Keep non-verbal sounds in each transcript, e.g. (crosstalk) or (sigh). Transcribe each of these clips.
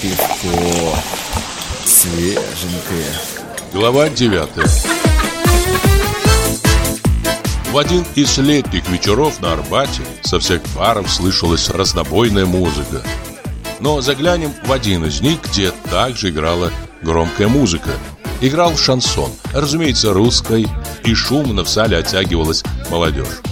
пивко свеженькое. Глава 9 В один из летних вечеров на Арбате со всех баров слышалась разнобойная музыка. Но заглянем в один из них, где также играла громкая музыка. Играл шансон, разумеется, русской, и шумно в зале оттягивалась молодежь.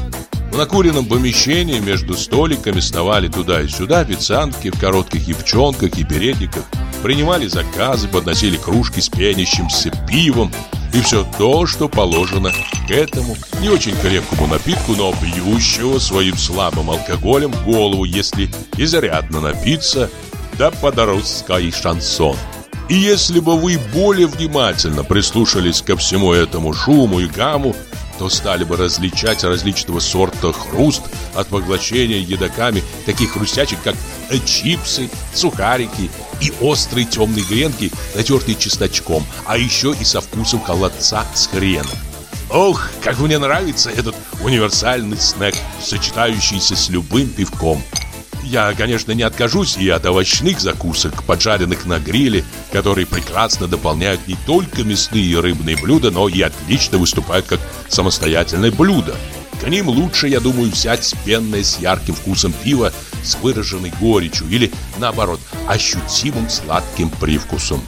В накуренном помещении между столиками сновали туда и сюда официантки в коротких юбчонках и передниках, принимали заказы, подносили кружки с пенящимся пивом и все то, что положено к этому не очень крепкому напитку, но бьющего своим слабым алкоголем голову, если изрядно напиться, да подорожской шансон. И если бы вы более внимательно прислушались ко всему этому шуму и гамму, то стали бы различать различного сорта хруст от поглощения едоками таких хрустячек, как чипсы, сухарики и острые темные гренки, натертые чесночком, а еще и со вкусом холодца с хреном. Ох, как мне нравится этот универсальный снэк, сочетающийся с любым пивком. Я, конечно, не откажусь и от овощных закусок, поджаренных на гриле, которые прекрасно дополняют не только мясные и рыбные блюда, но и отлично выступают как самостоятельное блюдо. К ним лучше, я думаю, взять пенное с ярким вкусом пива с выраженной горечью или, наоборот, ощутимым сладким привкусом.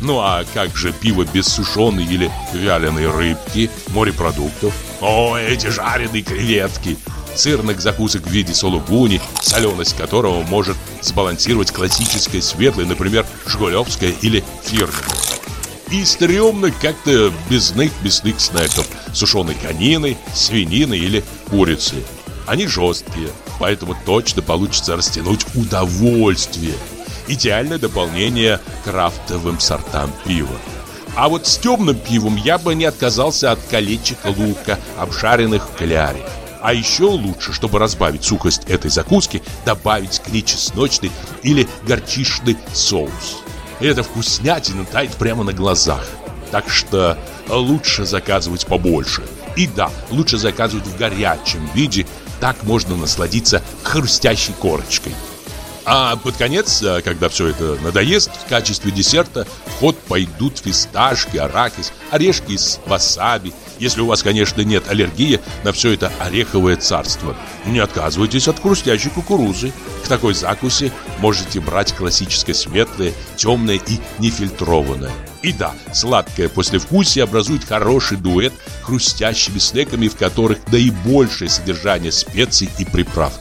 Ну а как же пиво без сушеной или вяленой рыбки, морепродуктов? О, эти жареные креветки! Сырных закусок в виде сулугуни, соленость которого может сбалансировать классическое светлое, например, жгулевское или фирменное. И стрёмно как-то безных мясных снеков, сушеной конины, свинины или курицы. Они жесткие, поэтому точно получится растянуть удовольствие. Идеальное дополнение крафтовым сортам пива. А вот с темным пивом я бы не отказался от колечек лука, обжаренных в кляре. А еще лучше, чтобы разбавить сухость этой закуски, добавить к ней чесночный или горчичный соус. И эта вкуснятина тает прямо на глазах. Так что лучше заказывать побольше. И да, лучше заказывать в горячем виде, так можно насладиться хрустящей корочкой. А под конец, э, когда все это надоест, в качестве десерта в ход пойдут фисташки, арахис, орешки с васаби. Если у вас, конечно, нет аллергии на все это ореховое царство. Не отказывайтесь от хрустящей кукурузы. К такой закуси можете брать классическое светлое, темное и нефильтрованное. И да, сладкое послевкусие образует хороший дуэт хрустящими снеками, в которых наибольшее содержание специй и приправ.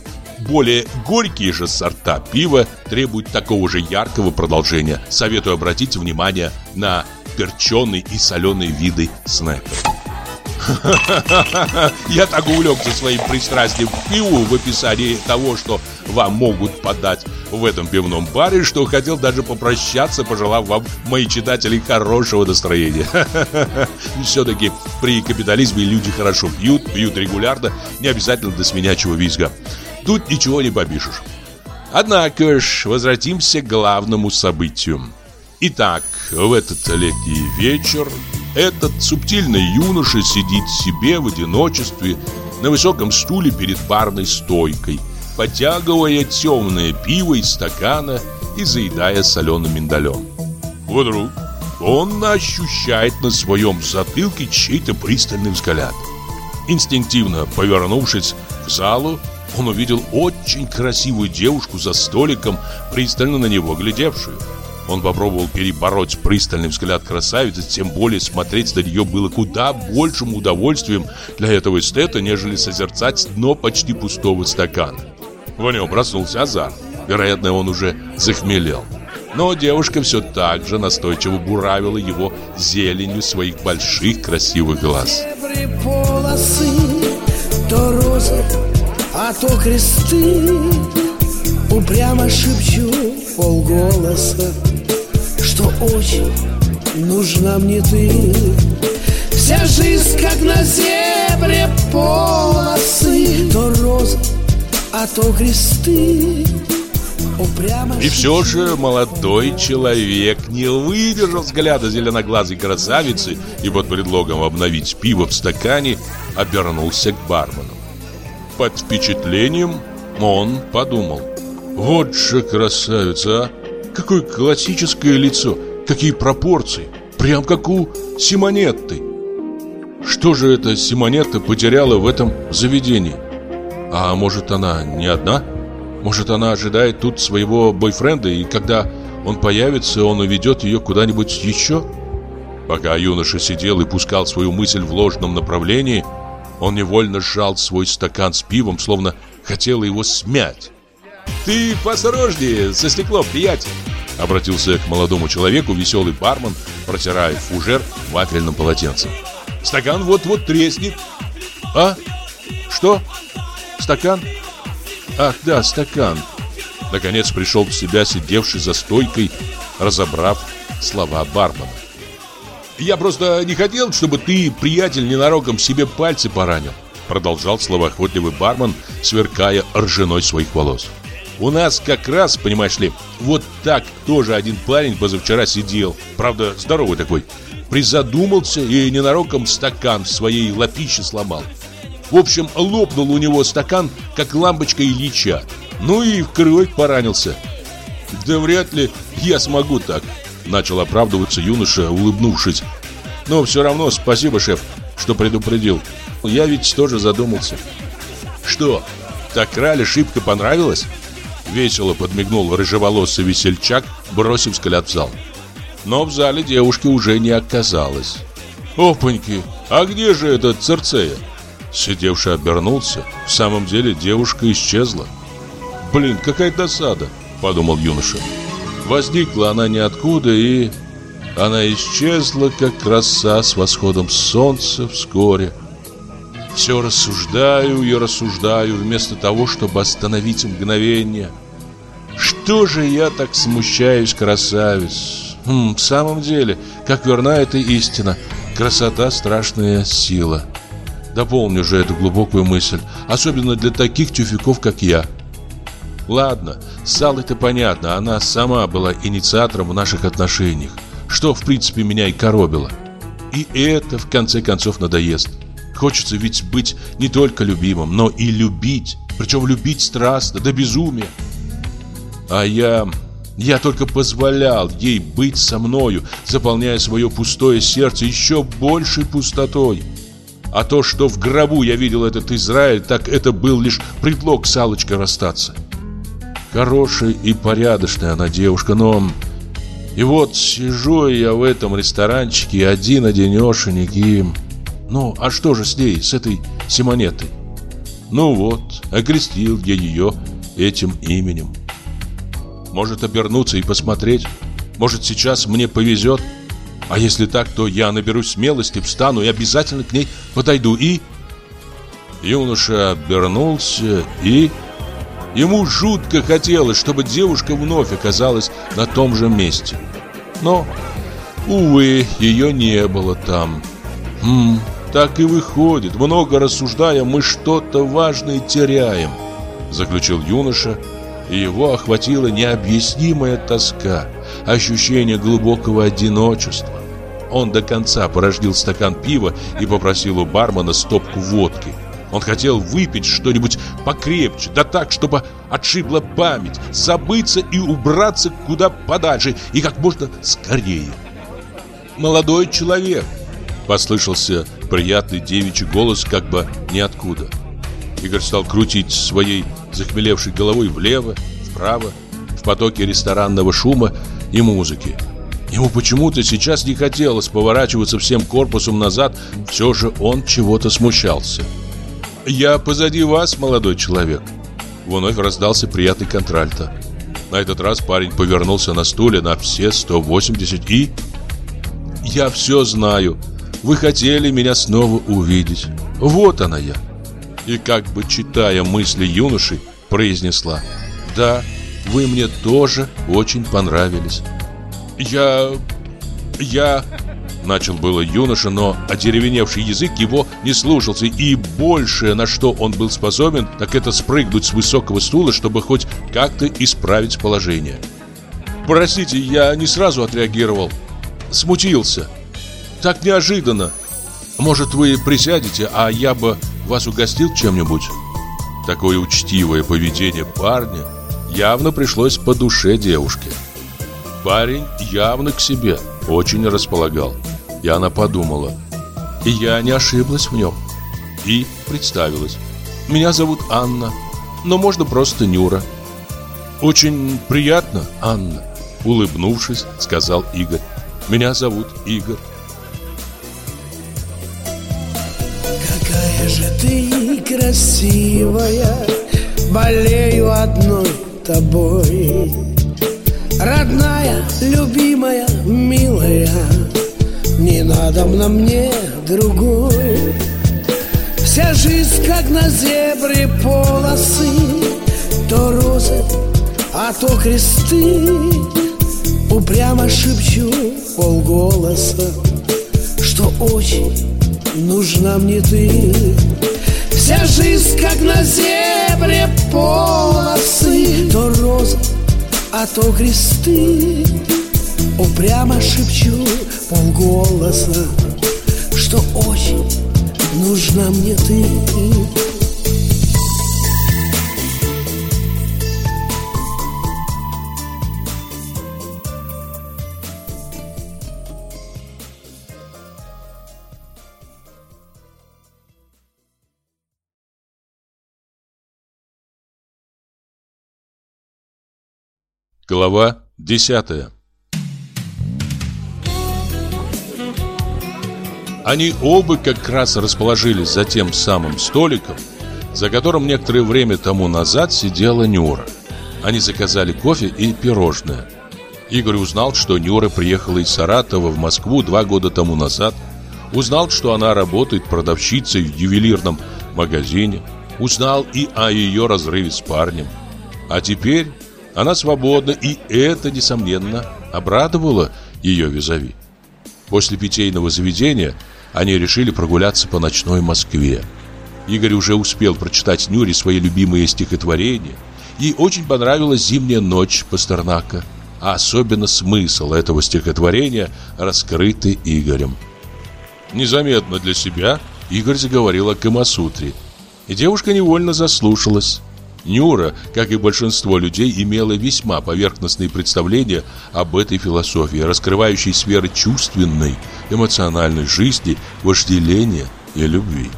Более горькие же сорта пива требуют такого же яркого продолжения. Советую обратить внимание на перченые и соленые виды снеков. (laughs) Я так увлекся своим пристрастием к пиву в описании того, что вам могут подать в этом пивном баре, что хотел даже попрощаться, пожелав вам, мои читатели, хорошего настроения. (laughs) Все-таки при капитализме люди хорошо пьют, пьют регулярно, не обязательно до сменячего визга. Тут ничего не побишешь. Однако ж, возвратимся к главному событию. Итак, в этот летний вечер этот субтильный юноша сидит себе в одиночестве на высоком стуле перед барной стойкой, потягивая темное пиво из стакана и заедая соленым миндалем. Вдруг он ощущает на своем затылке чей-то пристальный взгляд. Инстинктивно повернувшись в залу, он увидел очень красивую девушку за столиком, пристально на него глядевшую. Он попробовал перебороть пристальный взгляд красавицы, тем более смотреть на нее было куда большим удовольствием для этого эстета, нежели созерцать дно почти пустого стакана. В нем проснулся азарт. Вероятно, он уже захмелел. Но девушка все так же настойчиво буравила его зеленью своих больших красивых глаз. то розы, а то кресты Упрямо шепчу полголоса Что очень нужна мне ты Вся жизнь, как на зебре полосы То розы, а то кресты и все же молодой человек не выдержал взгляда зеленоглазой красавицы и под предлогом обновить пиво в стакане обернулся к бармену. Под впечатлением он подумал. Вот же красавица, а! какое классическое лицо, какие пропорции, прям как у Симонетты. Что же эта Симонетта потеряла в этом заведении? А может она не одна? Может она ожидает тут своего бойфренда и когда он появится, он уведет ее куда-нибудь еще? Пока юноша сидел и пускал свою мысль в ложном направлении, он невольно сжал свой стакан с пивом, словно хотел его смять. «Ты посторожнее со стеклом, приятель!» Обратился к молодому человеку веселый бармен, протирая фужер вафельным полотенцем. «Стакан вот-вот треснет!» «А? Что? Стакан? Ах, да, стакан!» Наконец пришел в себя сидевший за стойкой, разобрав слова бармена. «Я просто не хотел, чтобы ты, приятель, ненароком себе пальцы поранил», продолжал словоохотливый бармен, сверкая ржаной своих волос. У нас как раз, понимаешь ли, вот так тоже один парень позавчера сидел. Правда, здоровый такой. Призадумался и ненароком стакан своей лапище сломал. В общем, лопнул у него стакан, как лампочка Ильича. Ну и в кровь поранился. Да вряд ли я смогу так. Начал оправдываться юноша, улыбнувшись. Но все равно спасибо, шеф, что предупредил. Я ведь тоже задумался. Что, так крале шибко понравилось? Весело подмигнул рыжеволосый весельчак, бросив взгляд в зал. Но в зале девушки уже не оказалось. «Опаньки, а где же этот Церцея?» Сидевший обернулся. В самом деле девушка исчезла. «Блин, какая досада!» – подумал юноша. Возникла она ниоткуда и... Она исчезла, как краса с восходом солнца вскоре. Все рассуждаю и рассуждаю, вместо того, чтобы остановить мгновение. Что же я так смущаюсь, красавец? Хм, в самом деле, как верна эта истина, красота – страшная сила. Дополню же эту глубокую мысль, особенно для таких тюфяков, как я. Ладно, с Аллой-то понятно, она сама была инициатором в наших отношениях, что, в принципе, меня и коробило. И это, в конце концов, надоест. Хочется ведь быть не только любимым, но и любить, причем любить страстно, до безумия. А я... Я только позволял ей быть со мною, заполняя свое пустое сердце еще большей пустотой. А то, что в гробу я видел этот Израиль, так это был лишь предлог с Аллочкой расстаться. Хорошая и порядочная она девушка, но... И вот сижу я в этом ресторанчике один-одинешенек и... Ну, а что же с ней, с этой Симонетой? Ну вот, окрестил я ее этим именем. Может обернуться и посмотреть. Может сейчас мне повезет. А если так, то я наберусь смелости, встану и обязательно к ней подойду и... Юноша обернулся и... Ему жутко хотелось, чтобы девушка вновь оказалась на том же месте. Но, увы, ее не было там. Хм, так и выходит, много рассуждая, мы что-то важное теряем, заключил юноша и его охватила необъяснимая тоска, ощущение глубокого одиночества. Он до конца порождил стакан пива и попросил у бармена стопку водки. Он хотел выпить что-нибудь покрепче, да так, чтобы отшибла память, забыться и убраться куда подальше и как можно скорее. «Молодой человек!» — послышался приятный девичий голос как бы ниоткуда. Игорь стал крутить своей захмелевшей головой влево, вправо, в потоке ресторанного шума и музыки. Ему почему-то сейчас не хотелось поворачиваться всем корпусом назад, все же он чего-то смущался. «Я позади вас, молодой человек!» Вновь раздался приятный контральто. На этот раз парень повернулся на стуле на все 180 и... «Я все знаю. Вы хотели меня снова увидеть. Вот она я!» и, как бы читая мысли юноши, произнесла «Да, вы мне тоже очень понравились». «Я... я...» Начал было юноша, но одеревеневший язык его не слушался, и большее, на что он был способен, так это спрыгнуть с высокого стула, чтобы хоть как-то исправить положение. «Простите, я не сразу отреагировал. Смутился. Так неожиданно. Может, вы присядете, а я бы вас угостил чем-нибудь?» Такое учтивое поведение парня явно пришлось по душе девушке. Парень явно к себе очень располагал. И она подумала, и я не ошиблась в нем. И представилась. Меня зовут Анна, но можно просто Нюра. Очень приятно, Анна, улыбнувшись, сказал Игорь. Меня зовут Игорь. Какая же ты красивая, болею одной тобой. Родная, любимая, милая, не надо на мне другой. Вся жизнь, как на зебре полосы, то розы, а то кресты. Упрямо шепчу полголоса, что очень нужна мне ты. Вся жизнь, как на зебре полосы, то розы, а то кресты. Упрямо шепчу полголоса, что очень нужна мне ты. Глава десятая Они оба как раз расположились за тем самым столиком, за которым некоторое время тому назад сидела Нюра. Они заказали кофе и пирожное. Игорь узнал, что Нюра приехала из Саратова в Москву два года тому назад. Узнал, что она работает продавщицей в ювелирном магазине. Узнал и о ее разрыве с парнем. А теперь она свободна, и это, несомненно, обрадовало ее визави. После питейного заведения они решили прогуляться по ночной Москве. Игорь уже успел прочитать Нюре свои любимые стихотворения. Ей очень понравилась «Зимняя ночь» Пастернака, а особенно смысл этого стихотворения, раскрытый Игорем. Незаметно для себя Игорь заговорил о Камасутре, и девушка невольно заслушалась. Нюра, как и большинство людей, имела весьма поверхностные представления об этой философии, раскрывающей сферы чувственной, эмоциональной жизни, вожделения и любви.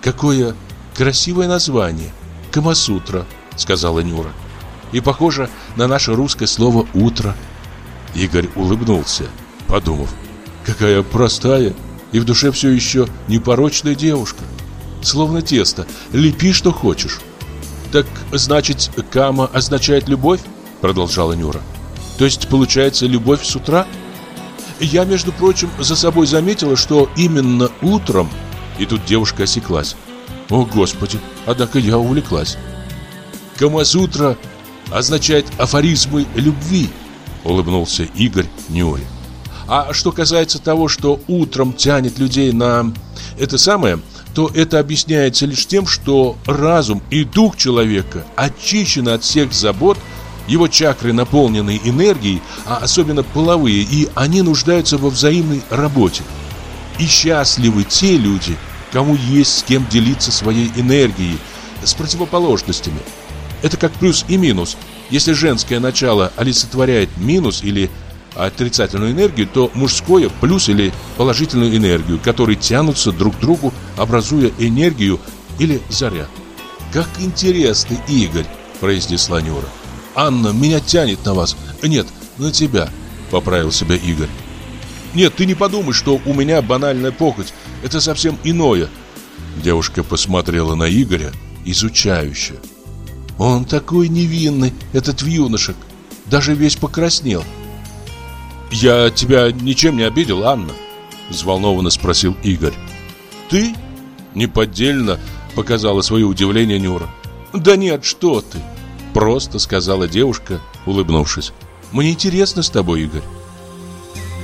«Какое красивое название! Камасутра!» — сказала Нюра. «И похоже на наше русское слово «утро». Игорь улыбнулся, подумав, какая простая и в душе все еще непорочная девушка. Словно тесто, лепи что хочешь. «Так, значит, кама означает любовь?» Продолжала Нюра. «То есть, получается, любовь с утра?» Я, между прочим, за собой заметила, что именно утром... И тут девушка осеклась. О, Господи, однако я увлеклась. Камасутра означает афоризмы любви, улыбнулся Игорь Нюре. А что касается того, что утром тянет людей на это самое, то это объясняется лишь тем, что разум и дух человека очищены от всех забот, его чакры наполнены энергией, а особенно половые, и они нуждаются во взаимной работе. И счастливы те люди, кому есть с кем делиться своей энергией, с противоположностями. Это как плюс и минус. Если женское начало олицетворяет минус или отрицательную энергию, то мужское плюс или положительную энергию, которые тянутся друг к другу, образуя энергию или заряд. «Как интересно, Игорь!» – произнесла Нюра. «Анна, меня тянет на вас. Нет, на тебя», – поправил себя Игорь. «Нет, ты не подумай, что у меня банальная похоть. Это совсем иное». Девушка посмотрела на Игоря, изучающе. «Он такой невинный, этот юношек. Даже весь покраснел». «Я тебя ничем не обидел, Анна?» Взволнованно спросил Игорь. «Ты?» Неподдельно показала свое удивление Нюра. «Да нет, что ты!» Просто сказала девушка, улыбнувшись. «Мне интересно с тобой, Игорь».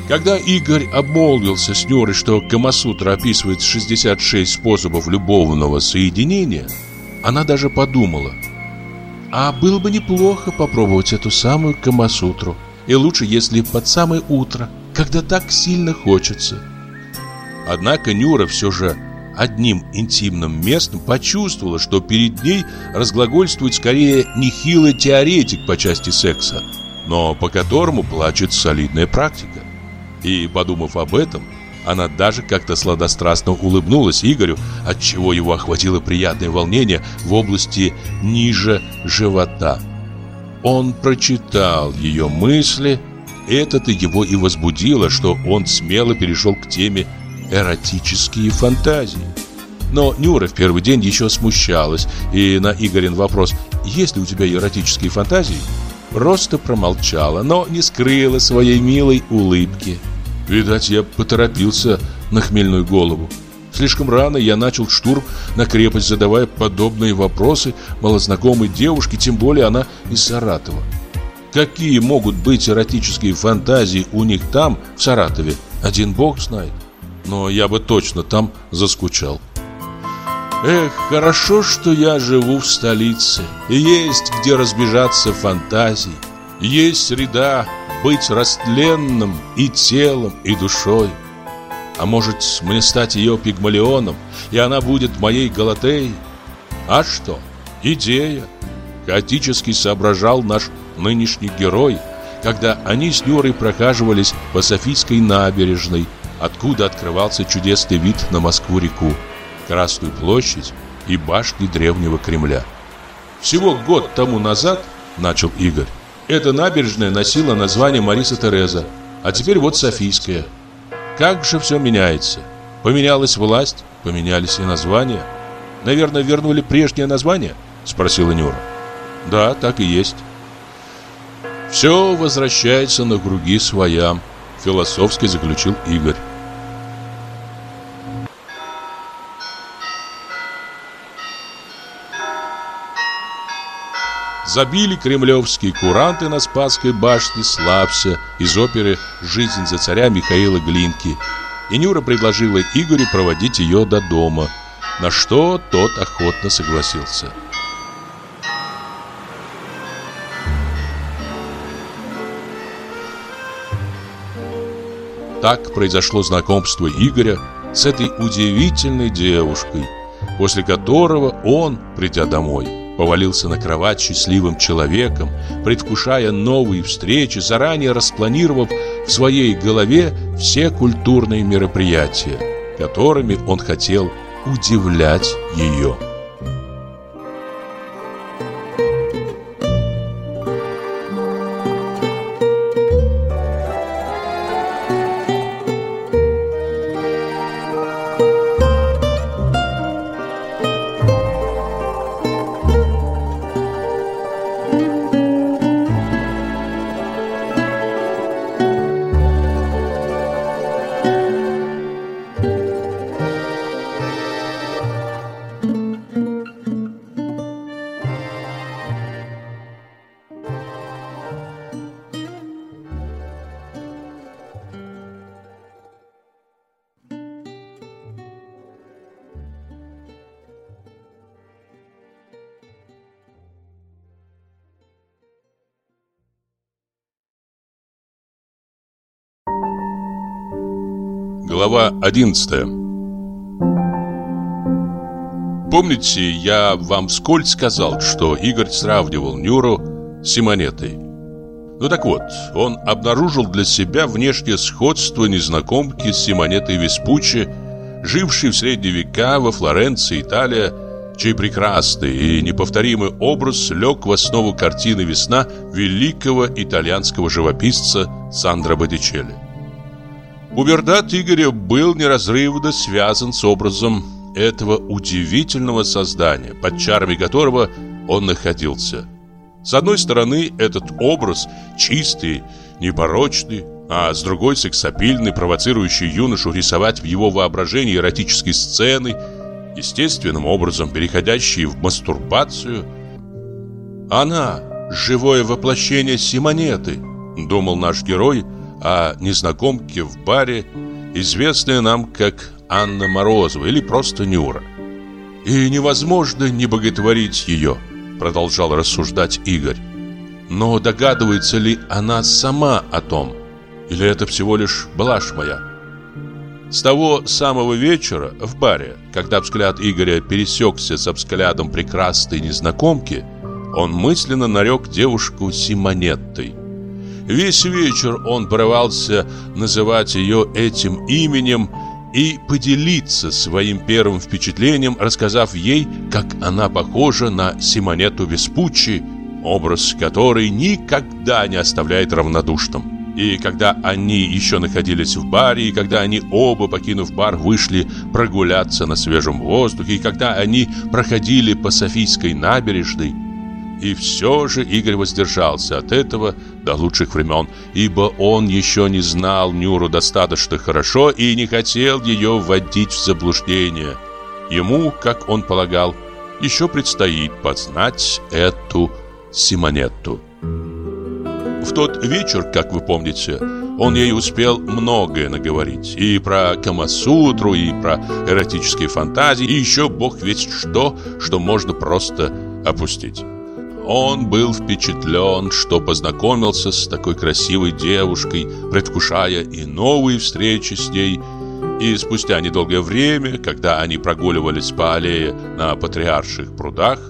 Когда Игорь обмолвился с Нюрой, что Камасутра описывает 66 способов любовного соединения, она даже подумала, а было бы неплохо попробовать эту самую Камасутру. И лучше, если под самое утро, когда так сильно хочется. Однако Нюра все же одним интимным местом почувствовала, что перед ней разглагольствует скорее нехилый теоретик по части секса, но по которому плачет солидная практика. И, подумав об этом, она даже как-то сладострастно улыбнулась Игорю, отчего его охватило приятное волнение в области ниже живота. Он прочитал ее мысли, это-то его и возбудило, что он смело перешел к теме эротические фантазии. Но Нюра в первый день еще смущалась, и на Игорин вопрос «Есть ли у тебя эротические фантазии?» просто промолчала, но не скрыла своей милой улыбки. Видать, я поторопился на хмельную голову. Слишком рано я начал штурм на крепость, задавая подобные вопросы малознакомой девушке, тем более она из Саратова. Какие могут быть эротические фантазии у них там, в Саратове, один бог знает. Но я бы точно там заскучал. Эх, хорошо, что я живу в столице. И есть где разбежаться фантазий. Есть среда быть растленным и телом, и душой. А может, мне стать ее пигмалионом, и она будет моей Галатеей? А что? Идея. Хаотически соображал наш нынешний герой, когда они с Нюрой прохаживались по Софийской набережной, откуда открывался чудесный вид на Москву-реку. Красную площадь и башни древнего Кремля. Всего год тому назад, начал Игорь, эта набережная носила название Мариса Тереза, а теперь вот Софийская. Как же все меняется. Поменялась власть, поменялись и названия. Наверное, вернули прежнее название? Спросила Нюра. Да, так и есть. Все возвращается на круги своя, философски заключил Игорь. Забили кремлевские куранты на Спасской башне «Слабся» из оперы «Жизнь за царя» Михаила Глинки. И Нюра предложила Игорю проводить ее до дома, на что тот охотно согласился. Так произошло знакомство Игоря с этой удивительной девушкой, после которого он, придя домой, повалился на кровать счастливым человеком, предвкушая новые встречи, заранее распланировав в своей голове все культурные мероприятия, которыми он хотел удивлять ее. Глава 11 Помните, я вам вскользь сказал, что Игорь сравнивал Нюру с Симонетой? Ну так вот, он обнаружил для себя внешнее сходство незнакомки с Симонетой Веспуччи, жившей в средние века во Флоренции, Италия, чей прекрасный и неповторимый образ лег в основу картины «Весна» великого итальянского живописца Сандро Боттичелли. Убердат Игоря был неразрывно связан с образом этого удивительного создания, под чарами которого он находился. С одной стороны, этот образ чистый, непорочный, а с другой сексапильный, провоцирующий юношу рисовать в его воображении эротические сцены, естественным образом переходящие в мастурбацию. Она – живое воплощение Симонеты, думал наш герой – о незнакомке в баре, известная нам как Анна Морозова или просто Нюра. И невозможно не боготворить ее, продолжал рассуждать Игорь. Но догадывается ли она сама о том? Или это всего лишь блажь моя? С того самого вечера в баре, когда взгляд Игоря пересекся с взглядом прекрасной незнакомки, он мысленно нарек девушку Симонеттой. Весь вечер он порывался называть ее этим именем и поделиться своим первым впечатлением, рассказав ей, как она похожа на Симонету Веспуччи, образ которой никогда не оставляет равнодушным. И когда они еще находились в баре, и когда они оба, покинув бар, вышли прогуляться на свежем воздухе, и когда они проходили по Софийской набережной, и все же Игорь воздержался от этого до лучших времен, ибо он еще не знал Нюру достаточно хорошо и не хотел ее вводить в заблуждение. Ему, как он полагал, еще предстоит познать эту Симонетту. В тот вечер, как вы помните, он ей успел многое наговорить. И про Камасутру, и про эротические фантазии, и еще бог весть что, что можно просто опустить. Он был впечатлен, что познакомился с такой красивой девушкой, предвкушая и новые встречи с ней. И спустя недолгое время, когда они прогуливались по аллее на Патриарших прудах,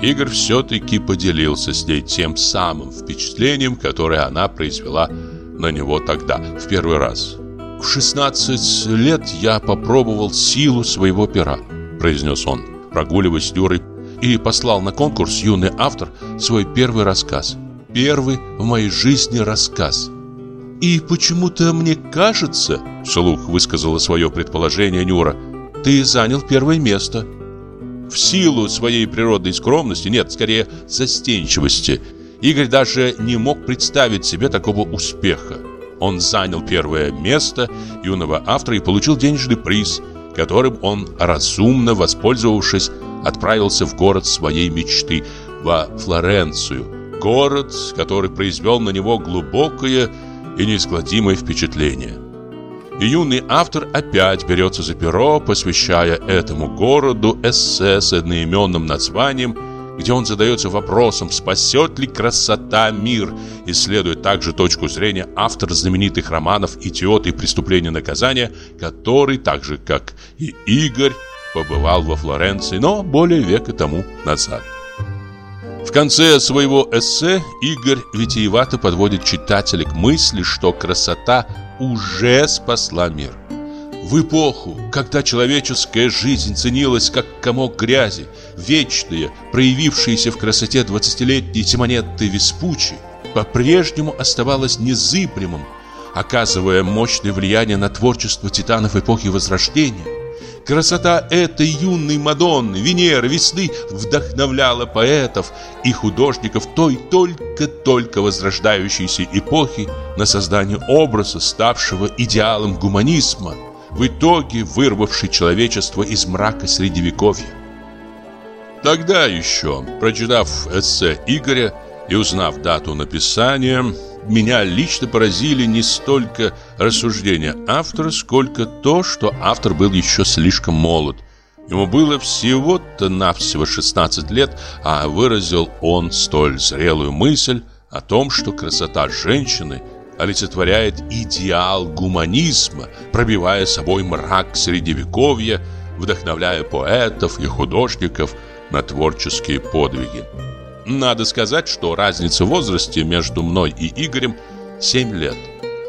Игорь все-таки поделился с ней тем самым впечатлением, которое она произвела на него тогда, в первый раз. «В 16 лет я попробовал силу своего пера», – произнес он, прогуливаясь с Дюрой и послал на конкурс юный автор свой первый рассказ. Первый в моей жизни рассказ. «И почему-то мне кажется, — вслух высказала свое предположение Нюра, — ты занял первое место». В силу своей природной скромности, нет, скорее застенчивости, Игорь даже не мог представить себе такого успеха. Он занял первое место юного автора и получил денежный приз, которым он, разумно воспользовавшись, отправился в город своей мечты, во Флоренцию. Город, который произвел на него глубокое и неизгладимое впечатление. И юный автор опять берется за перо, посвящая этому городу эссе с одноименным названием, где он задается вопросом, спасет ли красота мир, исследуя также точку зрения автора знаменитых романов «Идиот» и «Преступление наказания», который, так же как и Игорь, побывал во Флоренции, но более века тому назад. В конце своего эссе Игорь витиевато подводит читателя к мысли, что красота уже спасла мир. В эпоху, когда человеческая жизнь ценилась как комок грязи, вечная, проявившаяся в красоте 20-летней Тимонетты Веспучи, по-прежнему оставалась незыблемым, оказывая мощное влияние на творчество титанов эпохи Возрождения – Красота этой юной Мадонны, Венеры, весны вдохновляла поэтов и художников той только-только возрождающейся эпохи на создание образа, ставшего идеалом гуманизма, в итоге вырвавший человечество из мрака Средневековья. Тогда еще, прочитав эссе Игоря и узнав дату написания, меня лично поразили не столько рассуждения автора, сколько то, что автор был еще слишком молод. Ему было всего-то навсего 16 лет, а выразил он столь зрелую мысль о том, что красота женщины олицетворяет идеал гуманизма, пробивая собой мрак средневековья, вдохновляя поэтов и художников на творческие подвиги. Надо сказать, что разница в возрасте между мной и Игорем 7 лет.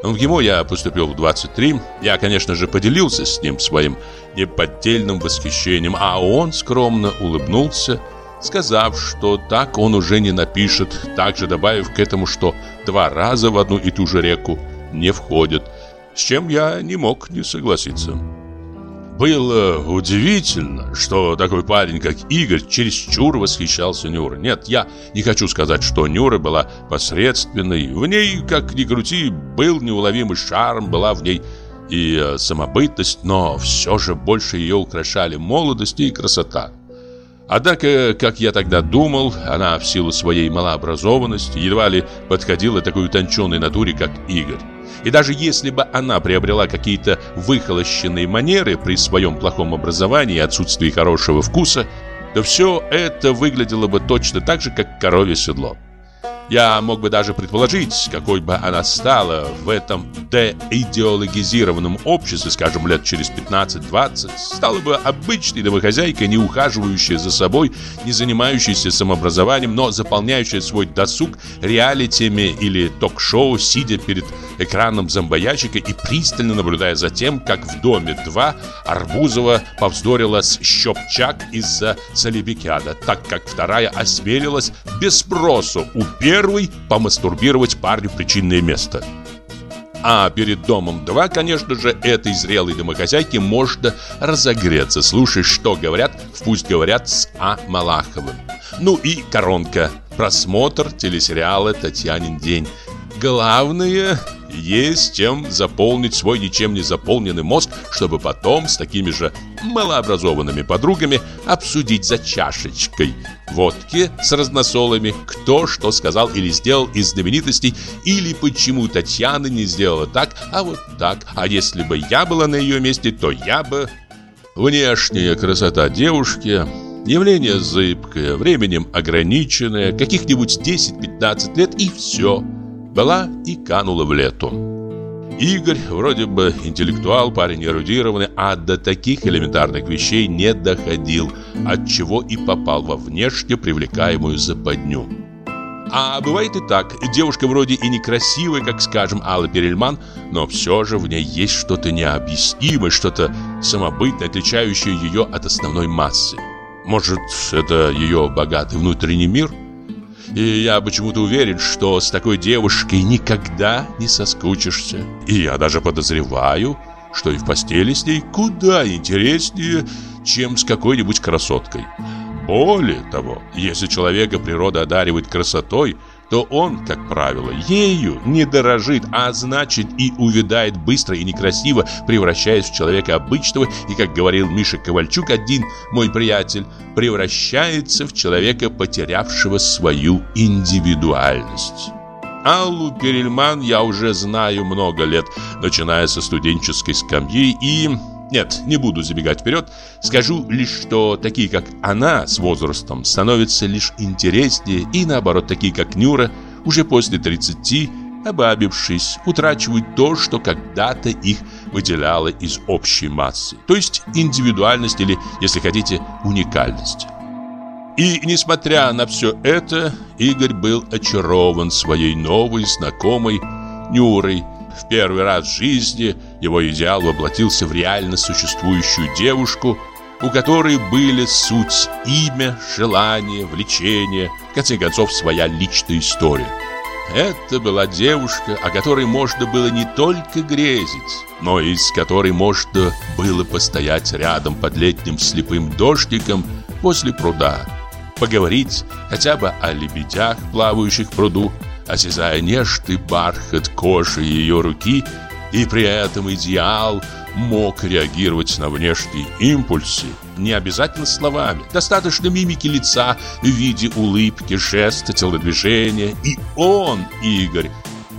В ГИМО я поступил в 23. Я, конечно же, поделился с ним своим неподдельным восхищением, а он скромно улыбнулся, сказав, что так он уже не напишет, также добавив к этому, что два раза в одну и ту же реку не входит, с чем я не мог не согласиться. Было удивительно, что такой парень, как Игорь, чересчур восхищался Нюрой. Нет, я не хочу сказать, что Нюра была посредственной. В ней, как ни крути, был неуловимый шарм, была в ней и э, самобытность, но все же больше ее украшали молодость и красота. Однако, как я тогда думал, она в силу своей малообразованности едва ли подходила такой утонченной натуре, как Игорь. И даже если бы она приобрела какие-то выхолощенные манеры при своем плохом образовании и отсутствии хорошего вкуса, то все это выглядело бы точно так же, как коровье седло. Я мог бы даже предположить, какой бы она стала в этом деидеологизированном обществе, скажем, лет через 15-20, стала бы обычной домохозяйкой, не ухаживающая за собой, не занимающаяся самообразованием, но заполняющая свой досуг реалитиями или ток-шоу, сидя перед экраном зомбоящика и пристально наблюдая за тем, как в доме 2 Арбузова повздорила с Щопчак из-за Салибикиада, так как вторая осмелилась без спросу у первой помастурбировать парню причинное место. А перед домом 2, конечно же, этой зрелой домохозяйке можно разогреться, слушать, что говорят «Пусть говорят» с А. Малаховым. Ну и коронка. Просмотр телесериала «Татьянин день». Главное есть чем заполнить свой ничем не заполненный мозг, чтобы потом с такими же малообразованными подругами обсудить за чашечкой водки с разносолами, кто что сказал или сделал из знаменитостей, или почему Татьяна не сделала так, а вот так. А если бы я была на ее месте, то я бы... Внешняя красота девушки Явление зыбкое, временем ограниченное, каких-нибудь 10-15 лет и все была и канула в лету. Игорь вроде бы интеллектуал, парень эрудированный, а до таких элементарных вещей не доходил, от чего и попал во внешне привлекаемую западню. А бывает и так, девушка вроде и некрасивая, как, скажем, Алла Перельман, но все же в ней есть что-то необъяснимое, что-то самобытное, отличающее ее от основной массы. Может, это ее богатый внутренний мир – и я почему-то уверен, что с такой девушкой никогда не соскучишься. И я даже подозреваю, что и в постели с ней куда интереснее, чем с какой-нибудь красоткой. Более того, если человека природа одаривает красотой – то он, как правило, ею не дорожит, а значит и увядает быстро и некрасиво, превращаясь в человека обычного и, как говорил Миша Ковальчук, один мой приятель, превращается в человека, потерявшего свою индивидуальность. Аллу Перельман я уже знаю много лет, начиная со студенческой скамьи и нет, не буду забегать вперед. Скажу лишь, что такие, как она, с возрастом становятся лишь интереснее, и наоборот, такие, как Нюра, уже после 30, обабившись, утрачивают то, что когда-то их выделяло из общей массы. То есть индивидуальность или, если хотите, уникальность. И несмотря на все это, Игорь был очарован своей новой знакомой Нюрой, в первый раз в жизни его идеал воплотился в реально существующую девушку, у которой были суть, имя, желание, влечение, в конце концов, своя личная история. Это была девушка, о которой можно было не только грезить, но и с которой можно было постоять рядом под летним слепым дождиком возле пруда, поговорить хотя бы о лебедях, плавающих в пруду, осязая нежный бархат кожи ее руки, и при этом идеал мог реагировать на внешние импульсы, не обязательно словами, достаточно мимики лица в виде улыбки, жеста, телодвижения, и он, Игорь,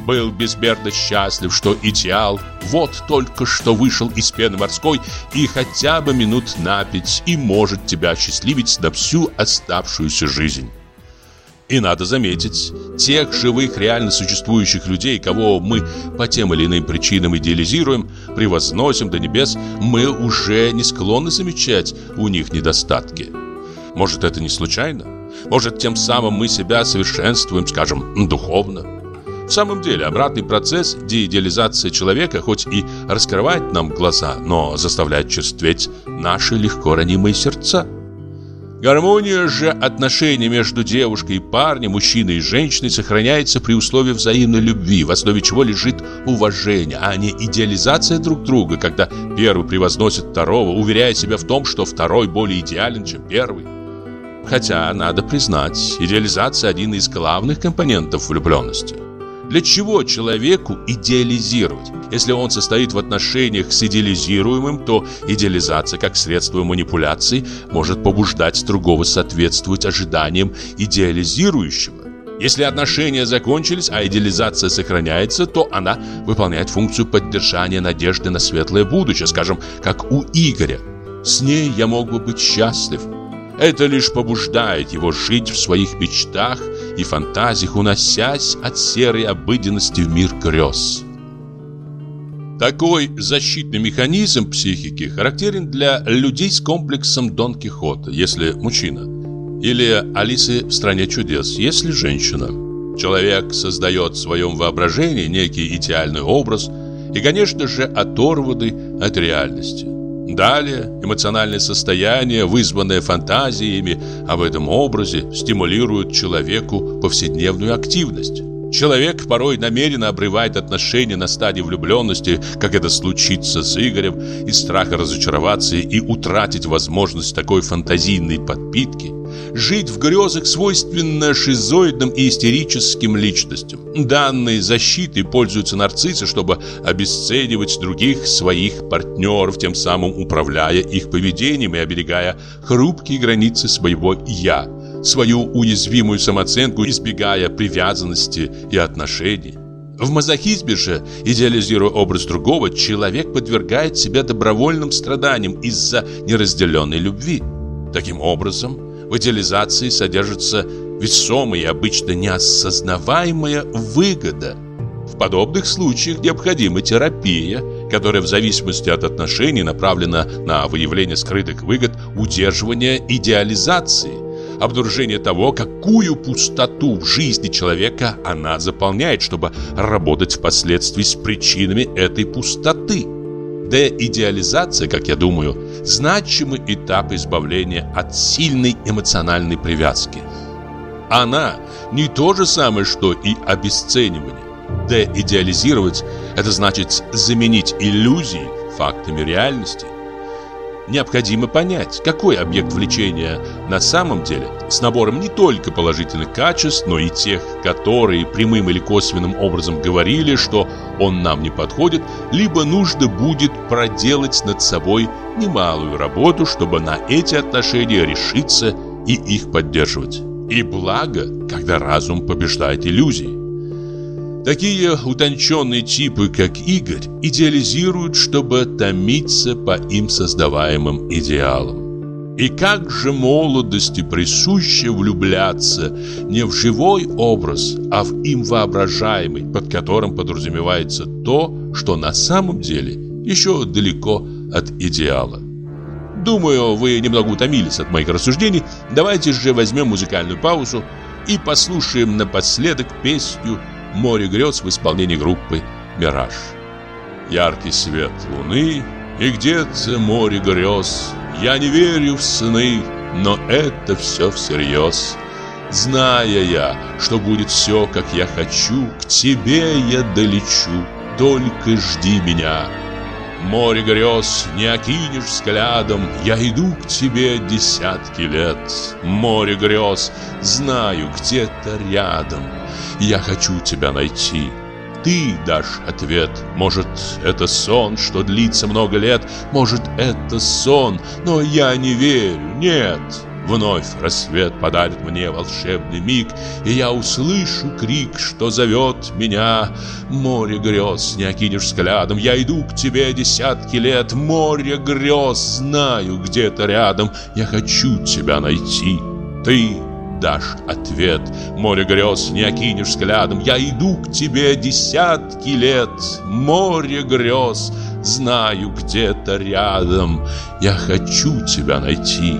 был безмерно счастлив, что идеал вот только что вышел из пены морской и хотя бы минут на пять и может тебя счастливить на всю оставшуюся жизнь. И надо заметить, тех живых, реально существующих людей, кого мы по тем или иным причинам идеализируем, превозносим до небес, мы уже не склонны замечать у них недостатки. Может, это не случайно? Может, тем самым мы себя совершенствуем, скажем, духовно? В самом деле, обратный процесс деидеализации человека хоть и раскрывает нам глаза, но заставляет черстветь наши легко ранимые сердца. Гармония же отношений между девушкой и парнем, мужчиной и женщиной сохраняется при условии взаимной любви, в основе чего лежит уважение, а не идеализация друг друга, когда первый превозносит второго, уверяя себя в том, что второй более идеален, чем первый. Хотя, надо признать, идеализация – один из главных компонентов влюбленности. Для чего человеку идеализировать? Если он состоит в отношениях с идеализируемым, то идеализация как средство манипуляции может побуждать другого соответствовать ожиданиям идеализирующего. Если отношения закончились, а идеализация сохраняется, то она выполняет функцию поддержания надежды на светлое будущее, скажем, как у Игоря. С ней я мог бы быть счастлив. Это лишь побуждает его жить в своих мечтах и фантазиях, уносясь от серой обыденности в мир грез. Такой защитный механизм психики характерен для людей с комплексом Дон Кихота, если мужчина, или Алисы в «Стране чудес», если женщина. Человек создает в своем воображении некий идеальный образ и, конечно же, оторванный от реальности. Далее эмоциональное состояние, вызванное фантазиями об этом образе, стимулирует человеку повседневную активность. Человек порой намеренно обрывает отношения на стадии влюбленности, как это случится с Игорем, из страха разочароваться и утратить возможность такой фантазийной подпитки. Жить в грезах свойственно шизоидным и истерическим личностям. Данной защитой пользуются нарциссы, чтобы обесценивать других своих партнеров, тем самым управляя их поведением и оберегая хрупкие границы своего «я» свою уязвимую самооценку, избегая привязанности и отношений. В мазохизме же, идеализируя образ другого, человек подвергает себя добровольным страданиям из-за неразделенной любви. Таким образом, в идеализации содержится весомая и обычно неосознаваемая выгода. В подобных случаях необходима терапия, которая в зависимости от отношений направлена на выявление скрытых выгод удерживания идеализации обнаружение того, какую пустоту в жизни человека она заполняет, чтобы работать впоследствии с причинами этой пустоты. Деидеализация, как я думаю, значимый этап избавления от сильной эмоциональной привязки. Она не то же самое, что и обесценивание. Деидеализировать – это значит заменить иллюзии фактами реальности. Необходимо понять, какой объект влечения на самом деле с набором не только положительных качеств, но и тех, которые прямым или косвенным образом говорили, что он нам не подходит, либо нужно будет проделать над собой немалую работу, чтобы на эти отношения решиться и их поддерживать. И благо, когда разум побеждает иллюзии. Такие утонченные типы, как Игорь, идеализируют, чтобы томиться по им создаваемым идеалам. И как же молодости присуще влюбляться не в живой образ, а в им воображаемый, под которым подразумевается то, что на самом деле еще далеко от идеала. Думаю, вы немного утомились от моих рассуждений. Давайте же возьмем музыкальную паузу и послушаем напоследок песню «Море грез» в исполнении группы «Мираж». Яркий свет луны и где-то море грез. Я не верю в сны, но это все всерьез. Зная я, что будет все, как я хочу, К тебе я долечу, только жди меня. Море грез не окинешь взглядом, Я иду к тебе десятки лет. Море грез, знаю, где-то рядом, Я хочу тебя найти. Ты дашь ответ. Может, это сон, что длится много лет, Может, это сон, но я не верю, нет. Вновь рассвет подарит мне волшебный миг, И я услышу крик, что зовет меня. Море грез не окинешь взглядом, Я иду к тебе десятки лет. Море грез, знаю, где-то рядом, Я хочу тебя найти. Ты дашь ответ. Море грез не окинешь взглядом, Я иду к тебе десятки лет. Море грез, знаю, где-то рядом, Я хочу тебя найти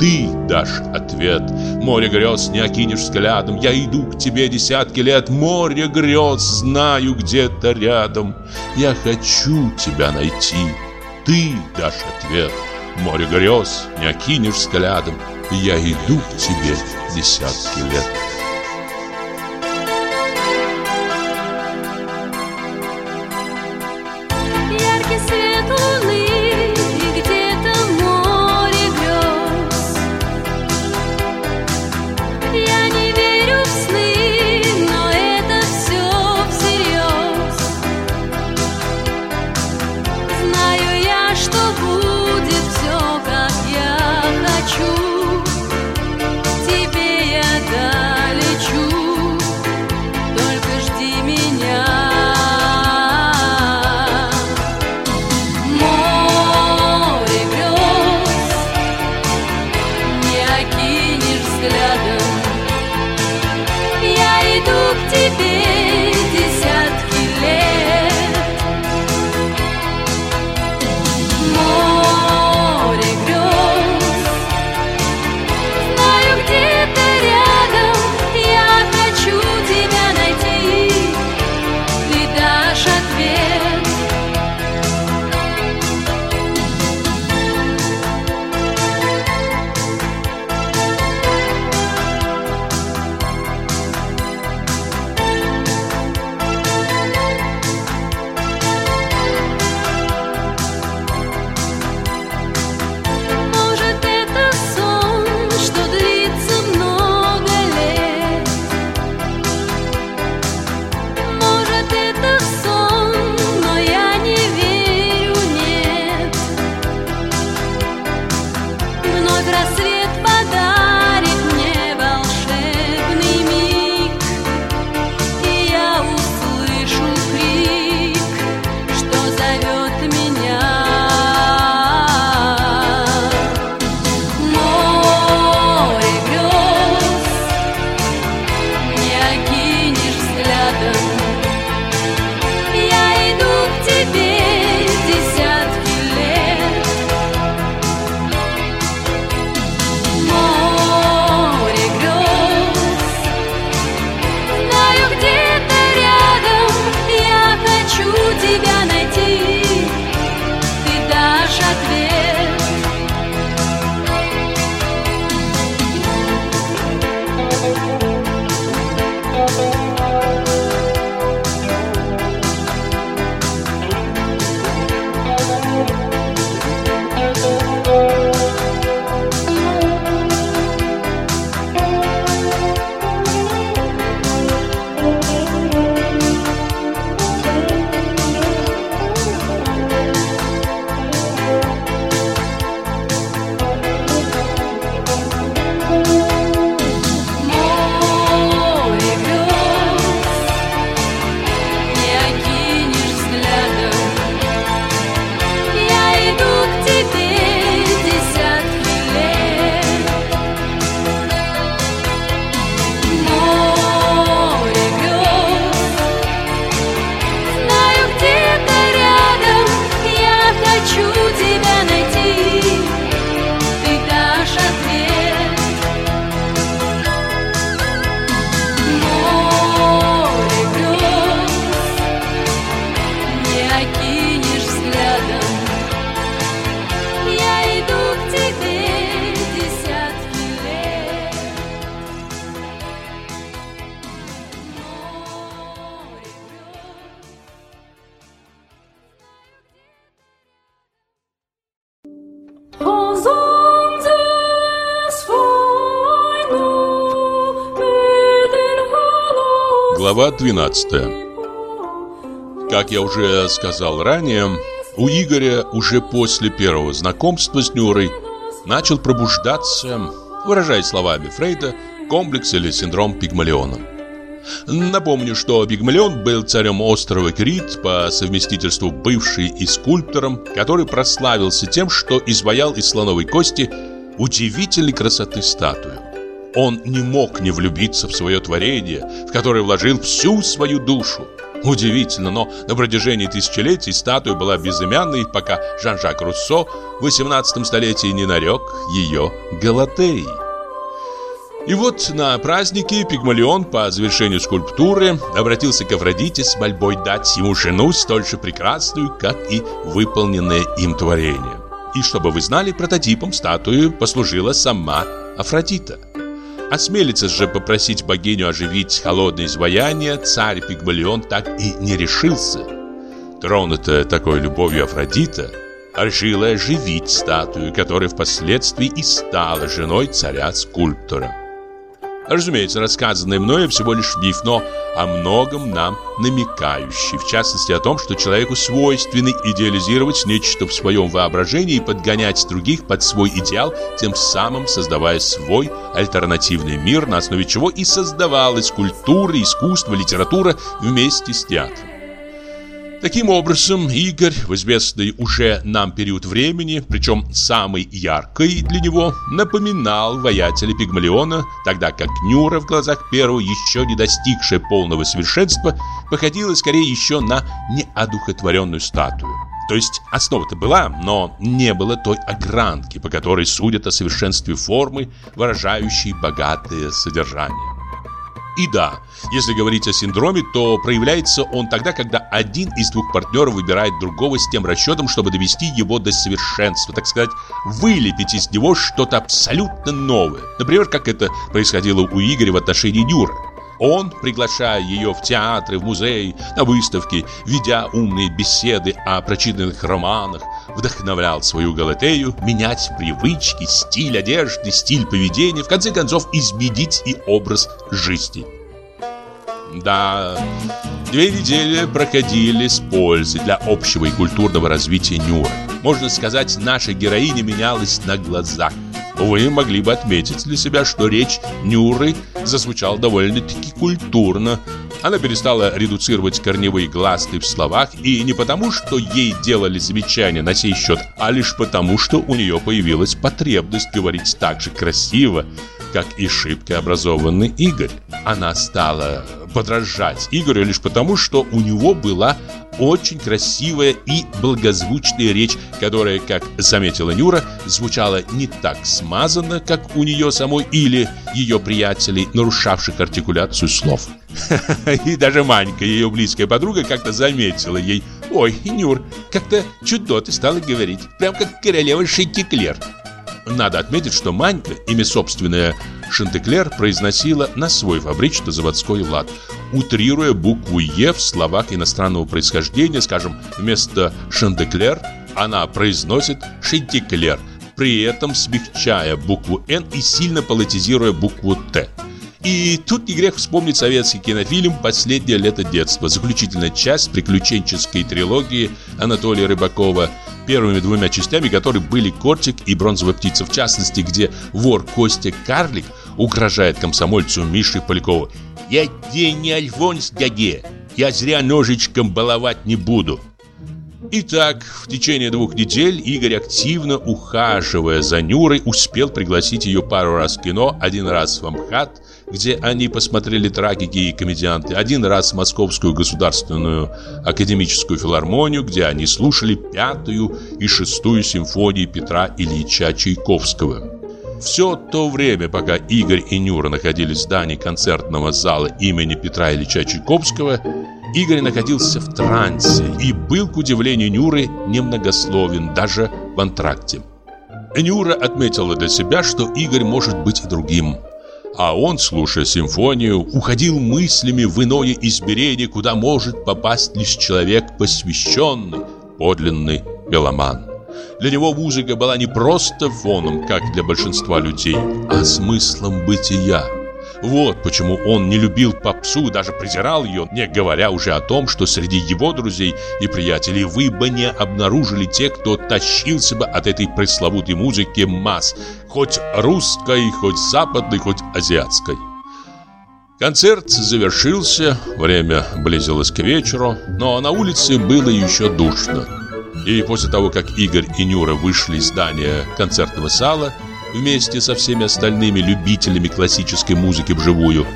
ты дашь ответ. Море грез не окинешь взглядом, я иду к тебе десятки лет. Море грез, знаю где-то рядом, я хочу тебя найти. Ты дашь ответ. Море грез не окинешь взглядом, я иду к тебе десятки лет. 12 Как я уже сказал ранее, у Игоря уже после первого знакомства с Нюрой начал пробуждаться, выражаясь словами Фрейда, комплекс или синдром Пигмалиона. Напомню, что Пигмалион был царем острова Крит, по совместительству бывший и скульптором, который прославился тем, что изваял из слоновой кости удивительной красоты статую. Он не мог не влюбиться в свое творение, в которое вложил всю свою душу. Удивительно, но на протяжении тысячелетий статуя была безымянной, пока Жан-Жак Руссо в 18 столетии не нарек ее Галатеей. И вот на празднике Пигмалион по завершению скульптуры обратился к Афродите с мольбой дать ему жену столь же прекрасную, как и выполненное им творение. И чтобы вы знали, прототипом статуи послужила сама Афродита – Осмелится же попросить богиню оживить холодное изваяние, царь Пигмалион так и не решился. Тронутая такой любовью Афродита, решила оживить статую, которая впоследствии и стала женой царя-скульптора. Разумеется, рассказанное мною всего лишь миф, но о многом нам намекающий, в частности о том, что человеку свойственно идеализировать нечто в своем воображении и подгонять других под свой идеал, тем самым создавая свой альтернативный мир, на основе чего и создавалась культура, искусство, литература вместе с театром. Таким образом, Игорь в известный уже нам период времени, причем самый яркий для него, напоминал воятеля Пигмалиона, тогда как Нюра в глазах первого, еще не достигшая полного совершенства, походила скорее еще на неодухотворенную статую. То есть основа-то была, но не было той огранки, по которой судят о совершенстве формы, выражающей богатое содержание. И да, если говорить о синдроме, то проявляется он тогда, когда один из двух партнеров выбирает другого с тем расчетом, чтобы довести его до совершенства, так сказать, вылепить из него что-то абсолютно новое. Например, как это происходило у Игоря в отношении Нюры. Он, приглашая ее в театры, в музеи, на выставки, ведя умные беседы о прочитанных романах, вдохновлял свою Галатею менять привычки, стиль одежды, стиль поведения, в конце концов изменить и образ жизни. Да, две недели проходили с пользой для общего и культурного развития Нюры. Можно сказать, наша героиня менялась на глазах. Вы могли бы отметить для себя, что речь Нюры зазвучала довольно-таки культурно. Она перестала редуцировать корневые гласные в словах, и не потому, что ей делали замечания на сей счет, а лишь потому, что у нее появилась потребность говорить так же красиво, как и шибко образованный Игорь. Она стала подражать Игорю лишь потому, что у него была очень красивая и благозвучная речь, которая, как заметила Нюра, звучала не так смазанно, как у нее самой или ее приятелей, нарушавших артикуляцию слов. (laughs) И даже Манька, ее близкая подруга, как-то заметила ей «Ой, Нюр, как-то чудо ты стала говорить, прям как королева Шейкиклер». Надо отметить, что Манька, имя собственное Шантеклер, произносила на свой фабрично-заводской лад, утрируя букву «Е» в словах иностранного происхождения, скажем, вместо «Шантеклер» она произносит «Шантеклер», при этом смягчая букву «Н» и сильно политизируя букву «Т». И тут не грех вспомнить советский кинофильм «Последнее лето детства», заключительная часть приключенческой трилогии Анатолия Рыбакова, первыми двумя частями которой были «Кортик» и «Бронзовая птица», в частности, где вор Костя Карлик угрожает комсомольцу Мише Полякову. «Я тебе не альфонс, дяде, я зря ножичком баловать не буду». Итак, в течение двух недель Игорь, активно ухаживая за Нюрой, успел пригласить ее пару раз в кино, один раз в Амхат, где они посмотрели трагики и комедианты, один раз Московскую государственную академическую филармонию, где они слушали пятую и шестую симфонии Петра Ильича Чайковского. Все то время, пока Игорь и Нюра находились в здании концертного зала имени Петра Ильича Чайковского, Игорь находился в трансе и был, к удивлению Нюры, немногословен даже в антракте. Нюра отметила для себя, что Игорь может быть другим. А он, слушая симфонию, уходил мыслями в иное измерение, куда может попасть лишь человек посвященный, подлинный меломан. Для него музыка была не просто фоном, как для большинства людей, а смыслом бытия. Вот почему он не любил попсу, даже презирал ее, не говоря уже о том, что среди его друзей и приятелей вы бы не обнаружили тех, кто тащился бы от этой пресловутой музыки масс, хоть русской, хоть западной, хоть азиатской. Концерт завершился, время близилось к вечеру, но на улице было еще душно. И после того, как Игорь и Нюра вышли из здания концертного зала, вместе со всеми остальными любителями классической музыки вживую.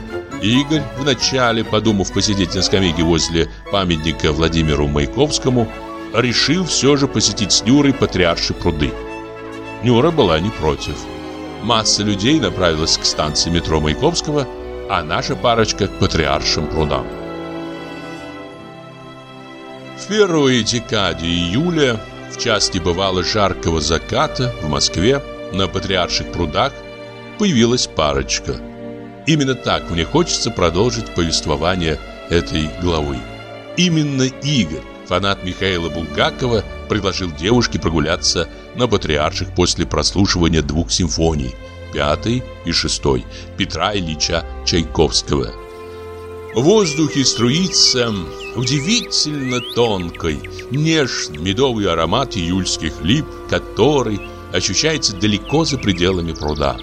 Игорь, вначале подумав посидеть на скамейке возле памятника Владимиру Маяковскому, решил все же посетить с Нюрой Патриарши пруды. Нюра была не против. Масса людей направилась к станции метро Маяковского, а наша парочка к Патриаршим прудам. В первой декаде июля, в части бывало жаркого заката в Москве, на Патриарших прудах появилась парочка. Именно так мне хочется продолжить повествование этой главы. Именно Игорь, фанат Михаила Булгакова, предложил девушке прогуляться на Патриарших после прослушивания двух симфоний – пятой и шестой Петра Ильича Чайковского. В воздухе струится удивительно тонкой, нежный медовый аромат июльских лип, который – ощущается далеко за пределами пруда.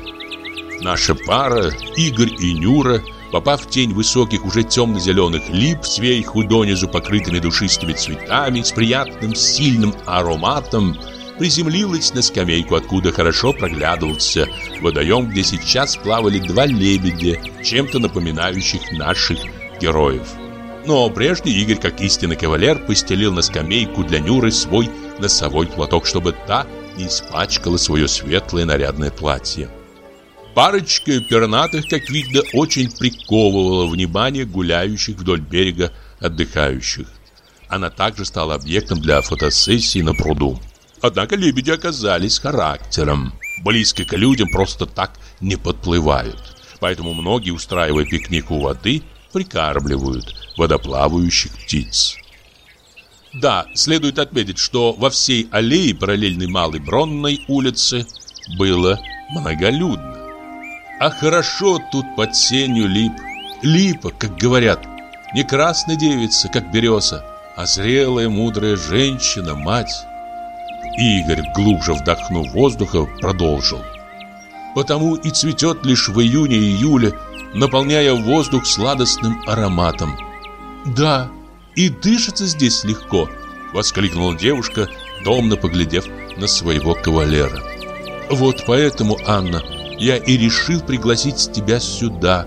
Наша пара, Игорь и Нюра, попав в тень высоких уже темно-зеленых лип, сверху донизу покрытыми душистыми цветами, с приятным сильным ароматом, приземлилась на скамейку, откуда хорошо проглядывался водоем, где сейчас плавали два лебедя, чем-то напоминающих наших героев. Но прежде Игорь, как истинный кавалер, постелил на скамейку для Нюры свой носовой платок, чтобы та не испачкала свое светлое нарядное платье. Парочка пернатых, как видно, очень приковывала внимание гуляющих вдоль берега отдыхающих. Она также стала объектом для фотосессий на пруду. Однако лебеди оказались характером. Близко к людям просто так не подплывают. Поэтому многие, устраивая пикник у воды, прикармливают водоплавающих птиц. Да, следует отметить, что во всей аллее параллельной Малой Бронной улице было многолюдно. А хорошо тут под сенью лип. Липа, как говорят, не красная девица, как береза, а зрелая, мудрая женщина, мать. Игорь, глубже вдохнув воздуха, продолжил. Потому и цветет лишь в июне-июле, наполняя воздух сладостным ароматом. Да, и дышится здесь легко!» Воскликнула девушка, томно поглядев на своего кавалера. «Вот поэтому, Анна, я и решил пригласить тебя сюда.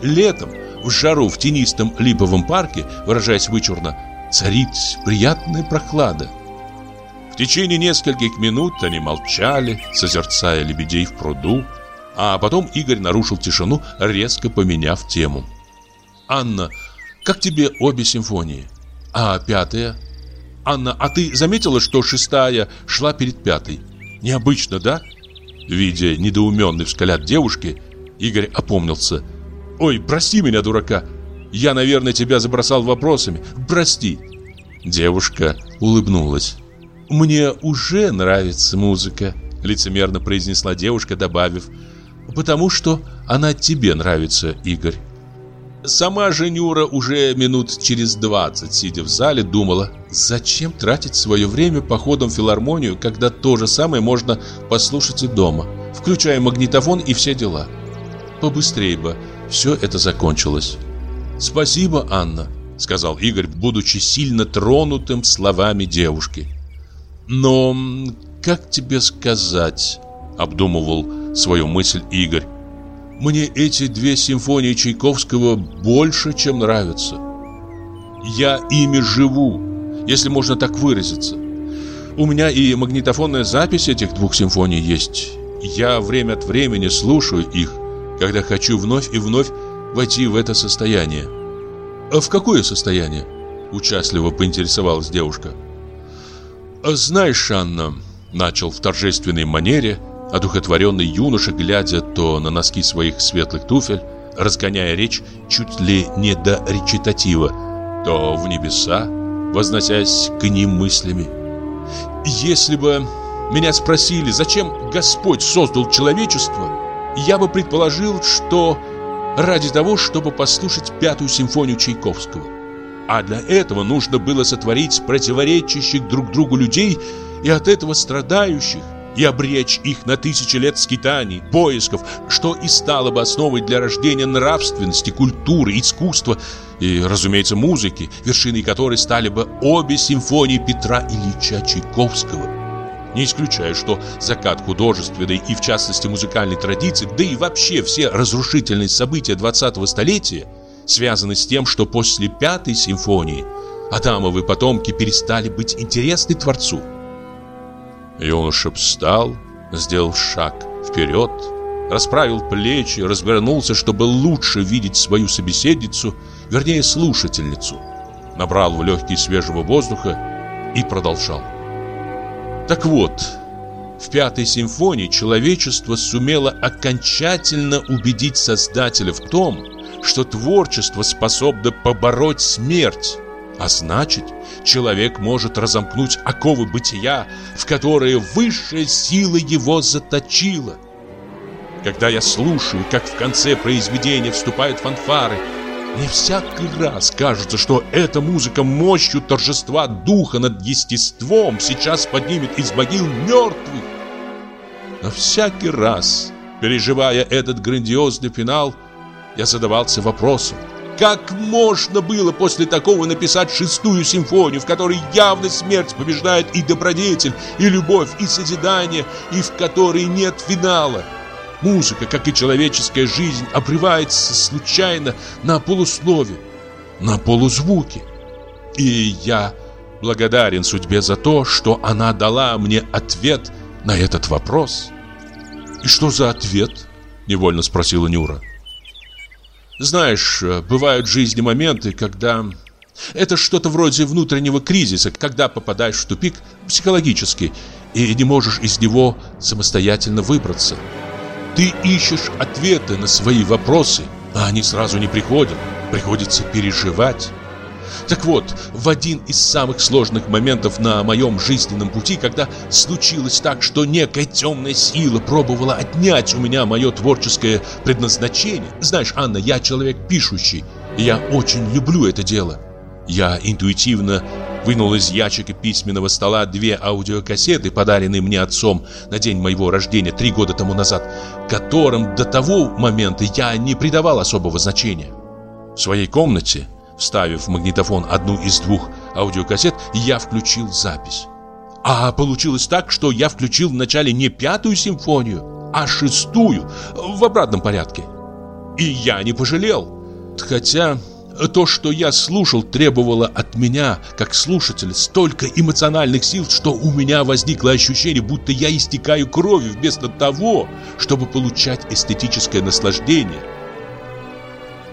Летом, в жару в тенистом липовом парке, выражаясь вычурно, царит приятная прохлада». В течение нескольких минут они молчали, созерцая лебедей в пруду, а потом Игорь нарушил тишину, резко поменяв тему. «Анна, как тебе обе симфонии? А пятая? Анна, а ты заметила, что шестая шла перед пятой? Необычно, да? Видя недоуменный взгляд девушки, Игорь опомнился. «Ой, прости меня, дурака! Я, наверное, тебя забросал вопросами. Прости!» Девушка улыбнулась. «Мне уже нравится музыка», — лицемерно произнесла девушка, добавив, «потому что она тебе нравится, Игорь». Сама же Нюра уже минут через двадцать, сидя в зале, думала, зачем тратить свое время походом в филармонию, когда то же самое можно послушать и дома, включая магнитофон и все дела. Побыстрее бы все это закончилось. «Спасибо, Анна», — сказал Игорь, будучи сильно тронутым словами девушки. «Но как тебе сказать?» — обдумывал свою мысль Игорь. Мне эти две симфонии Чайковского больше, чем нравятся. Я ими живу, если можно так выразиться. У меня и магнитофонная запись этих двух симфоний есть. Я время от времени слушаю их, когда хочу вновь и вновь войти в это состояние. А в какое состояние? Участливо поинтересовалась девушка. «А «Знаешь, Анна», — начал в торжественной манере, — Одухотворенный юноша, глядя то на носки своих светлых туфель, разгоняя речь чуть ли не до речитатива, то в небеса, возносясь к ним мыслями. Если бы меня спросили, зачем Господь создал человечество, я бы предположил, что ради того, чтобы послушать пятую симфонию Чайковского. А для этого нужно было сотворить противоречащих друг другу людей и от этого страдающих, и обречь их на тысячи лет скитаний, поисков, что и стало бы основой для рождения нравственности, культуры, искусства и, разумеется, музыки, вершиной которой стали бы обе симфонии Петра Ильича Чайковского. Не исключаю, что закат художественной и, в частности, музыкальной традиции, да и вообще все разрушительные события 20-го столетия связаны с тем, что после пятой симфонии Адамовы потомки перестали быть интересны Творцу. Юноша встал, сделал шаг вперед, расправил плечи, развернулся, чтобы лучше видеть свою собеседницу, вернее, слушательницу. Набрал в легкие свежего воздуха и продолжал. Так вот, в пятой симфонии человечество сумело окончательно убедить Создателя в том, что творчество способно побороть смерть, а значит, человек может разомкнуть оковы бытия, в которые высшая сила его заточила. Когда я слушаю, как в конце произведения вступают фанфары, мне всякий раз кажется, что эта музыка мощью торжества духа над естеством сейчас поднимет из могил мертвых. Но всякий раз, переживая этот грандиозный финал, я задавался вопросом, как можно было после такого написать шестую симфонию, в которой явно смерть побеждает и добродетель, и любовь, и созидание, и в которой нет финала? Музыка, как и человеческая жизнь, обрывается случайно на полуслове, на полузвуке. И я благодарен судьбе за то, что она дала мне ответ на этот вопрос. «И что за ответ?» – невольно спросила Нюра. Знаешь, э, бывают в жизни моменты, когда... Это что-то вроде внутреннего кризиса, когда попадаешь в тупик психологически и не можешь из него самостоятельно выбраться. Ты ищешь ответы на свои вопросы, а они сразу не приходят. Приходится переживать. Так вот, в один из самых сложных моментов на моем жизненном пути, когда случилось так, что некая темная сила пробовала отнять у меня мое творческое предназначение. Знаешь, Анна, я человек пишущий, и я очень люблю это дело. Я интуитивно вынул из ящика письменного стола две аудиокассеты, подаренные мне отцом на день моего рождения три года тому назад, которым до того момента я не придавал особого значения. В своей комнате Вставив в магнитофон одну из двух аудиокассет, я включил запись. А получилось так, что я включил вначале не пятую симфонию, а шестую, в обратном порядке. И я не пожалел. Хотя то, что я слушал, требовало от меня, как слушателя, столько эмоциональных сил, что у меня возникло ощущение, будто я истекаю кровью вместо того, чтобы получать эстетическое наслаждение.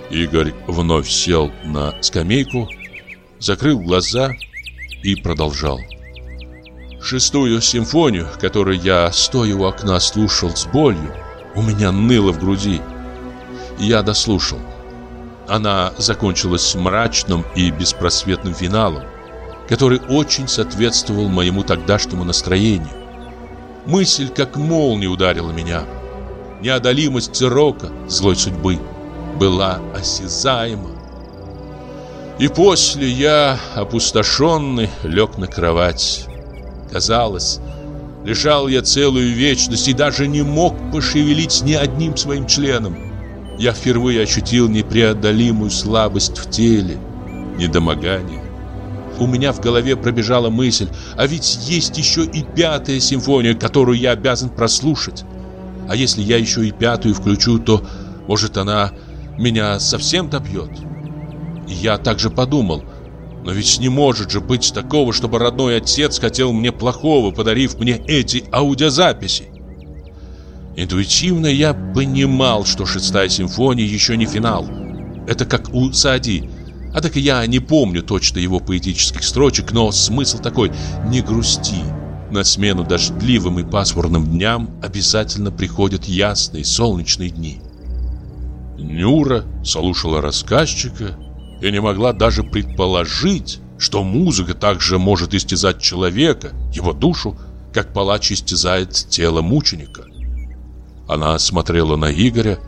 Игорь вновь сел на скамейку, закрыл глаза и продолжал. Шестую симфонию, которую я, стоя у окна, слушал с болью, у меня ныло в груди. Я дослушал. Она закончилась мрачным и беспросветным финалом, который очень соответствовал моему тогдашнему настроению. Мысль, как молния, ударила меня. Неодолимость рока, злой судьбы, была осязаема. И после я, опустошенный, лег на кровать. Казалось, лежал я целую вечность и даже не мог пошевелить ни одним своим членом я впервые ощутил непреодолимую слабость в теле, недомогание. У меня в голове пробежала мысль, а ведь есть еще и пятая симфония, которую я обязан прослушать. А если я еще и пятую включу, то, может, она меня совсем добьет? И я также подумал, но ведь не может же быть такого, чтобы родной отец хотел мне плохого, подарив мне эти аудиозаписи. Интуитивно я понимал, что шестая симфония еще не финал. Это как у Сади. А так я не помню точно его поэтических строчек, но смысл такой «не грусти». На смену дождливым и пасмурным дням обязательно приходят ясные солнечные дни. Нюра слушала рассказчика и не могла даже предположить, что музыка также может истязать человека, его душу, как палач истязает тело мученика. Она смотрела на Игоря,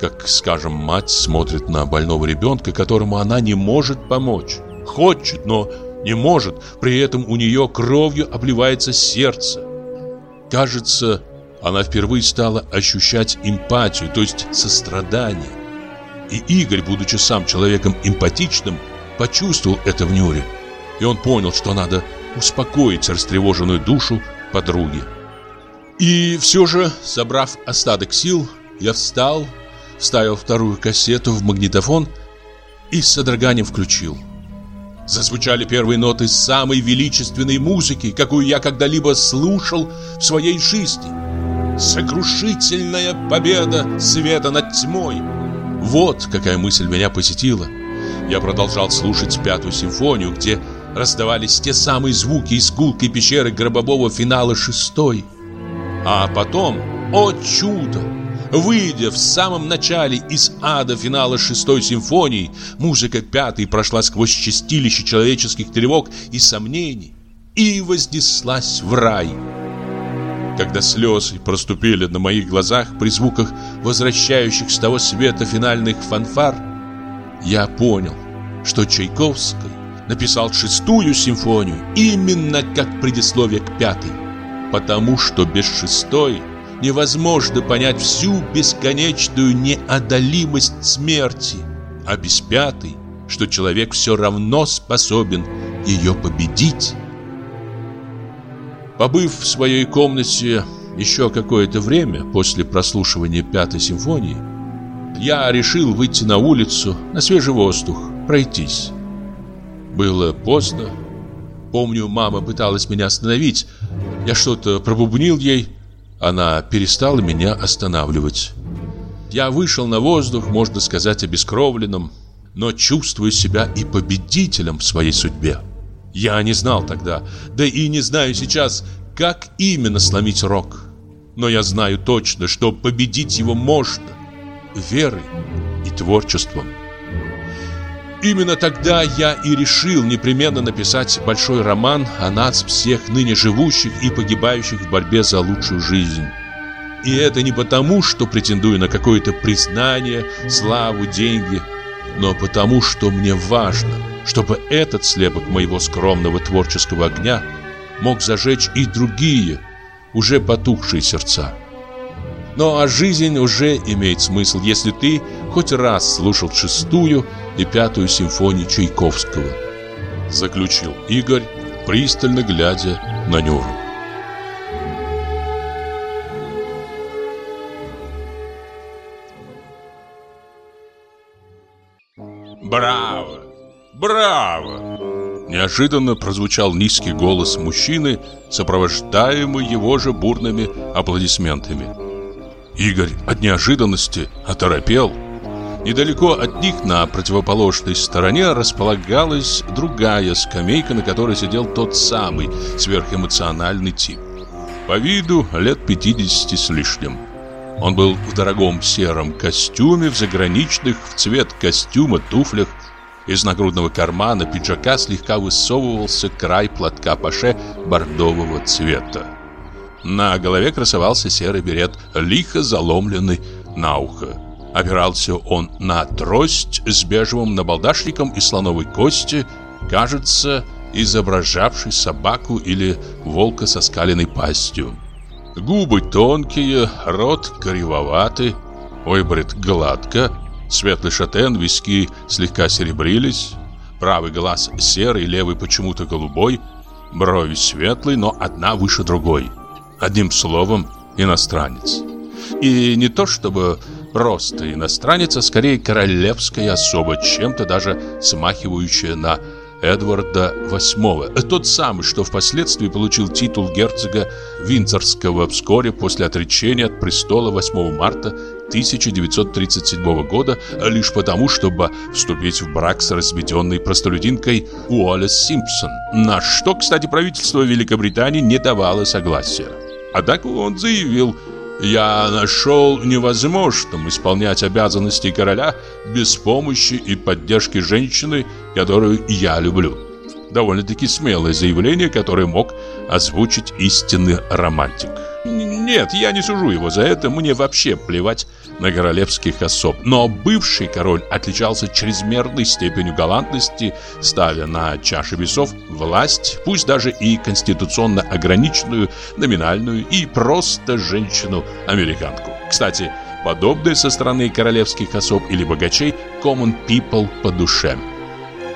как, скажем, мать смотрит на больного ребенка, которому она не может помочь. Хочет, но не может, при этом у нее кровью обливается сердце. Кажется, она впервые стала ощущать эмпатию, то есть сострадание. И Игорь, будучи сам человеком эмпатичным, почувствовал это в Нюре. И он понял, что надо успокоить растревоженную душу подруги. И все же, собрав остаток сил, я встал, вставил вторую кассету в магнитофон и с содроганием включил. Зазвучали первые ноты самой величественной музыки, какую я когда-либо слушал в своей жизни. Сокрушительная победа света над тьмой. Вот какая мысль меня посетила. Я продолжал слушать пятую симфонию, где раздавались те самые звуки из гулкой пещеры гробового финала шестой. А потом, о чудо! Выйдя в самом начале из ада финала шестой симфонии, музыка пятой прошла сквозь чистилище человеческих тревог и сомнений и вознеслась в рай. Когда слезы проступили на моих глазах при звуках возвращающих с того света финальных фанфар, я понял, что Чайковский написал шестую симфонию именно как предисловие к пятой потому что без шестой невозможно понять всю бесконечную неодолимость смерти, а без пятой, что человек все равно способен ее победить. Побыв в своей комнате еще какое-то время после прослушивания пятой симфонии, я решил выйти на улицу, на свежий воздух, пройтись. Было поздно. Помню, мама пыталась меня остановить, я что-то пробубнил ей, она перестала меня останавливать. Я вышел на воздух, можно сказать, обескровленным, но чувствую себя и победителем в своей судьбе. Я не знал тогда, да и не знаю сейчас, как именно сломить рок. Но я знаю точно, что победить его можно верой и творчеством. Именно тогда я и решил непременно написать большой роман о нас всех ныне живущих и погибающих в борьбе за лучшую жизнь. И это не потому, что претендую на какое-то признание, славу, деньги, но потому, что мне важно, чтобы этот слепок моего скромного творческого огня мог зажечь и другие, уже потухшие сердца. Но а жизнь уже имеет смысл, если ты хоть раз слушал шестую и пятую симфонии Чайковского. Заключил Игорь, пристально глядя на Нюру. «Браво! Браво!» Неожиданно прозвучал низкий голос мужчины, сопровождаемый его же бурными аплодисментами. Игорь от неожиданности оторопел. Недалеко от них на противоположной стороне располагалась другая скамейка, на которой сидел тот самый сверхэмоциональный тип. По виду лет 50 с лишним. Он был в дорогом сером костюме, в заграничных, в цвет костюма, туфлях. Из нагрудного кармана пиджака слегка высовывался край платка паше бордового цвета. На голове красовался серый берет, лихо заломленный на ухо. Опирался он на трость с бежевым набалдашником из слоновой кости, кажется, изображавший собаку или волка со скаленной пастью. Губы тонкие, рот кривоватый, выбрит гладко, светлый шатен, виски слегка серебрились, правый глаз серый, левый почему-то голубой, брови светлые, но одна выше другой. Одним словом, иностранец. И не то чтобы просто иностранец, а скорее королевская особа, чем-то даже смахивающая на Эдварда VIII, тот самый, что впоследствии получил титул герцога Виндзорского вскоре после отречения от престола 8 марта 1937 года лишь потому, чтобы вступить в брак с разведенной простолюдинкой Уоллес Симпсон, на что, кстати, правительство Великобритании не давало согласия. Однако он заявил – я нашел невозможным исполнять обязанности короля без помощи и поддержки женщины, которую я люблю. Довольно-таки смелое заявление, которое мог озвучить истинный романтик. Нет, я не сужу его за это, мне вообще плевать на королевских особ. Но бывший король отличался чрезмерной степенью галантности, ставя на чаше весов власть, пусть даже и конституционно ограниченную, номинальную и просто женщину-американку. Кстати, подобное со стороны королевских особ или богачей common people по душе.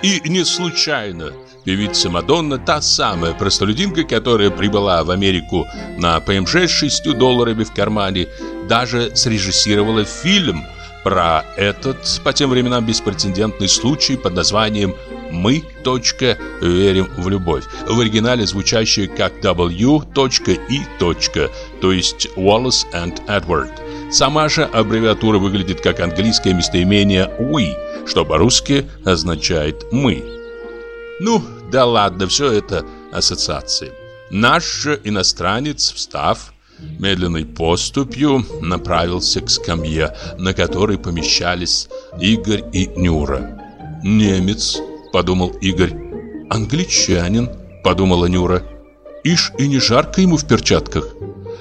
И не случайно певица Мадонна, та самая простолюдинка, которая прибыла в Америку на ПМЖ с 6 долларами в кармане, даже срежиссировала фильм про этот, по тем временам, беспрецедентный случай под названием «Мы. Верим в любовь», в оригинале звучащий как W. И. то есть Wallace and Edward. Сама же аббревиатура выглядит как английское местоимение «we», что по-русски означает «мы». Ну, да ладно, все это ассоциации. Наш иностранец, встав, медленной поступью направился к скамье, на которой помещались Игорь и Нюра. «Немец», — подумал Игорь. «Англичанин», — подумала Нюра. «Ишь, и не жарко ему в перчатках».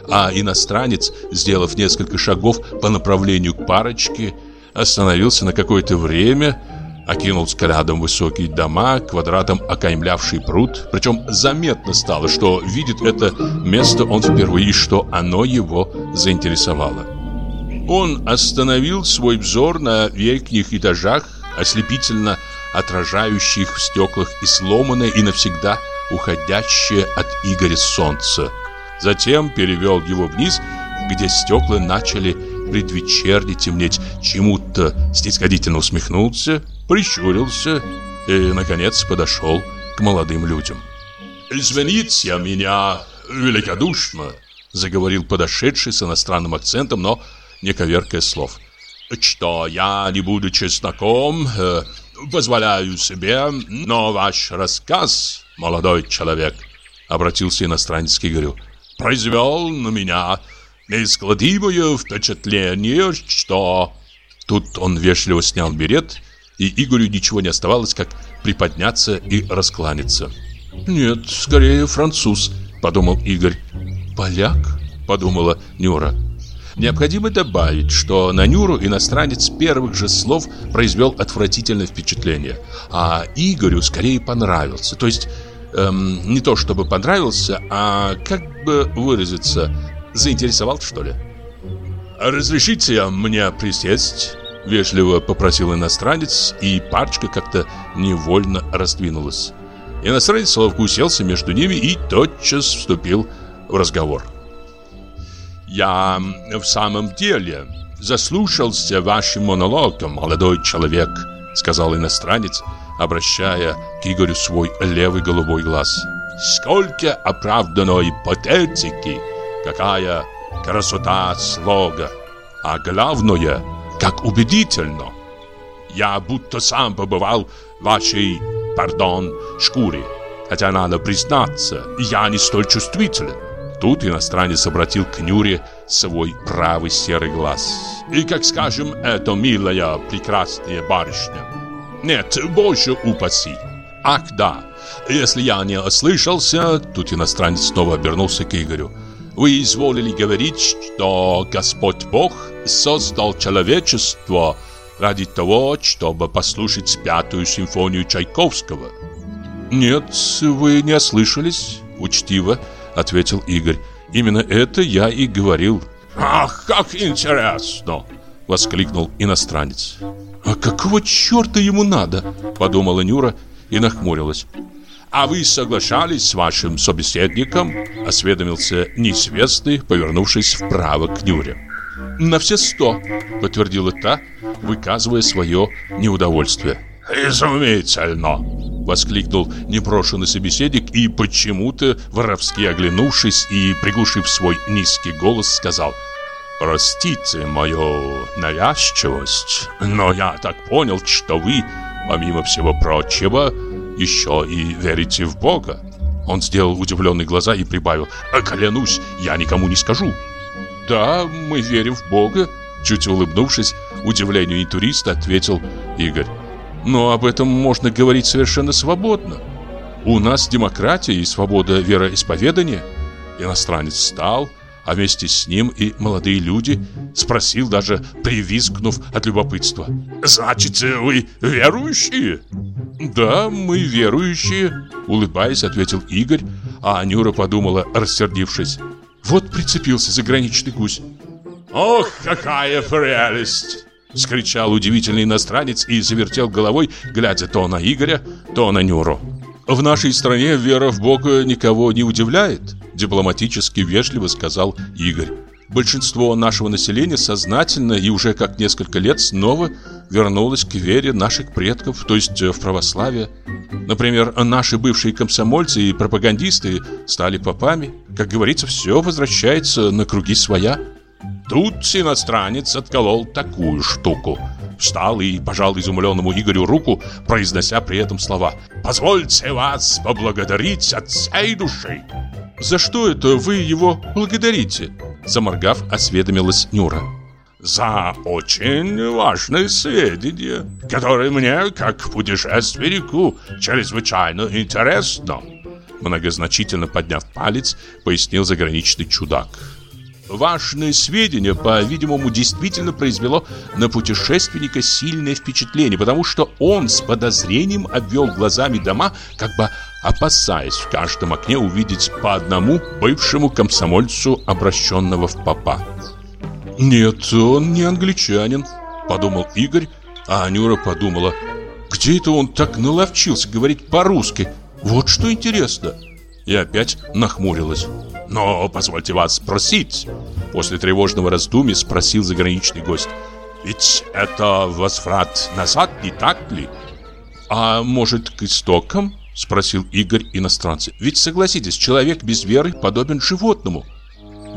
А иностранец, сделав несколько шагов по направлению к парочке, остановился на какое-то время окинул взглядом высокие дома, квадратом окаймлявший пруд. Причем заметно стало, что видит это место он впервые, что оно его заинтересовало. Он остановил свой взор на верхних этажах, ослепительно отражающих в стеклах и сломанное, и навсегда уходящее от Игоря солнце. Затем перевел его вниз, где стекла начали предвечерне темнеть, чему-то снисходительно усмехнулся, прищурился и, наконец, подошел к молодым людям. «Извините меня великодушно», — заговорил подошедший с иностранным акцентом, но не коверкая слов, «что я, не будучи знаком, э, позволяю себе, но ваш рассказ, молодой человек, обратился иностранец к Игорю, произвел на меня неискладимое впечатление, что...» Тут он вежливо снял берет и Игорю ничего не оставалось, как приподняться и раскланяться. «Нет, скорее француз», — подумал Игорь. «Поляк?» — подумала Нюра. Необходимо добавить, что на Нюру иностранец первых же слов произвел отвратительное впечатление, а Игорю скорее понравился. То есть, эм, не то чтобы понравился, а, как бы выразиться, заинтересовал, что ли. «Разрешите мне присесть?» Вежливо попросил иностранец, и парочка как-то невольно раздвинулась. Иностранец ловко уселся между ними и тотчас вступил в разговор. «Я в самом деле заслушался вашим монологом, молодой человек», сказал иностранец, обращая к Игорю свой левый голубой глаз. «Сколько оправданной патетики! Какая красота слога! А главное — как убедительно! Я будто сам побывал в вашей, пардон, шкуре. Хотя надо признаться, я не столь чувствителен. Тут иностранец обратил к Нюре свой правый серый глаз. И, как скажем, это милая, прекрасная барышня. Нет, больше упаси. Ах, да, если я не ослышался, тут иностранец снова обернулся к Игорю. Вы изволили говорить, что Господь Бог создал человечество ради того, чтобы послушать пятую симфонию Чайковского. Нет, вы не ослышались, учтиво ответил Игорь. Именно это я и говорил. Ах, как интересно, воскликнул иностранец. А какого черта ему надо? подумала Нюра и нахмурилась. «А вы соглашались с вашим собеседником?» Осведомился неизвестный, повернувшись вправо к Нюре. «На все сто», — подтвердила та, выказывая свое неудовольствие. «Изумительно!» — воскликнул непрошенный собеседник и почему-то, воровски оглянувшись и приглушив свой низкий голос, сказал «Простите мою навязчивость, но я так понял, что вы, помимо всего прочего, еще и верите в Бога?» Он сделал удивленные глаза и прибавил «Клянусь, я никому не скажу». «Да, мы верим в Бога», чуть улыбнувшись, удивлению интуриста ответил Игорь. «Но об этом можно говорить совершенно свободно. У нас демократия и свобода вероисповедания». Иностранец встал, а вместе с ним и молодые люди, спросил даже, привизгнув от любопытства. «Значит, вы верующие?» «Да, мы верующие», — улыбаясь, ответил Игорь, а Нюра подумала, рассердившись. «Вот прицепился заграничный гусь». «Ох, какая прелесть!» — скричал удивительный иностранец и завертел головой, глядя то на Игоря, то на Нюру. «В нашей стране вера в Бога никого не удивляет», — дипломатически вежливо сказал Игорь. Большинство нашего населения сознательно и уже как несколько лет снова вернулось к вере наших предков, то есть в православие. Например, наши бывшие комсомольцы и пропагандисты стали попами. Как говорится, все возвращается на круги своя. Тут иностранец отколол такую штуку. Встал и пожал изумленному Игорю руку, произнося при этом слова «Позвольте вас поблагодарить от всей души». «За что это вы его благодарите?» Заморгав, осведомилась Нюра. «За очень важные сведения, которые мне, как путешественнику, чрезвычайно интересно». Многозначительно подняв палец, пояснил заграничный чудак. Важное сведения, по-видимому, действительно произвело на путешественника сильное впечатление, потому что он с подозрением обвел глазами дома, как бы опасаясь в каждом окне увидеть по одному бывшему комсомольцу, обращенного в папа. «Нет, он не англичанин», — подумал Игорь, а Анюра подумала, «где это он так наловчился говорить по-русски? Вот что интересно!» И опять нахмурилась. «Но позвольте вас спросить», — после тревожного раздумья спросил заграничный гость, «ведь это возврат назад, не так ли?» «А может, к истокам?» Спросил Игорь иностранца. Ведь согласитесь, человек без веры подобен животному.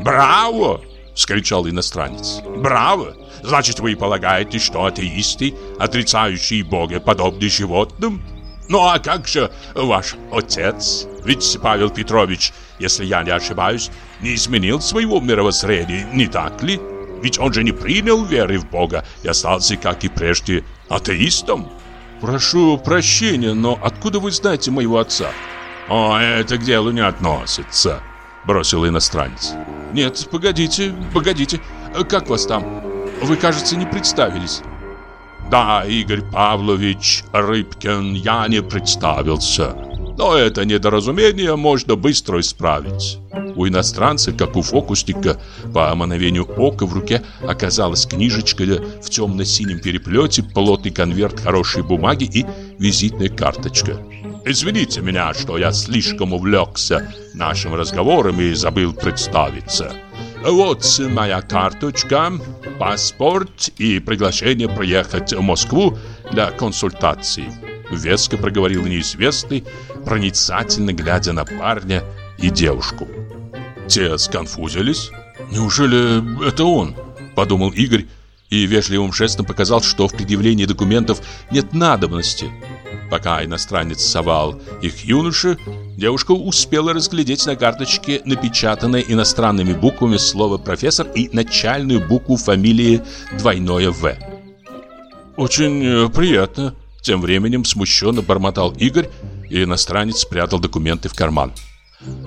Браво! Вскричал иностранец. Браво! Значит, вы полагаете, что атеисты, отрицающие Бога, подобны животным? Ну а как же ваш отец? Ведь Павел Петрович, если я не ошибаюсь, не изменил своего мировоззрения, не так ли? Ведь он же не принял веры в Бога и остался, как и прежде, атеистом. «Прошу прощения, но откуда вы знаете моего отца?» «О, это к делу не относится», — бросил иностранец. «Нет, погодите, погодите. Как вас там? Вы, кажется, не представились». «Да, Игорь Павлович Рыбкин, я не представился. Но это недоразумение можно быстро исправить». У иностранца, как у фокусника, по мановению ока в руке оказалась книжечка в темно-синем переплете, плотный конверт хорошей бумаги и визитная карточка. «Извините меня, что я слишком увлекся нашим разговором и забыл представиться. Вот моя карточка, паспорт и приглашение приехать в Москву для консультации». Веско проговорил неизвестный, проницательно глядя на парня и девушку. Те сконфузились. Неужели это он? Подумал Игорь и вежливым жестом показал, что в предъявлении документов нет надобности. Пока иностранец совал их юноше, девушка успела разглядеть на карточке напечатанное иностранными буквами слово «профессор» и начальную букву фамилии двойное «В». «Очень э, приятно», — тем временем смущенно бормотал Игорь, и иностранец спрятал документы в карман.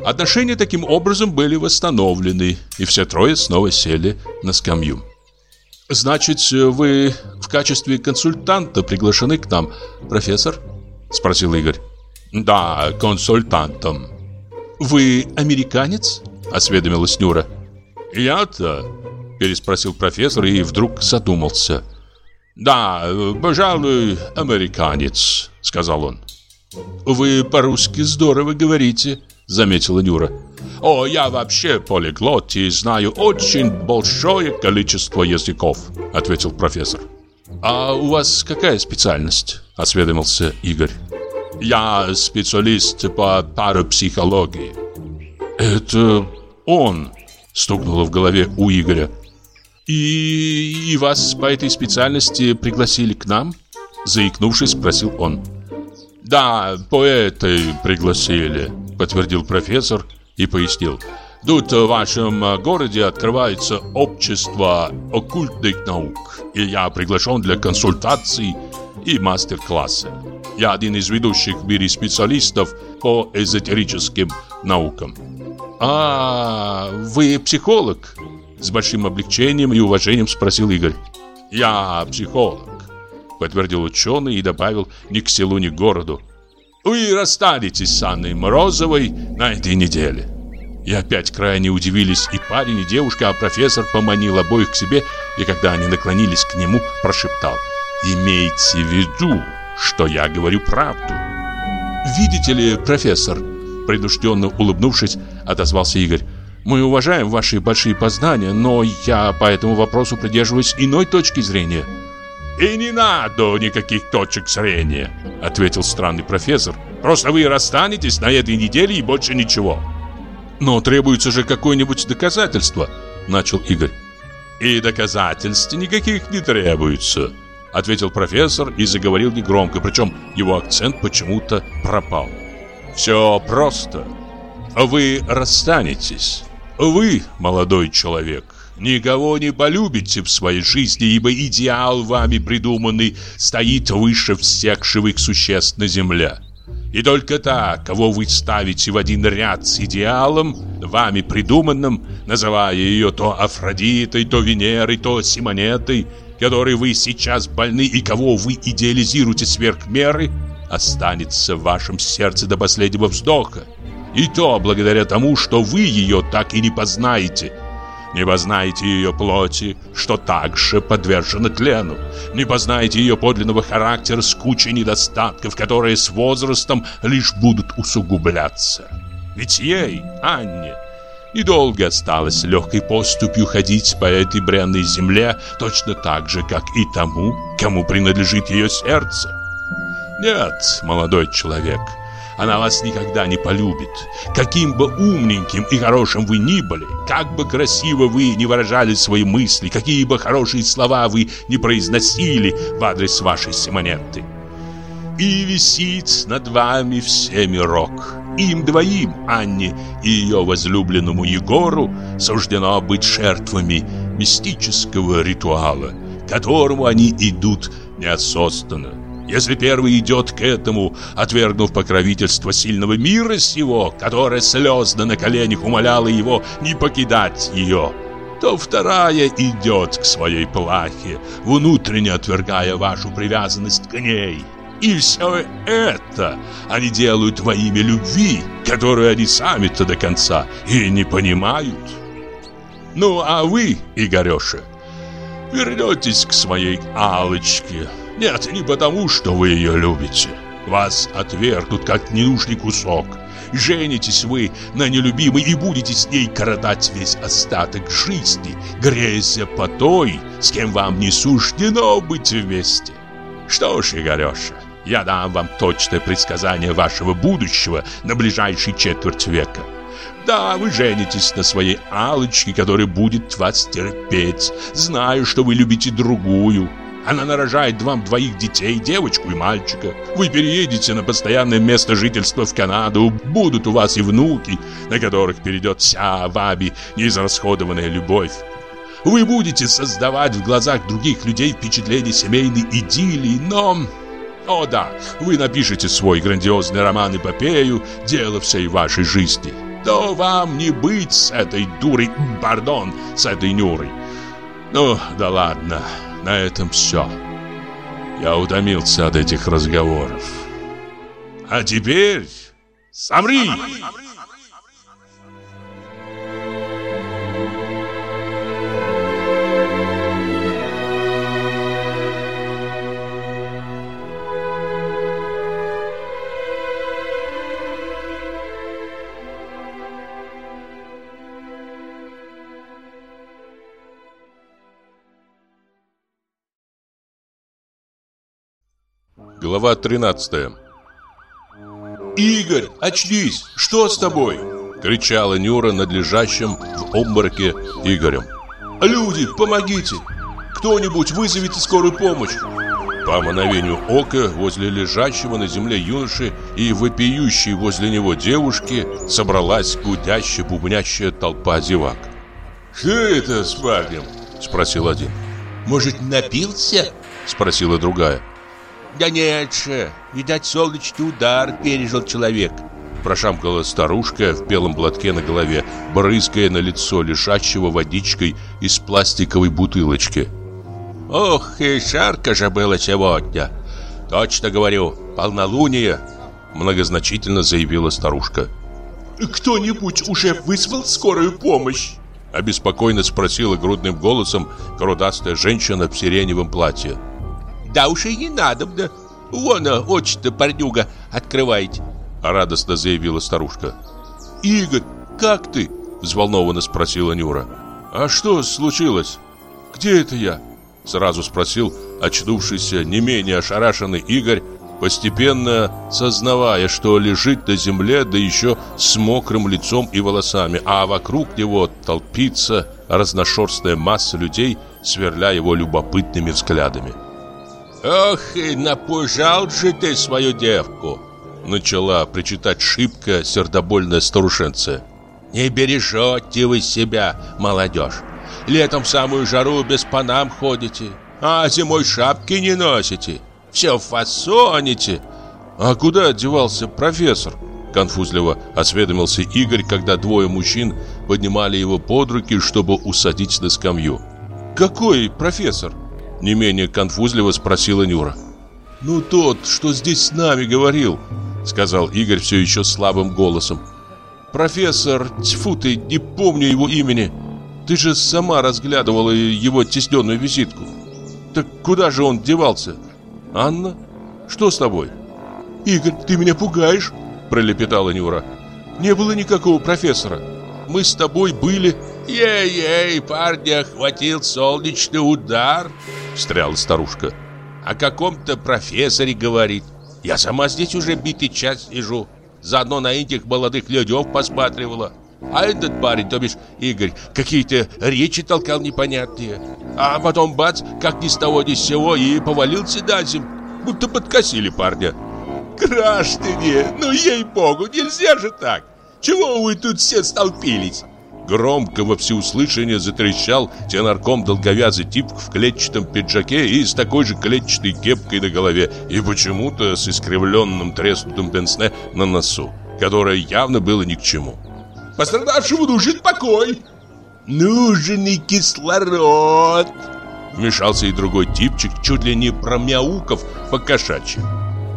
Отношения таким образом были восстановлены, и все трое снова сели на скамью. «Значит, вы в качестве консультанта приглашены к нам, профессор?» Спросил Игорь. «Да, консультантом». «Вы американец?» Осведомилась Нюра. «Я-то?» Переспросил профессор и вдруг задумался. «Да, пожалуй, американец», сказал он. «Вы по-русски здорово говорите», заметила Нюра. О, я вообще полиглот и знаю очень большое количество языков, ответил профессор. А у вас какая специальность? осведомился Игорь. Я специалист по парапсихологии. Это он, стукнуло в голове у Игоря. И, и вас по этой специальности пригласили к нам? заикнувшись, спросил он. Да, по этой пригласили, подтвердил профессор и пояснил. Тут в вашем городе открывается общество оккультных наук, и я приглашен для консультаций и мастер-класса. Я один из ведущих в мире специалистов по эзотерическим наукам. А, вы психолог? С большим облегчением и уважением спросил Игорь. Я психолог, подтвердил ученый и добавил ни к селу, ни к городу. Вы расстанетесь с Анной Морозовой на этой неделе. И опять крайне удивились и парень, и девушка, а профессор поманил обоих к себе, и когда они наклонились к нему, прошептал «Имейте в виду, что я говорю правду». «Видите ли, профессор?» Принужденно улыбнувшись, отозвался Игорь. «Мы уважаем ваши большие познания, но я по этому вопросу придерживаюсь иной точки зрения». «И не надо никаких точек зрения», — ответил странный профессор. «Просто вы расстанетесь на этой неделе и больше ничего». «Но требуется же какое-нибудь доказательство», — начал Игорь. «И доказательств никаких не требуется», — ответил профессор и заговорил негромко, причем его акцент почему-то пропал. «Все просто. Вы расстанетесь. Вы, молодой человек, Никого не полюбите в своей жизни, ибо идеал вами придуманный стоит выше всех живых существ на земле. И только та, кого вы ставите в один ряд с идеалом, вами придуманным, называя ее то Афродитой, то Венерой, то Симонетой, которой вы сейчас больны и кого вы идеализируете сверх меры, останется в вашем сердце до последнего вздоха. И то благодаря тому, что вы ее так и не познаете – не познаете ее плоти, что также подвержена тлену. Не познаете ее подлинного характера с кучей недостатков, которые с возрастом лишь будут усугубляться. Ведь ей, Анне, недолго осталось легкой поступью ходить по этой бренной земле, точно так же, как и тому, кому принадлежит ее сердце. Нет, молодой человек, — она вас никогда не полюбит. Каким бы умненьким и хорошим вы ни были, как бы красиво вы не выражали свои мысли, какие бы хорошие слова вы не произносили в адрес вашей Симонетты. И висит над вами всеми рок. Им двоим, Анне и ее возлюбленному Егору, суждено быть жертвами мистического ритуала, к которому они идут неосознанно. Если первый идет к этому, отвергнув покровительство сильного мира сего, которое слезно на коленях умоляло его не покидать ее, то вторая идет к своей плахе, внутренне отвергая вашу привязанность к ней. И все это они делают во имя любви, которую они сами-то до конца и не понимают. Ну, а вы, Игореша, вернетесь к своей Алочке, нет, не потому, что вы ее любите. Вас отвергнут, как ненужный кусок. Женитесь вы на нелюбимой и будете с ней коротать весь остаток жизни, грезя по той, с кем вам не суждено быть вместе. Что ж, Игореша, я дам вам точное предсказание вашего будущего на ближайший четверть века. Да, вы женитесь на своей Алочке, которая будет вас терпеть, зная, что вы любите другую. Она нарожает вам двоих детей, девочку и мальчика. Вы переедете на постоянное место жительства в Канаду. Будут у вас и внуки, на которых перейдет вся вами неизрасходованная любовь. Вы будете создавать в глазах других людей впечатление семейной идиллии, но... О да, вы напишете свой грандиозный роман-эпопею «Дело всей вашей жизни». Но вам не быть с этой дурой, пардон, с этой Нюрой. Ну, да ладно, на этом все. Я утомился от этих разговоров. А теперь... Самри! Самри! Глава 13 «Игорь, очнись! Что с тобой?» Кричала Нюра над лежащим в обмороке Игорем. «Люди, помогите! Кто-нибудь вызовите скорую помощь!» По мановению ока возле лежащего на земле юноши и вопиющей возле него девушки собралась гудящая, бубнящая толпа зевак. «Что это с парнем?» – спросил один. «Может, напился?» – спросила другая. Да нет же, видать, солнечный удар пережил человек. Прошамкала старушка в белом платке на голове, брызгая на лицо лежащего водичкой из пластиковой бутылочки. Ох, и жарко же было сегодня. Точно говорю, полнолуние, многозначительно заявила старушка. Кто-нибудь уже вызвал скорую помощь? Обеспокоенно спросила грудным голосом грудастая женщина в сиреневом платье. Да уж и не надо, да. Вон, а, очи-то парнюга открываете. Радостно заявила старушка. Игорь, как ты? Взволнованно спросила Нюра. А что случилось? Где это я? Сразу спросил очнувшийся, не менее ошарашенный Игорь, постепенно сознавая, что лежит на земле, да еще с мокрым лицом и волосами, а вокруг него толпится разношерстная масса людей, сверля его любопытными взглядами. «Ох, и напужал же ты свою девку!» Начала причитать шибко сердобольная старушенция. «Не бережете вы себя, молодежь! Летом в самую жару без панам ходите, а зимой шапки не носите, все фасоните!» «А куда одевался профессор?» Конфузливо осведомился Игорь, когда двое мужчин поднимали его под руки, чтобы усадить на скамью. «Какой профессор?» Не менее конфузливо спросила Нюра. «Ну тот, что здесь с нами говорил», сказал Игорь все еще слабым голосом. «Профессор, тьфу ты, не помню его имени. Ты же сама разглядывала его тесненную визитку. Так куда же он девался? Анна, что с тобой?» «Игорь, ты меня пугаешь», пролепетала Нюра. «Не было никакого профессора. Мы с тобой были...» «Ей-ей, парня охватил солнечный удар!» Встряла старушка. О каком-то профессоре говорит. Я сама здесь уже битый час сижу. Заодно на этих молодых людей посматривала. А этот парень, то бишь Игорь, какие-то речи толкал непонятные. А потом бац, как ни с того ни с сего, и повалился на землю. Будто подкосили парня. Граждане, ну ей-богу, нельзя же так. Чего вы тут все столпились? Громко во всеуслышание затрещал тенарком долговязый тип в клетчатом пиджаке и с такой же клетчатой кепкой на голове и почему-то с искривленным треснутым пенсне на носу, которое явно было ни к чему. «Пострадавшему нужен покой!» «Нужен и кислород!» Вмешался и другой типчик, чуть ли не промяуков по кошачьи.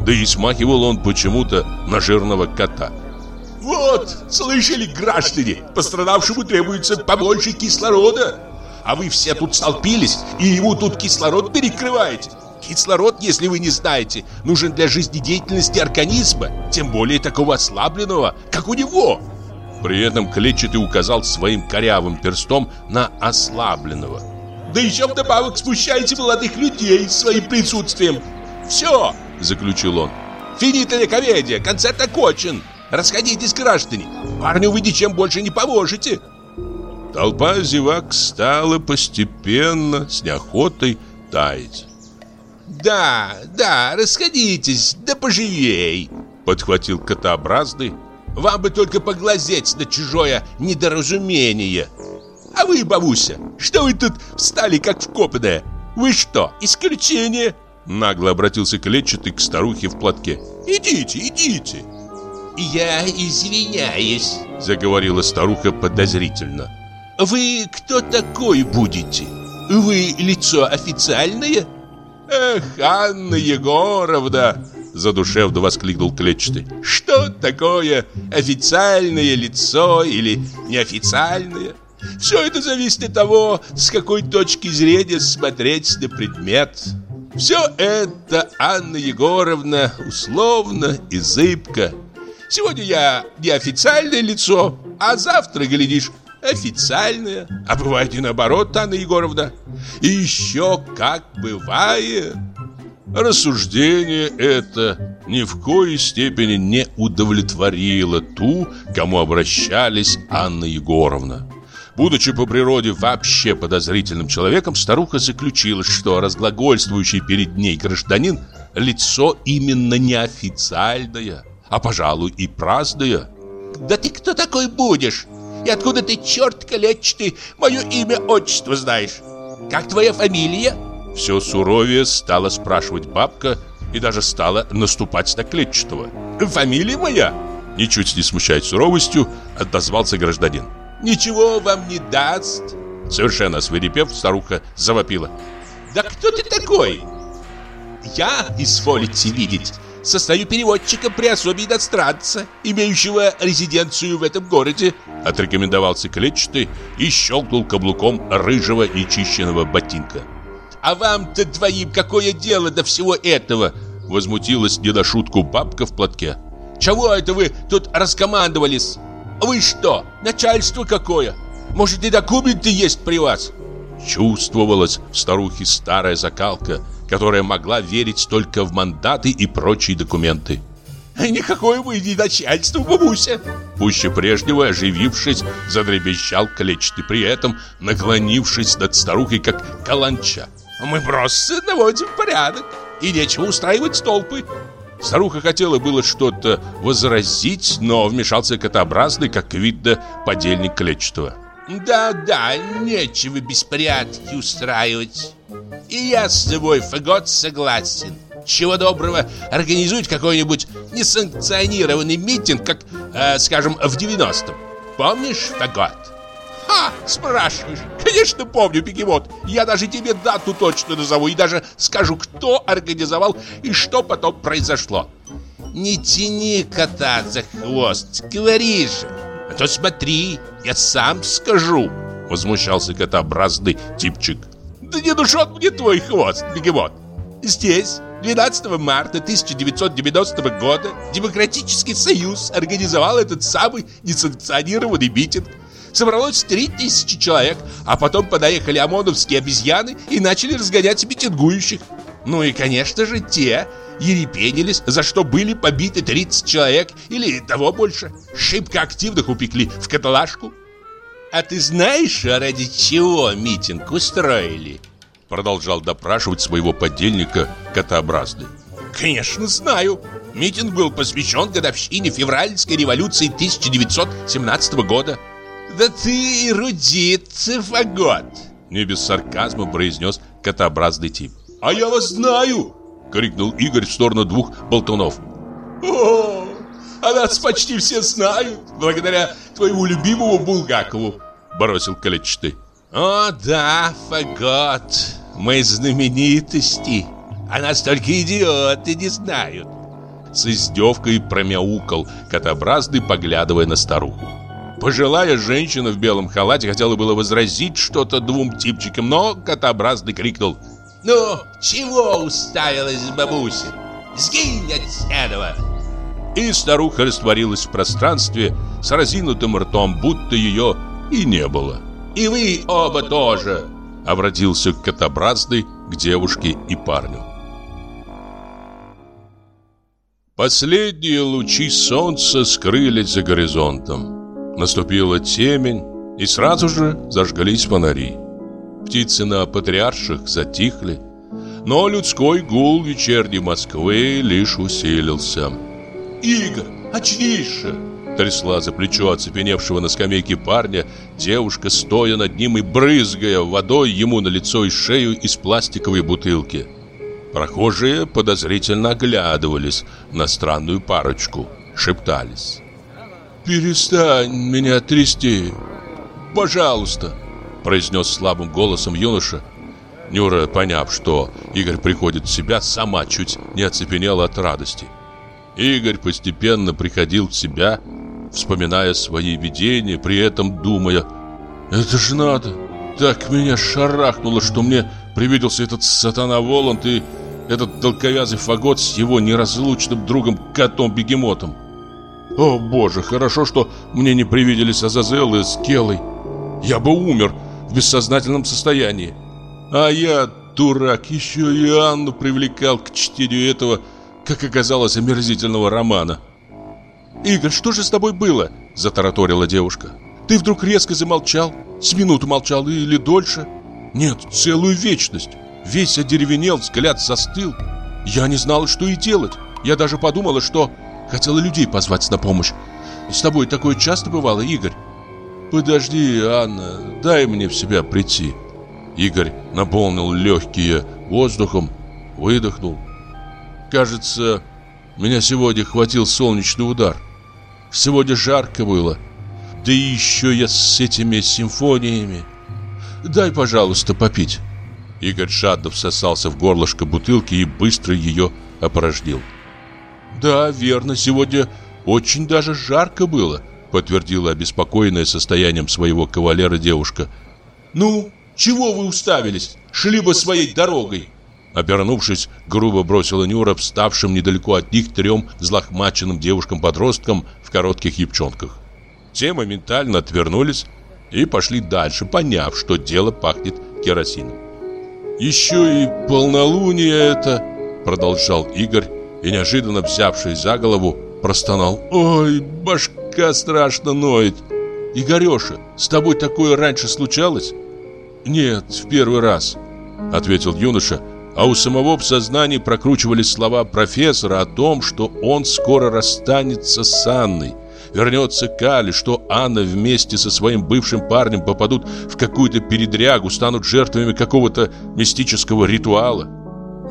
Да и смахивал он почему-то на жирного кота – вот, слышали, граждане, пострадавшему требуется побольше кислорода. А вы все тут столпились и ему тут кислород перекрываете. Кислород, если вы не знаете, нужен для жизнедеятельности организма, тем более такого ослабленного, как у него. При этом клетчатый указал своим корявым перстом на ослабленного. Да еще вдобавок смущаете молодых людей своим присутствием. Все, заключил он. Финитая комедия, концерт окончен. Расходитесь, граждане! Парню вы ничем больше не поможете!» Толпа зевак стала постепенно, с неохотой, таять. «Да, да, расходитесь, да поживей!» Подхватил котообразный. «Вам бы только поглазеть на чужое недоразумение!» «А вы, бабуся, что вы тут встали, как вкопанная? Вы что, исключение?» Нагло обратился клетчатый к старухе в платке. «Идите, идите!» «Я извиняюсь», — заговорила старуха подозрительно. «Вы кто такой будете? Вы лицо официальное?» «Эх, Анна Егоровна!» Задушевно воскликнул клетчатый Что такое официальное лицо или неофициальное? Все это зависит от того, с какой точки зрения смотреть на предмет Все это, Анна Егоровна, условно и зыбко Сегодня я неофициальное лицо, а завтра, глядишь, официальное. А бывает и наоборот, Анна Егоровна. И еще как бывает. Рассуждение это ни в коей степени не удовлетворило ту, кому обращались Анна Егоровна. Будучи по природе вообще подозрительным человеком, старуха заключила, что разглагольствующий перед ней гражданин – лицо именно неофициальное, а, пожалуй, и праздное. «Да ты кто такой будешь? И откуда ты, черт калечный, мое имя, отчество знаешь? Как твоя фамилия?» Все суровее стала спрашивать бабка и даже стала наступать на клетчатого. «Фамилия моя?» Ничуть не смущаясь суровостью, отозвался гражданин. «Ничего вам не даст!» Совершенно свирепев, старуха завопила. «Да кто ты такой?» «Я, изволите видеть, состою переводчиком при особе иностранца, имеющего резиденцию в этом городе», отрекомендовался клетчатый и щелкнул каблуком рыжего нечищенного ботинка. А вам-то двоим какое дело до всего этого? Возмутилась не на шутку бабка в платке. Чего это вы тут раскомандовались? Вы что, начальство какое? Может и документы есть при вас? Чувствовалась в старухе старая закалка, которая могла верить только в мандаты и прочие документы. «Никакое вы не начальство, бабуся!» Пуще прежнего, оживившись, задребещал клетчатый, при этом наклонившись над старухой, как каланча. Мы просто наводим порядок И нечего устраивать столпы Старуха хотела было что-то возразить, но вмешался котообразный, как видно, подельник клетчатого. Да-да, нечего беспорядки устраивать И я с тобой, Фагот, согласен Чего доброго, организует какой-нибудь несанкционированный митинг, как, э, скажем, в 90-м Помнишь, Фагот? «Ха!» – спрашиваешь. Конечно, помню, бегемот. Я даже тебе дату точно назову и даже скажу, кто организовал и что потом произошло. Не тяни кота за хвост, говори же. А то смотри, я сам скажу. Возмущался котообразный типчик. Да не душет мне твой хвост, бегемот. Здесь 12 марта 1990 года Демократический союз организовал этот самый несанкционированный митинг собралось три тысячи человек, а потом подоехали ОМОНовские обезьяны и начали разгонять митингующих. Ну и, конечно же, те ерепенились, за что были побиты 30 человек или того больше. Шибко активных упекли в каталажку. А ты знаешь, ради чего митинг устроили? Продолжал допрашивать своего подельника котообразный. Конечно, знаю. Митинг был посвящен годовщине февральской революции 1917 года. «Да ты эрудит, цифагот!» Не без сарказма произнес котообразный тип. «А я вас знаю!» Крикнул Игорь в сторону двух болтунов. «О, а нас почти все знают, благодаря твоему любимому Булгакову!» Бросил клетчатый. «О да, фагот, мы знаменитости, а нас только идиоты не знают!» С издевкой промяукал котообразный, поглядывая на старуху. Пожилая женщина в белом халате хотела было возразить что-то двум типчикам, но котообразный крикнул «Ну, чего уставилась бабуся? Сгинь отсюда!» И старуха растворилась в пространстве с разинутым ртом, будто ее и не было. «И вы оба тоже!» Обратился котобразный, к девушке и парню. Последние лучи солнца скрылись за горизонтом. Наступила темень, и сразу же зажгались фонари. Птицы на патриарших затихли, но людской гул вечерней Москвы лишь усилился. «Игорь, очнись же!» Трясла за плечо оцепеневшего на скамейке парня девушка, стоя над ним и брызгая водой ему на лицо и шею из пластиковой бутылки. Прохожие подозрительно оглядывались на странную парочку, шептались. «Перестань меня трясти, пожалуйста!» произнес слабым голосом юноша. Нюра, поняв, что Игорь приходит в себя, сама чуть не оцепенела от радости. Игорь постепенно приходил в себя, вспоминая свои видения, при этом думая, «Это ж надо! Так меня шарахнуло, что мне привиделся этот сатана Воланд и этот долговязый фагот с его неразлучным другом котом-бегемотом. О, боже, хорошо, что мне не привиделись Азазел и Скелой. Я бы умер в бессознательном состоянии. А я, дурак, еще и Анну привлекал к чтению этого, как оказалось, омерзительного романа. «Игорь, что же с тобой было?» – затараторила девушка. «Ты вдруг резко замолчал? С минуту молчал или дольше?» «Нет, целую вечность. Весь одеревенел, взгляд застыл. Я не знала, что и делать. Я даже подумала, что хотела людей позвать на помощь. С тобой такое часто бывало, Игорь?» «Подожди, Анна, дай мне в себя прийти». Игорь наполнил легкие воздухом, выдохнул. «Кажется, меня сегодня хватил солнечный удар. Сегодня жарко было. Да еще я с этими симфониями. Дай, пожалуйста, попить». Игорь жадно всосался в горлышко бутылки и быстро ее опорожнил. «Да, верно, сегодня очень даже жарко было», подтвердила обеспокоенная состоянием своего кавалера девушка. «Ну, чего вы уставились? Шли бы своей дорогой!» Обернувшись, грубо бросила Нюра вставшим недалеко от них трем злохмаченным девушкам-подросткам в коротких юбчонках. Те моментально отвернулись и пошли дальше, поняв, что дело пахнет керосином. «Еще и полнолуние это!» Продолжал Игорь и, неожиданно взявшись за голову, простонал. «Ой, башка страшно ноет!» «Игореша, с тобой такое раньше случалось?» «Нет, в первый раз», — ответил юноша, а у самого в сознании прокручивались слова профессора о том, что он скоро расстанется с Анной — вернется Кали, что Анна вместе со своим бывшим парнем попадут в какую-то передрягу, станут жертвами какого-то мистического ритуала.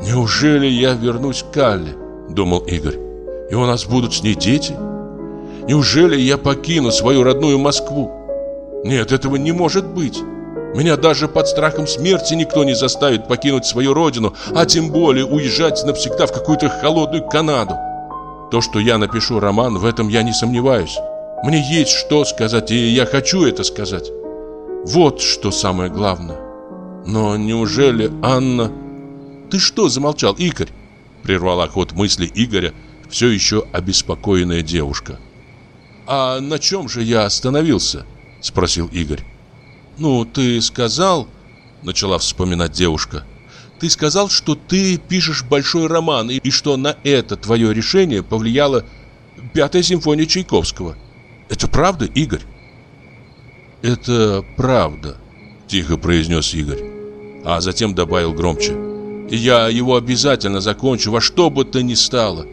«Неужели я вернусь к Калле?» – думал Игорь. «И у нас будут с ней дети? Неужели я покину свою родную Москву? Нет, этого не может быть!» Меня даже под страхом смерти никто не заставит покинуть свою родину, а тем более уезжать навсегда в какую-то холодную Канаду. То, что я напишу роман, в этом я не сомневаюсь. Мне есть что сказать, и я хочу это сказать. Вот что самое главное. Но неужели Анна... Ты что замолчал, Игорь? Прервала ход мысли Игоря все еще обеспокоенная девушка. А на чем же я остановился? Спросил Игорь. Ну, ты сказал... Начала вспоминать девушка. Ты сказал, что ты пишешь большой роман, и что на это твое решение повлияла Пятая симфония Чайковского. Это правда, Игорь? Это правда, тихо произнес Игорь, а затем добавил громче. Я его обязательно закончу во что бы то ни стало.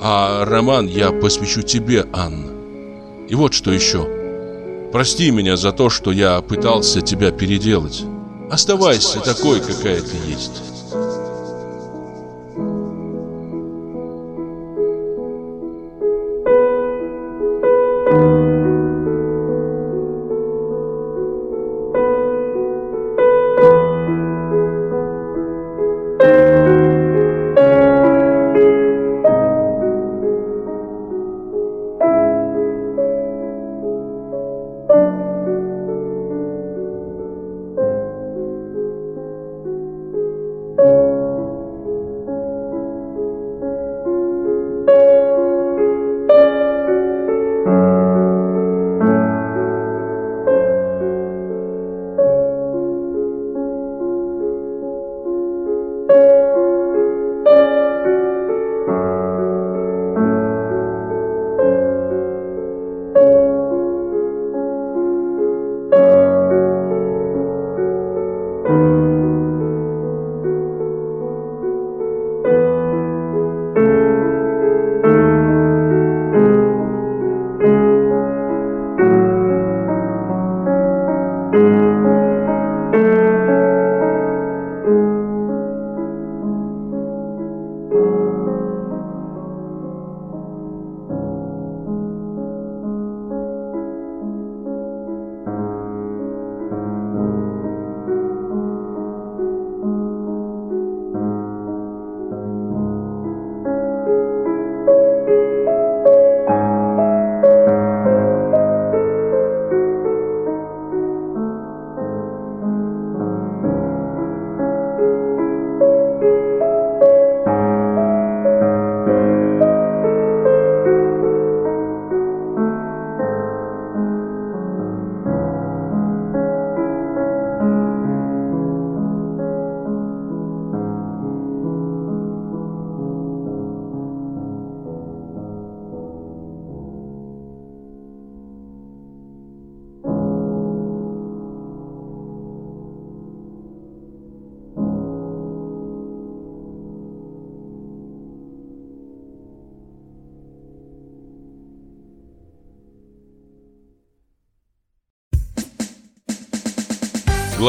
А роман я посвящу тебе, Анна. И вот что еще. Прости меня за то, что я пытался тебя переделать. Оставайся такой, какая ты есть.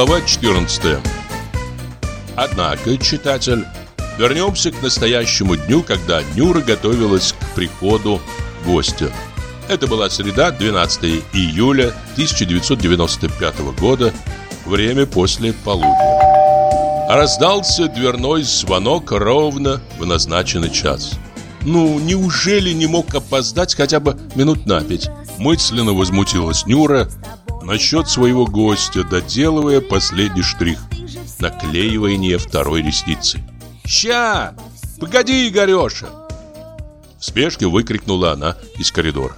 Глава 14 Однако, читатель, вернемся к настоящему дню, когда Нюра готовилась к приходу гостя. Это была среда, 12 июля 1995 года, время после полудня. Раздался дверной звонок ровно в назначенный час. Ну, неужели не мог опоздать хотя бы минут на пять? Мысленно возмутилась Нюра насчет своего гостя, доделывая последний штрих – наклеивание второй ресницы. «Ща! Погоди, Игореша!» В спешке выкрикнула она из коридора.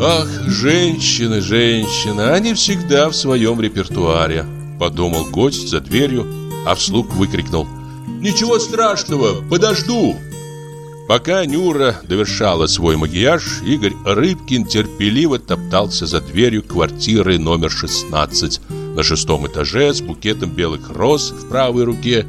«Ах, женщины, женщины, они всегда в своем репертуаре», – подумал гость за дверью, а вслух выкрикнул. «Ничего страшного, подожду!» Пока Нюра довершала свой макияж, Игорь Рыбкин терпеливо топтался за дверью квартиры номер 16 на шестом этаже с букетом белых роз в правой руке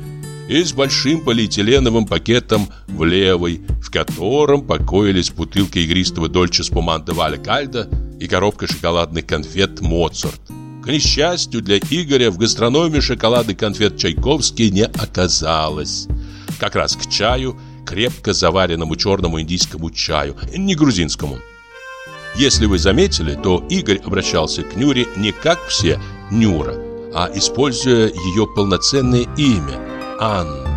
и с большим полиэтиленовым пакетом в левой, в котором покоились бутылка игристого дольче спуманта Валя Кальда и коробка шоколадных конфет Моцарт. К несчастью для Игоря в гастрономе шоколады конфет Чайковский не оказалось. Как раз к чаю – крепко заваренному черному индийскому чаю, не грузинскому. Если вы заметили, то Игорь обращался к Нюре не как все Нюра, а используя ее полноценное имя – Анна.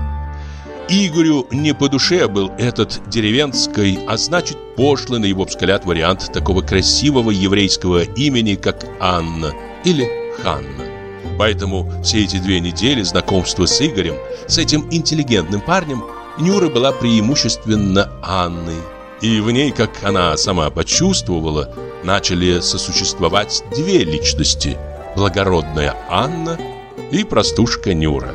Игорю не по душе был этот деревенский, а значит пошлый на его взгляд вариант такого красивого еврейского имени, как Анна или Ханна. Поэтому все эти две недели знакомства с Игорем, с этим интеллигентным парнем – Нюра была преимущественно Анной. И в ней, как она сама почувствовала, начали сосуществовать две личности – благородная Анна и простушка Нюра.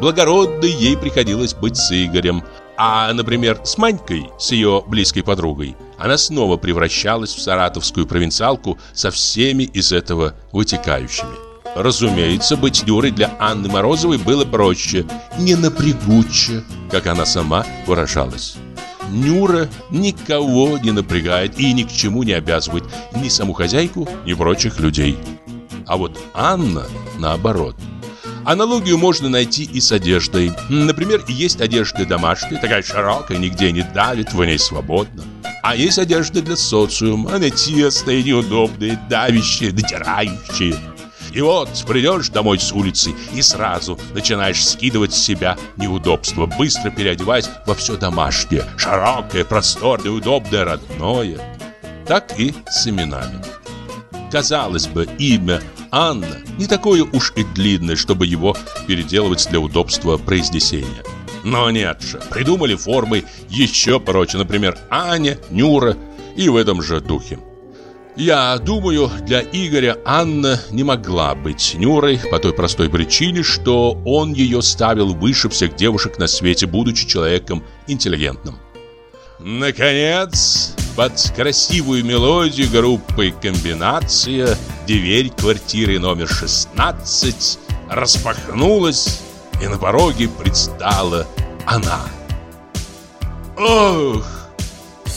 Благородной ей приходилось быть с Игорем, а, например, с Манькой, с ее близкой подругой, она снова превращалась в саратовскую провинциалку со всеми из этого вытекающими. Разумеется, быть Нюрой для Анны Морозовой было проще, не напрягуче, как она сама выражалась. Нюра никого не напрягает и ни к чему не обязывает ни саму хозяйку, ни прочих людей. А вот Анна наоборот. Аналогию можно найти и с одеждой. Например, есть одежда домашняя, такая широкая, нигде не давит, в ней свободно. А есть одежда для социума, она тесная, неудобная, давящая, натирающая. И вот придешь домой с улицы и сразу начинаешь скидывать с себя неудобства, быстро переодеваясь во все домашнее, широкое, просторное, удобное, родное. Так и с именами. Казалось бы, имя Анна не такое уж и длинное, чтобы его переделывать для удобства произнесения. Но нет же, придумали формы еще короче, например, Аня, Нюра и в этом же духе. Я думаю, для Игоря Анна не могла быть Нюрой по той простой причине, что он ее ставил выше всех девушек на свете, будучи человеком интеллигентным. Наконец, под красивую мелодию группы «Комбинация» дверь квартиры номер 16 распахнулась, и на пороге предстала она. Ох!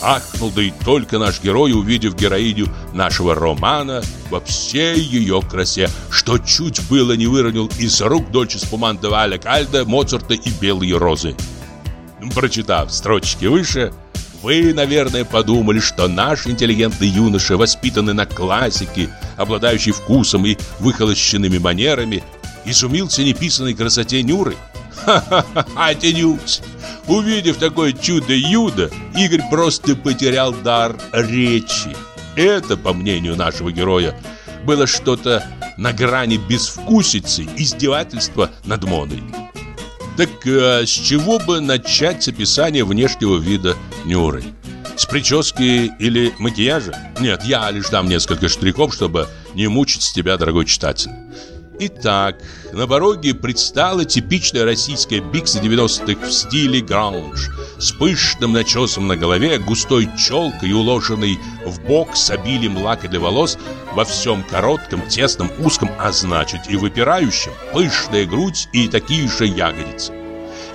Ахнул, да и только наш герой, увидев героиню нашего романа во всей ее красе, что чуть было не выронил из рук дольче спуманта Валя Кальда, Моцарта и Белые розы. Прочитав строчки выше, вы, наверное, подумали, что наш интеллигентный юноша, воспитанный на классике, обладающий вкусом и выхолощенными манерами, изумился неписанной красоте Нюры. (laughs) Тянуть! Увидев такое чудо-юдо, Игорь просто потерял дар речи. Это, по мнению нашего героя, было что-то на грани безвкусицы, издевательства над модой. Так а с чего бы начать с описания внешнего вида Нюры? С прически или макияжа? Нет, я лишь дам несколько штрихов, чтобы не мучить тебя, дорогой читатель. Итак, на пороге предстала типичная российская бикса 90-х в стиле граунж с пышным начесом на голове, густой челкой, уложенной в бок с обилием лака для волос, во всем коротком, тесном, узком, а значит и выпирающем, пышная грудь и такие же ягодицы.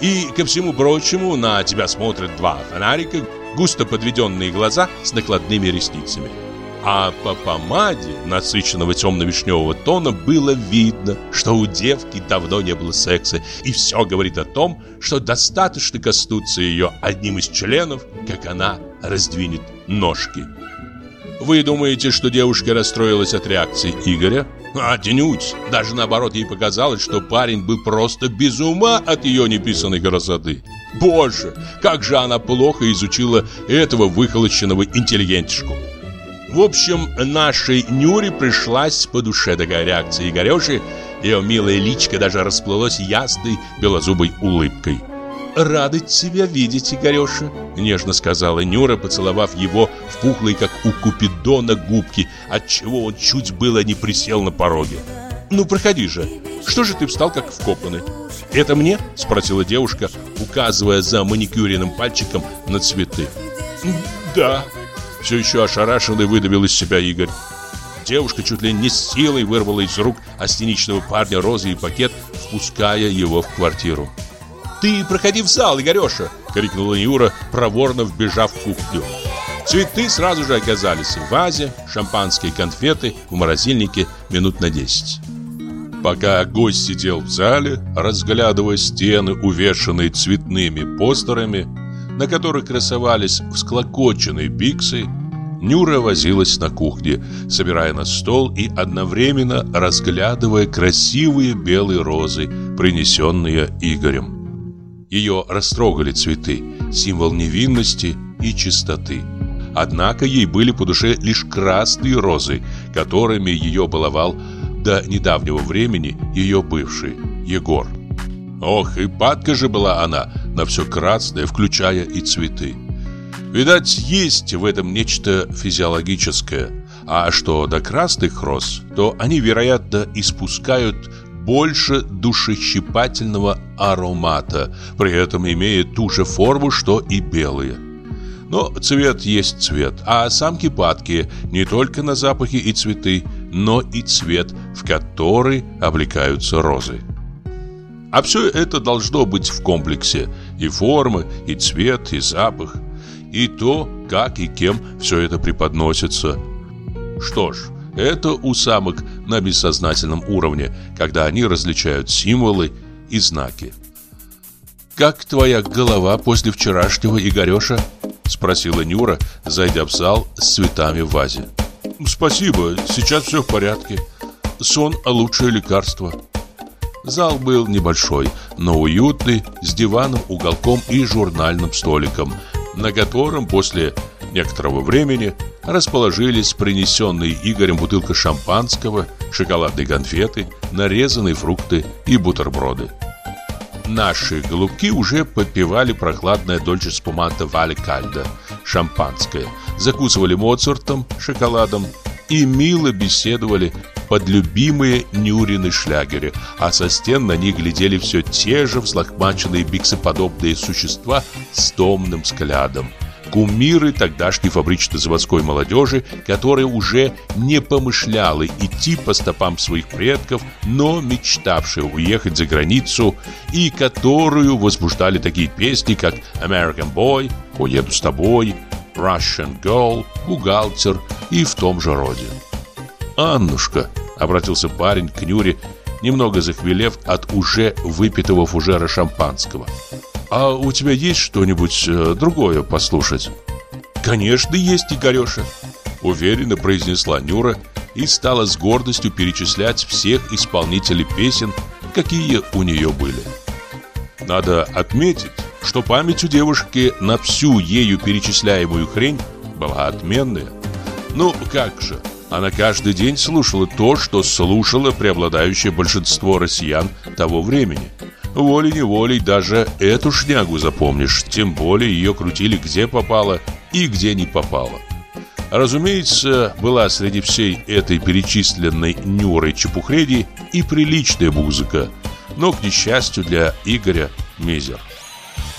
И, ко всему прочему, на тебя смотрят два фонарика, густо подведенные глаза с накладными ресницами. А по помаде насыщенного темно-вишневого тона было видно, что у девки давно не было секса, и все говорит о том, что достаточно коснуться ее одним из членов, как она раздвинет ножки. Вы думаете, что девушка расстроилась от реакции Игоря? Отнюдь. Даже наоборот, ей показалось, что парень был просто без ума от ее неписанной красоты. Боже, как же она плохо изучила этого выхолощенного интеллигентишку. В общем, нашей Нюре пришлась по душе такая реакция Игореши. Ее милая личка даже расплылась ясной белозубой улыбкой. «Рада тебя видеть, Игореша», — нежно сказала Нюра, поцеловав его в пухлые, как у Купидона, губки, отчего он чуть было не присел на пороге. «Ну, проходи же. Что же ты встал, как вкопанный?» «Это мне?» — спросила девушка, указывая за маникюренным пальчиком на цветы. «Да», — все еще ошарашенный выдавил из себя Игорь. Девушка чуть ли не с силой вырвала из рук астеничного парня розы и пакет, впуская его в квартиру. «Ты проходи в зал, Игореша!» — крикнула Юра, проворно вбежав в кухню. Цветы сразу же оказались в вазе, шампанские конфеты в морозильнике минут на десять. Пока гость сидел в зале, разглядывая стены, увешанные цветными постерами, на которых красовались всклокоченные биксы, Нюра возилась на кухне, собирая на стол и одновременно разглядывая красивые белые розы, принесенные Игорем. Ее растрогали цветы, символ невинности и чистоты. Однако ей были по душе лишь красные розы, которыми ее баловал до недавнего времени ее бывший Егор. Ох, и падка же была она на все красное, включая и цветы. Видать, есть в этом нечто физиологическое. А что до красных роз, то они, вероятно, испускают больше душещипательного аромата, при этом имея ту же форму, что и белые. Но цвет есть цвет, а самки падки не только на запахи и цветы, но и цвет, в который облекаются розы. А все это должно быть в комплексе. И форма, и цвет, и запах. И то, как и кем все это преподносится. Что ж, это у самок на бессознательном уровне, когда они различают символы и знаки. «Как твоя голова после вчерашнего, Игореша?» Спросила Нюра, зайдя в зал с цветами в вазе. «Спасибо, сейчас все в порядке. Сон – лучшее лекарство». Зал был небольшой, но уютный, с диваном, уголком и журнальным столиком, на котором после некоторого времени расположились принесенные Игорем бутылка шампанского, шоколадные конфеты, нарезанные фрукты и бутерброды. Наши голубки уже попивали прохладное дольче спуманта Вали Кальда, шампанское, закусывали Моцартом, шоколадом и мило беседовали под любимые Нюрины шлягеры, а со стен на них глядели все те же взлохмаченные биксоподобные существа с томным взглядом кумиры тогдашней фабрично-заводской молодежи, которая уже не помышляла идти по стопам своих предков, но мечтавшая уехать за границу и которую возбуждали такие песни, как «American Boy», «Уеду с тобой», «Russian Girl», «Бухгалтер» и в том же роде. «Аннушка», — обратился парень к Нюре, немного захмелев от уже выпитого фужера шампанского, — а у тебя есть что-нибудь э, другое послушать? Конечно, есть, Игореша Уверенно произнесла Нюра И стала с гордостью перечислять всех исполнителей песен Какие у нее были Надо отметить, что память у девушки на всю ею перечисляемую хрень была отменная Ну, как же, она каждый день слушала то, что слушало преобладающее большинство россиян того времени волей-неволей даже эту шнягу запомнишь, тем более ее крутили где попало и где не попало. Разумеется, была среди всей этой перечисленной Нюрой чепухреди и приличная музыка, но, к несчастью для Игоря, мизер.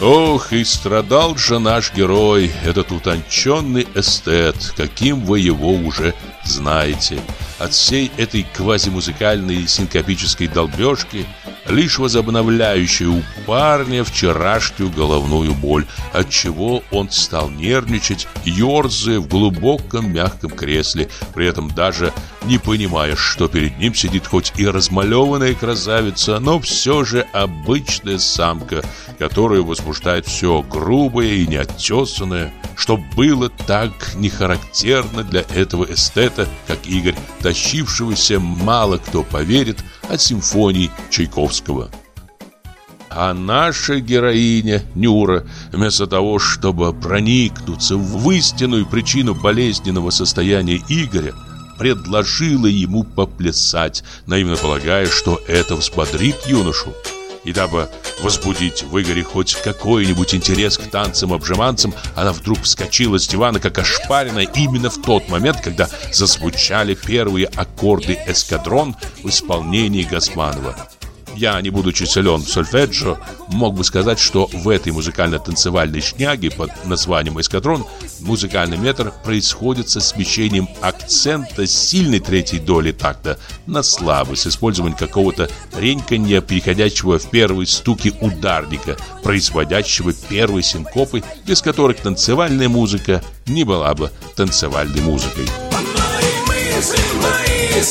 Ох, и страдал же наш герой, этот утонченный эстет, каким вы его уже знаете. От всей этой квазимузыкальной синкопической долбежки лишь возобновляющая у парня вчерашнюю головную боль, отчего он стал нервничать, ерзая в глубоком мягком кресле, при этом даже не понимая, что перед ним сидит хоть и размалеванная красавица, но все же обычная самка, которую возбуждает все грубое и неоттесанное, что было так нехарактерно для этого эстета, как Игорь, тащившегося мало кто поверит от симфонии Чайковского. А наша героиня Нюра, вместо того, чтобы проникнуться в истинную причину болезненного состояния Игоря, предложила ему поплясать, наивно полагая, что это взбодрит юношу. И дабы возбудить в Игоре хоть какой-нибудь интерес к танцам-обжиманцам, она вдруг вскочила с дивана, как ошпаренная, именно в тот момент, когда зазвучали первые аккорды «Эскадрон» в исполнении Гасманова. Я, не будучи силен в сольфеджио, мог бы сказать, что в этой музыкально-танцевальной шняге под названием «Эскадрон» музыкальный метр происходит со смещением акцента сильной третьей доли такта на слабый, с использованием какого-то реньканья, переходящего в первые стуки ударника, производящего первые синкопы, без которых танцевальная музыка не была бы танцевальной музыкой. Мои мысли, мои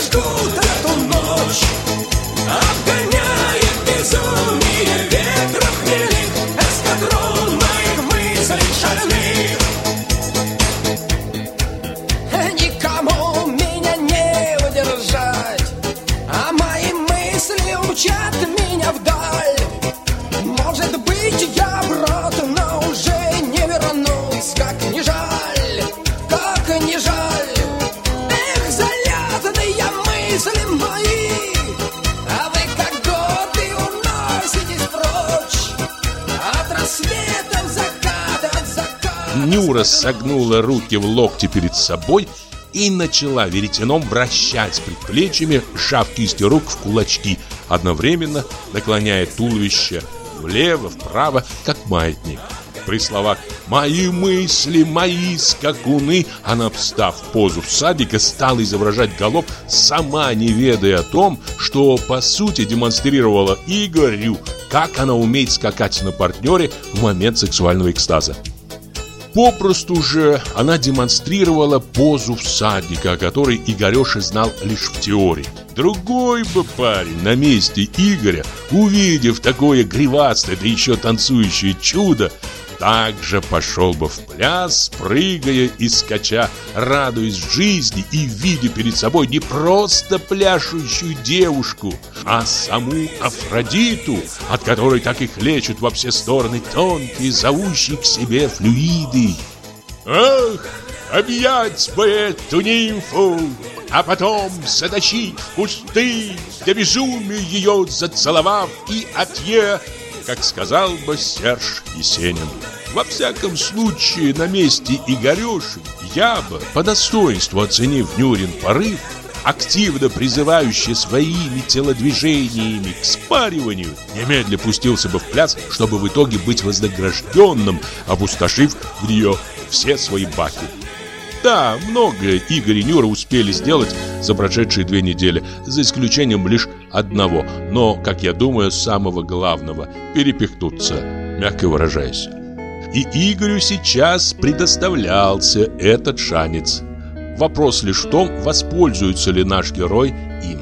ждут эту ночь Обгоняет безумие ветров хмельных Эскадрон моих мыслей шальных Нюра согнула руки в локти перед собой и начала веретеном вращать предплечьями, сжав кисти рук в кулачки, одновременно наклоняя туловище влево, вправо, как маятник. При словах «Мои мысли, мои скакуны» Она, встав в позу всадника, стала изображать галоп, сама не ведая о том, что по сути демонстрировала Игорю, как она умеет скакать на партнере в момент сексуального экстаза. Попросту же она демонстрировала позу всадника, о которой Игореша знал лишь в теории. Другой бы парень на месте Игоря, увидев такое гривастое, да еще танцующее чудо, также пошел бы в пляс, прыгая и скача, радуясь жизни и видя перед собой не просто пляшущую девушку, а саму Афродиту, от которой так и хлещут во все стороны тонкие, зовущие к себе флюиды. Ах, объять бы эту нимфу, а потом затащить в кусты, до безумия ее зацеловав и отъе как сказал бы Серж Есенин. Во всяком случае, на месте Игореши я бы, по достоинству оценив Нюрин порыв, активно призывающий своими телодвижениями к спариванию, немедленно пустился бы в пляс, чтобы в итоге быть вознагражденным, опустошив в нее все свои баки. Да, многое Игорь и Нюра успели сделать за прошедшие две недели, за исключением лишь одного, но, как я думаю, самого главного – перепихнуться, мягко выражаясь. И Игорю сейчас предоставлялся этот шанец. Вопрос лишь в том, воспользуется ли наш герой им.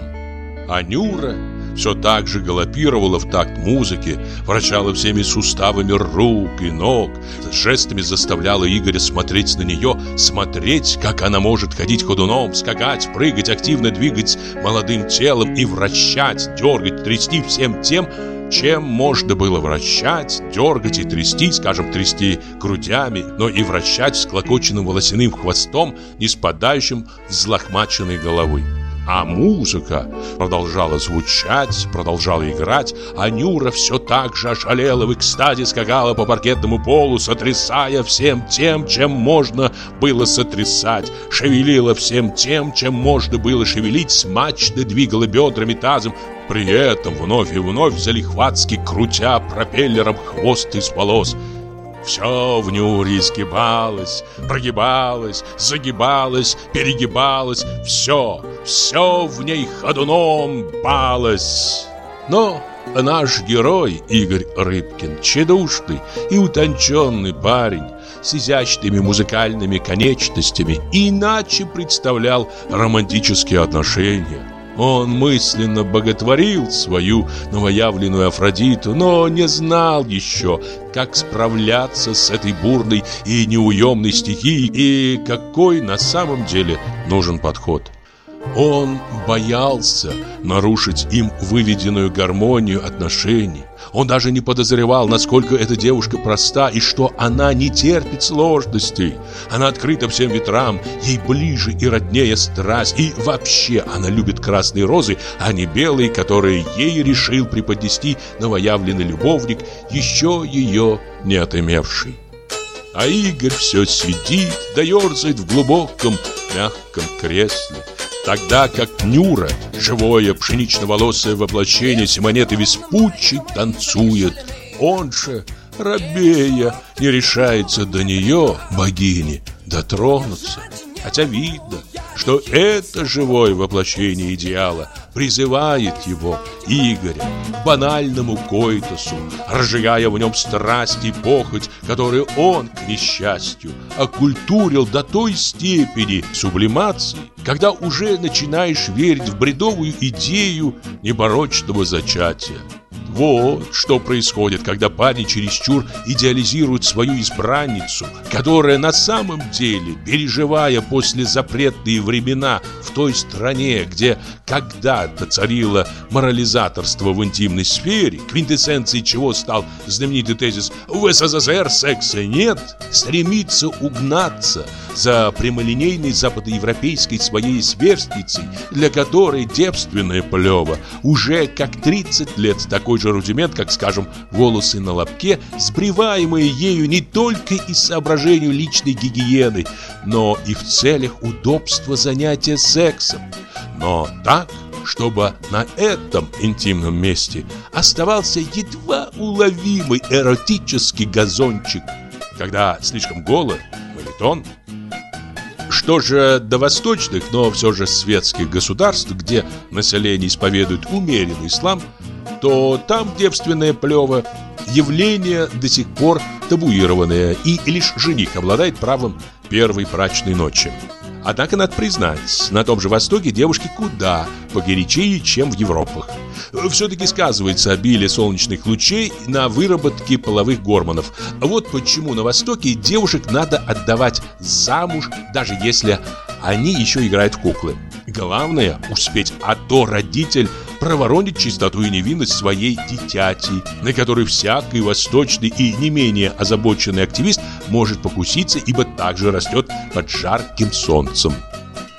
А Нюра все так же галопировала в такт музыки, вращала всеми суставами рук и ног, жестами заставляла Игоря смотреть на нее, смотреть, как она может ходить ходуном, скакать, прыгать, активно двигать молодым телом и вращать, дергать, трясти всем тем, чем можно было вращать, дергать и трясти, скажем, трясти грудями, но и вращать с клокоченным волосяным хвостом, не спадающим взлохмаченной головой. А музыка продолжала звучать, продолжала играть, а Нюра все так же ошалела в экстазе, скакала по паркетному полу, сотрясая всем тем, чем можно было сотрясать, шевелила всем тем, чем можно было шевелить, смачно двигала бедрами тазом, при этом вновь и вновь залихватски крутя пропеллером хвост из волос. Все в Нюре изгибалось, прогибалось, загибалось, перегибалось. Все, все в ней ходуном балось. Но наш герой Игорь Рыбкин, тщедушный и утонченный парень, с изящными музыкальными конечностями, иначе представлял романтические отношения. Он мысленно боготворил свою новоявленную Афродиту, но не знал еще, как справляться с этой бурной и неуемной стихией и какой на самом деле нужен подход. Он боялся нарушить им выведенную гармонию отношений. Он даже не подозревал, насколько эта девушка проста и что она не терпит сложностей. Она открыта всем ветрам, ей ближе и роднее страсть. И вообще она любит красные розы, а не белые, которые ей решил преподнести новоявленный любовник, еще ее не отымевший. А Игорь все сидит, да в глубоком мягком кресле. Тогда как Нюра, живое пшенично-волосое воплощение Симонеты Веспуччи, танцует. Он же, рабея, не решается до нее, богини, дотронуться. Хотя видно, что это живое воплощение идеала призывает его, Игоря, к банальному койтусу, разжигая в нем страсть и похоть, которую он, к несчастью, оккультурил до той степени сублимации, когда уже начинаешь верить в бредовую идею непорочного зачатия. Вот что происходит, когда парень чересчур идеализирует свою избранницу, которая на самом деле, переживая после запретные времена в той стране, где когда-то царило морализаторство в интимной сфере, квинтэссенцией чего стал знаменитый тезис «В СССР секса нет», стремится угнаться за прямолинейной западноевропейской своей сверстницей, для которой девственная плева уже как 30 лет такой же рудимент, как, скажем, волосы на лобке, сбриваемые ею не только из соображений личной гигиены, но и в целях удобства занятия сексом. Но так, чтобы на этом интимном месте оставался едва уловимый эротический газончик. Когда слишком голо, мавитон – что же до восточных, но все же светских государств, где население исповедует умеренный ислам, то там девственное плево – явление до сих пор табуированное, и лишь жених обладает правом первой брачной ночи. Однако, надо признать, на том же Востоке девушки куда погорячее, чем в Европах. Все-таки сказывается обилие солнечных лучей на выработке половых гормонов. Вот почему на Востоке девушек надо отдавать замуж, даже если они еще играют в куклы. Главное успеть, а то родитель проворонит чистоту и невинность своей дитяти, на которой всякий восточный и не менее озабоченный активист может покуситься, ибо также растет под жарким солнцем.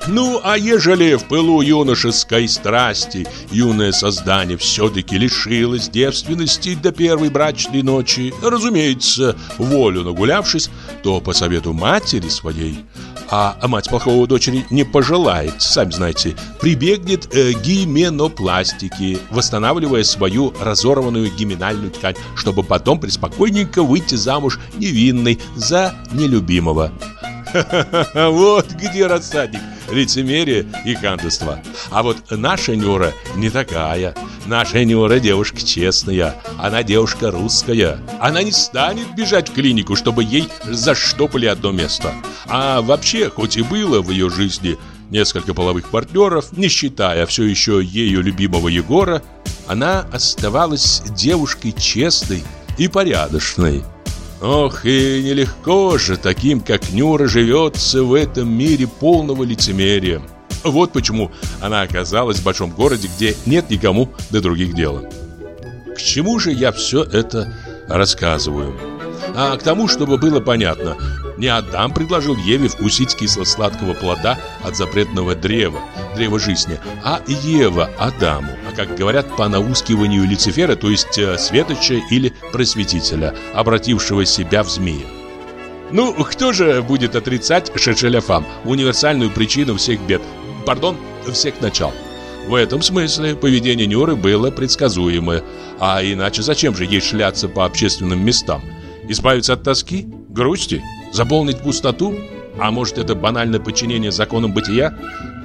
Ну, а ежели в пылу юношеской страсти юное создание все-таки лишилось девственности до первой брачной ночи, разумеется, волю нагулявшись, то по совету матери своей а мать плохого дочери не пожелает, сами знаете, прибегнет э, к гименопластике, восстанавливая свою разорванную гименальную ткань, чтобы потом преспокойненько выйти замуж невинной за нелюбимого. (laughs) Вот где рассадник лицемерие и ханжество. А вот наша Нюра не такая. Наша Нюра девушка честная. Она девушка русская. Она не станет бежать в клинику, чтобы ей заштопали одно место. А вообще, хоть и было в ее жизни несколько половых партнеров, не считая все еще ею любимого Егора, она оставалась девушкой честной и порядочной. Ох, и нелегко же таким, как Нюра, живется в этом мире полного лицемерия. Вот почему она оказалась в большом городе, где нет никому до других дела. К чему же я все это рассказываю? А к тому, чтобы было понятно, не Адам предложил Еве вкусить кисло-сладкого плода от запретного древа, древа жизни, а Ева Адаму, а как говорят по наускиванию Люцифера, то есть э, светоча или просветителя, обратившего себя в змея. Ну, кто же будет отрицать Шершеляфам, универсальную причину всех бед, пардон, всех начал? В этом смысле поведение Нюры было предсказуемое, а иначе зачем же ей шляться по общественным местам? Избавиться от тоски? Грусти? Заполнить пустоту? А может, это банальное подчинение законам бытия?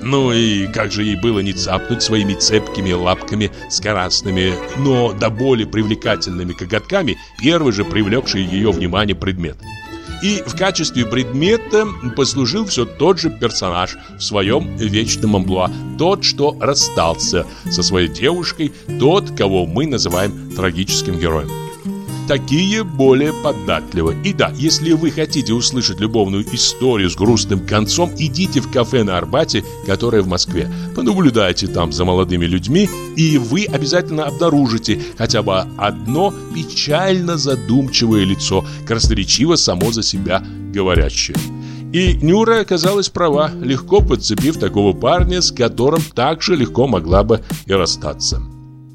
Ну и как же ей было не цапнуть своими цепкими лапками с красными, но до боли привлекательными коготками первый же привлекший ее внимание предмет? И в качестве предмета послужил все тот же персонаж в своем вечном амплуа. Тот, что расстался со своей девушкой, тот, кого мы называем трагическим героем такие более податливы. И да, если вы хотите услышать любовную историю с грустным концом, идите в кафе на Арбате, которое в Москве. Понаблюдайте там за молодыми людьми, и вы обязательно обнаружите хотя бы одно печально задумчивое лицо, красноречиво само за себя говорящее. И Нюра оказалась права, легко подцепив такого парня, с которым так же легко могла бы и расстаться.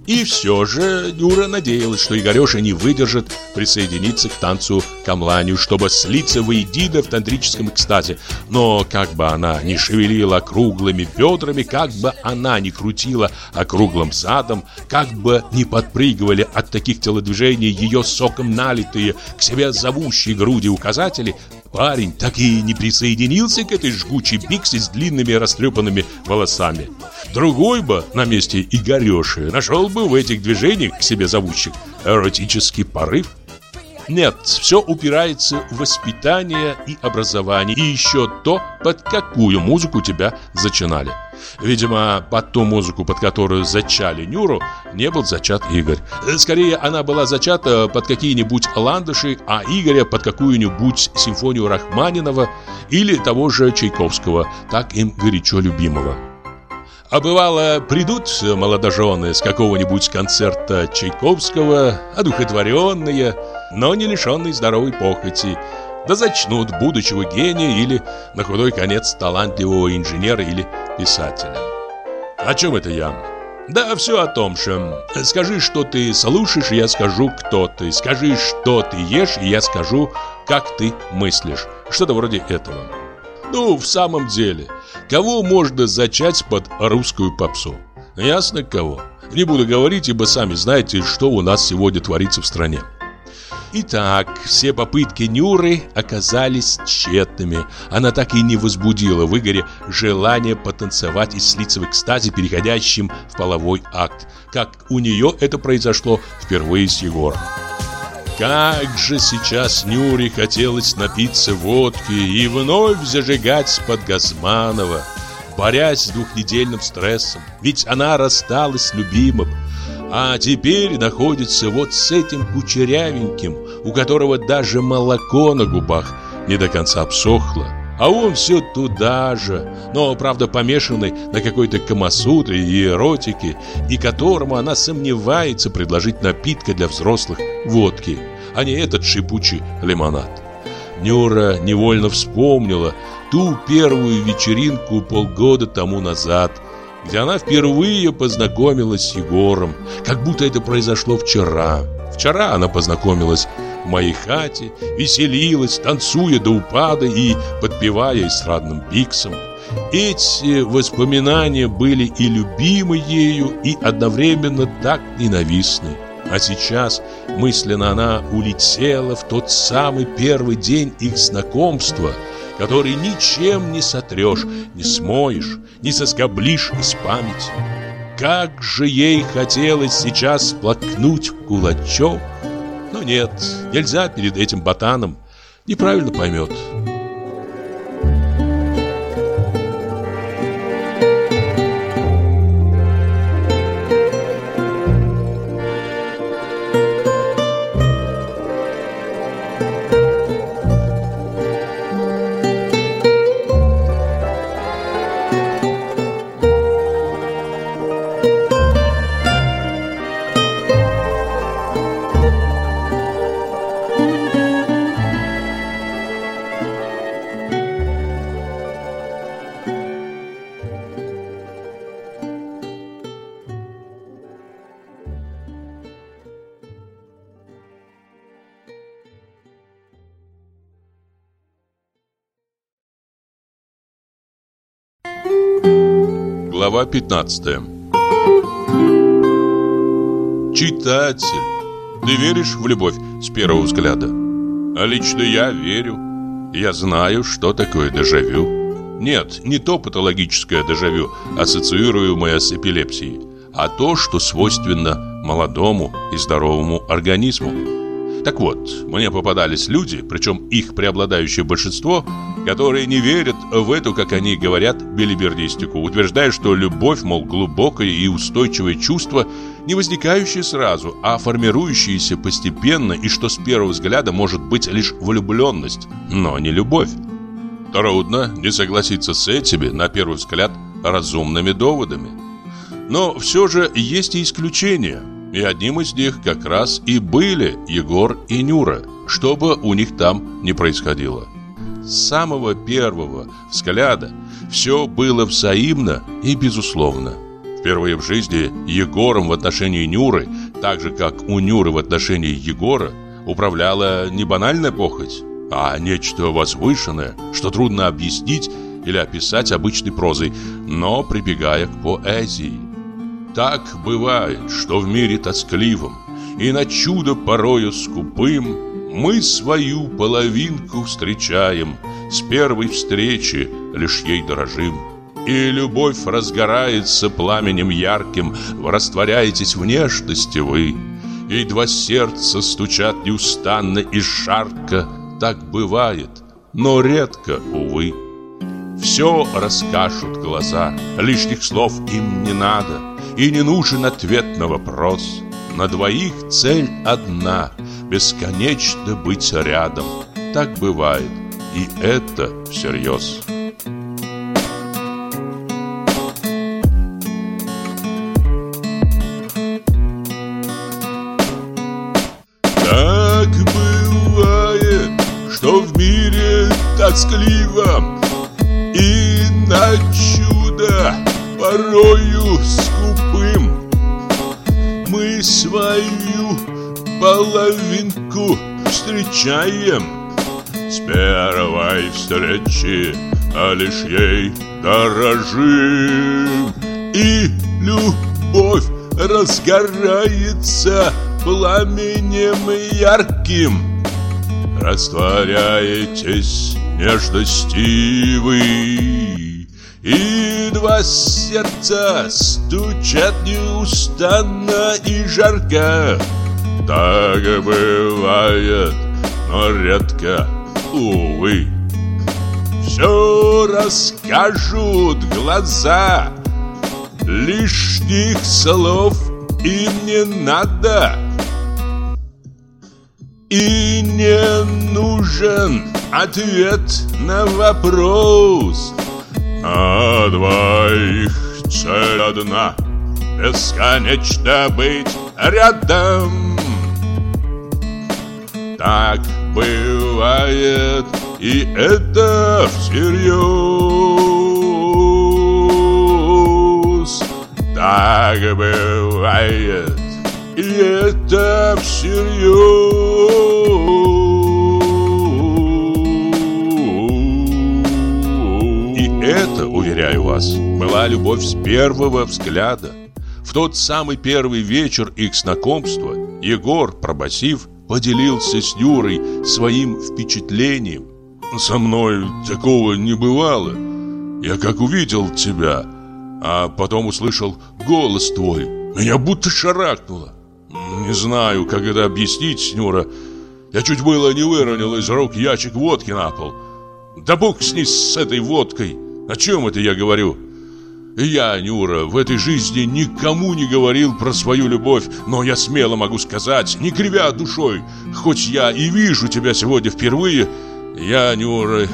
И все же Нюра надеялась, что Игореша не выдержит присоединиться к танцу камланию, чтобы слиться воедино в тантрическом экстазе. Но как бы она ни шевелила круглыми бедрами, как бы она ни крутила округлым задом, как бы ни подпрыгивали от таких телодвижений ее соком налитые к себе зовущие груди указатели, парень так и не присоединился к этой жгучей биксе с длинными растрепанными волосами. Другой бы на месте Игореши нашел бы в этих движениях к себе зовущих эротический порыв. Нет, все упирается в воспитание и образование, и еще то, под какую музыку тебя зачинали. Видимо, под ту музыку, под которую зачали Нюру, не был зачат Игорь. Скорее, она была зачата под какие-нибудь ландыши, а Игоря под какую-нибудь симфонию Рахманинова или того же Чайковского, так им горячо любимого. А бывало, придут молодожены с какого-нибудь концерта Чайковского, одухотворенные, но не лишенные здоровой похоти, да зачнут будущего гения или, на худой конец, талантливого инженера или писателя. О чем это я? Да все о том же. Скажи, что ты слушаешь, я скажу, кто ты. Скажи, что ты ешь, и я скажу, как ты мыслишь. Что-то вроде этого. Ну, в самом деле, кого можно зачать под русскую попсу? Ясно кого. Не буду говорить, ибо сами знаете, что у нас сегодня творится в стране. Итак, все попытки Нюры оказались тщетными. Она так и не возбудила в Игоре желание потанцевать и слиться в экстазе, переходящим в половой акт, как у нее это произошло впервые с Егором. Как же сейчас Нюре хотелось напиться водки и вновь зажигать под Газманова, борясь с двухнедельным стрессом. Ведь она рассталась с любимым, а теперь находится вот с этим кучерявеньким, у которого даже молоко на губах не до конца обсохло. А он все туда же, но, правда, помешанный на какой-то камасутре и эротике, и которому она сомневается предложить напитка для взрослых водки, а не этот шипучий лимонад. Нюра невольно вспомнила ту первую вечеринку полгода тому назад, где она впервые познакомилась с Егором, как будто это произошло вчера. Вчера она познакомилась в моей хате, веселилась, танцуя до упада и подпевая эстрадным биксом. Эти воспоминания были и любимы ею, и одновременно так ненавистны. А сейчас мысленно она улетела в тот самый первый день их знакомства, который ничем не сотрешь, не смоешь, не соскоблишь из памяти. Как же ей хотелось сейчас плакнуть кулачок, но нет, нельзя перед этим ботаном. Неправильно поймет. Глава 15 Читатель, ты веришь в любовь с первого взгляда? А лично я верю. Я знаю, что такое дежавю. Нет, не то патологическое дежавю, ассоциируемое с эпилепсией, а то, что свойственно молодому и здоровому организму. Так вот, мне попадались люди, причем их преобладающее большинство, которые не верят в эту, как они говорят, белибердистику, утверждая, что любовь, мол, глубокое и устойчивое чувство, не возникающее сразу, а формирующееся постепенно, и что с первого взгляда может быть лишь влюбленность, но не любовь. Трудно не согласиться с этими, на первый взгляд, разумными доводами. Но все же есть и исключения – и одним из них как раз и были Егор и Нюра, что бы у них там ни происходило. С самого первого взгляда все было взаимно и безусловно. Впервые в жизни Егором в отношении Нюры, так же как у Нюры в отношении Егора, управляла не банальная похоть, а нечто возвышенное, что трудно объяснить или описать обычной прозой, но прибегая к поэзии. Так бывает, что в мире тоскливом И на чудо порою скупым Мы свою половинку встречаем С первой встречи лишь ей дорожим. И любовь разгорается пламенем ярким растворяетесь в нежности вы И два сердца стучат неустанно и жарко Так бывает, но редко, увы. Все расскажут глаза Лишних слов им не надо и не нужен ответ на вопрос. На двоих цель одна Бесконечно быть рядом. Так бывает, и это всерьез. Так бывает, что в мире тоскливом И на чудо порою скупым. Мы свою половинку встречаем. С первой встречи, а лишь ей дорожим. И любовь разгорается пламенем ярким. Растворяетесь нежности вы и два сердца стучат неустанно и жарко. Так бывает, но редко, увы. Все расскажут глаза. Лишних слов им не надо. И не нужен ответ на вопрос – а двоих цель одна Бесконечно быть рядом. Так бывает И это всерьез. Так бывает И это всерьез уверяю вас, была любовь с первого взгляда. В тот самый первый вечер их знакомства Егор, пробасив, поделился с Юрой своим впечатлением. «Со мной такого не бывало. Я как увидел тебя, а потом услышал голос твой, меня будто шарахнуло. Не знаю, как это объяснить, Нюра. Я чуть было не выронил из рук ящик водки на пол. Да бог с ней, с этой водкой. О чем это я говорю? Я, Нюра, в этой жизни никому не говорил про свою любовь, но я смело могу сказать, не кривя душой, хоть я и вижу тебя сегодня впервые, я, Нюра,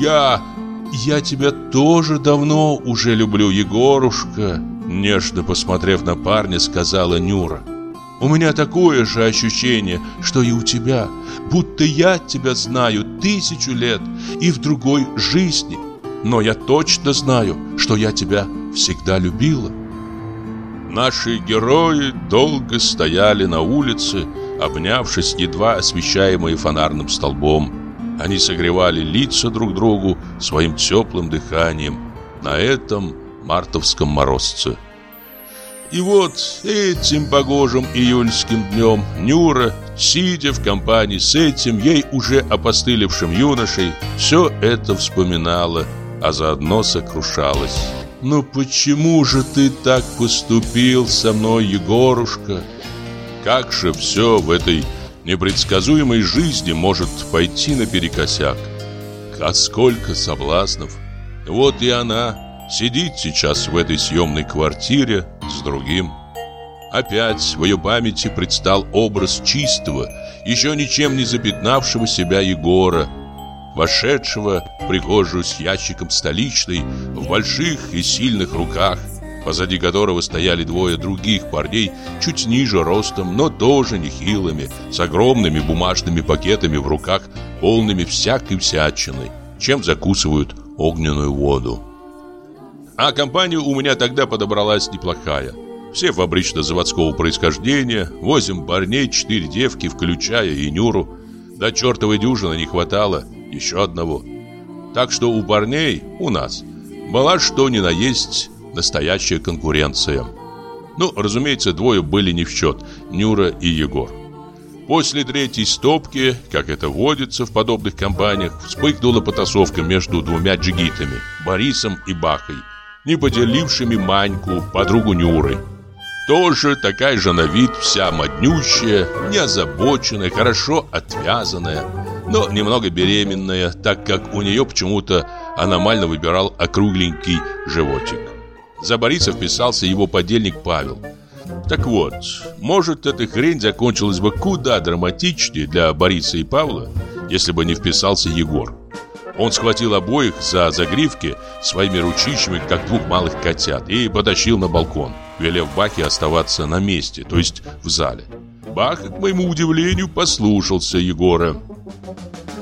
я... Я тебя тоже давно уже люблю, Егорушка, нежно посмотрев на парня, сказала Нюра. У меня такое же ощущение, что и у тебя, будто я тебя знаю тысячу лет и в другой жизни. Но я точно знаю, что я тебя всегда любила. Наши герои долго стояли на улице, обнявшись, едва освещаемые фонарным столбом. Они согревали лица друг другу своим теплым дыханием на этом мартовском морозце. И вот этим погожим июльским днем Нюра Сидя в компании с этим, ей уже опостылевшим юношей, все это вспоминала, а заодно сокрушалась. «Ну почему же ты так поступил со мной, Егорушка?» Как же все в этой непредсказуемой жизни может пойти наперекосяк? А сколько соблазнов! Вот и она сидит сейчас в этой съемной квартире с другим. Опять в ее памяти предстал образ чистого, еще ничем не запятнавшего себя Егора, вошедшего в прихожую с ящиком столичной в больших и сильных руках, позади которого стояли двое других парней, чуть ниже ростом, но тоже нехилыми, с огромными бумажными пакетами в руках, полными всякой всячины, чем закусывают огненную воду. А компания у меня тогда подобралась неплохая. Все фабрично-заводского происхождения, восемь парней, четыре девки, включая и Нюру. До чертовой дюжины не хватало, еще одного. Так что у парней, у нас, была что ни на есть настоящая конкуренция. Ну, разумеется, двое были не в счет, Нюра и Егор. После третьей стопки, как это водится в подобных компаниях, вспыхнула потасовка между двумя джигитами, Борисом и Бахой, не поделившими Маньку, подругу Нюры. Тоже такая же на вид, вся моднющая, неозабоченная, хорошо отвязанная, но немного беременная, так как у нее почему-то аномально выбирал округленький животик. За Бориса вписался его подельник Павел. Так вот, может, эта хрень закончилась бы куда драматичнее для Бориса и Павла, если бы не вписался Егор. Он схватил обоих за загривки своими ручищами, как двух малых котят, и потащил на балкон, велев Бахе оставаться на месте, то есть в зале. Бах, к моему удивлению, послушался Егора.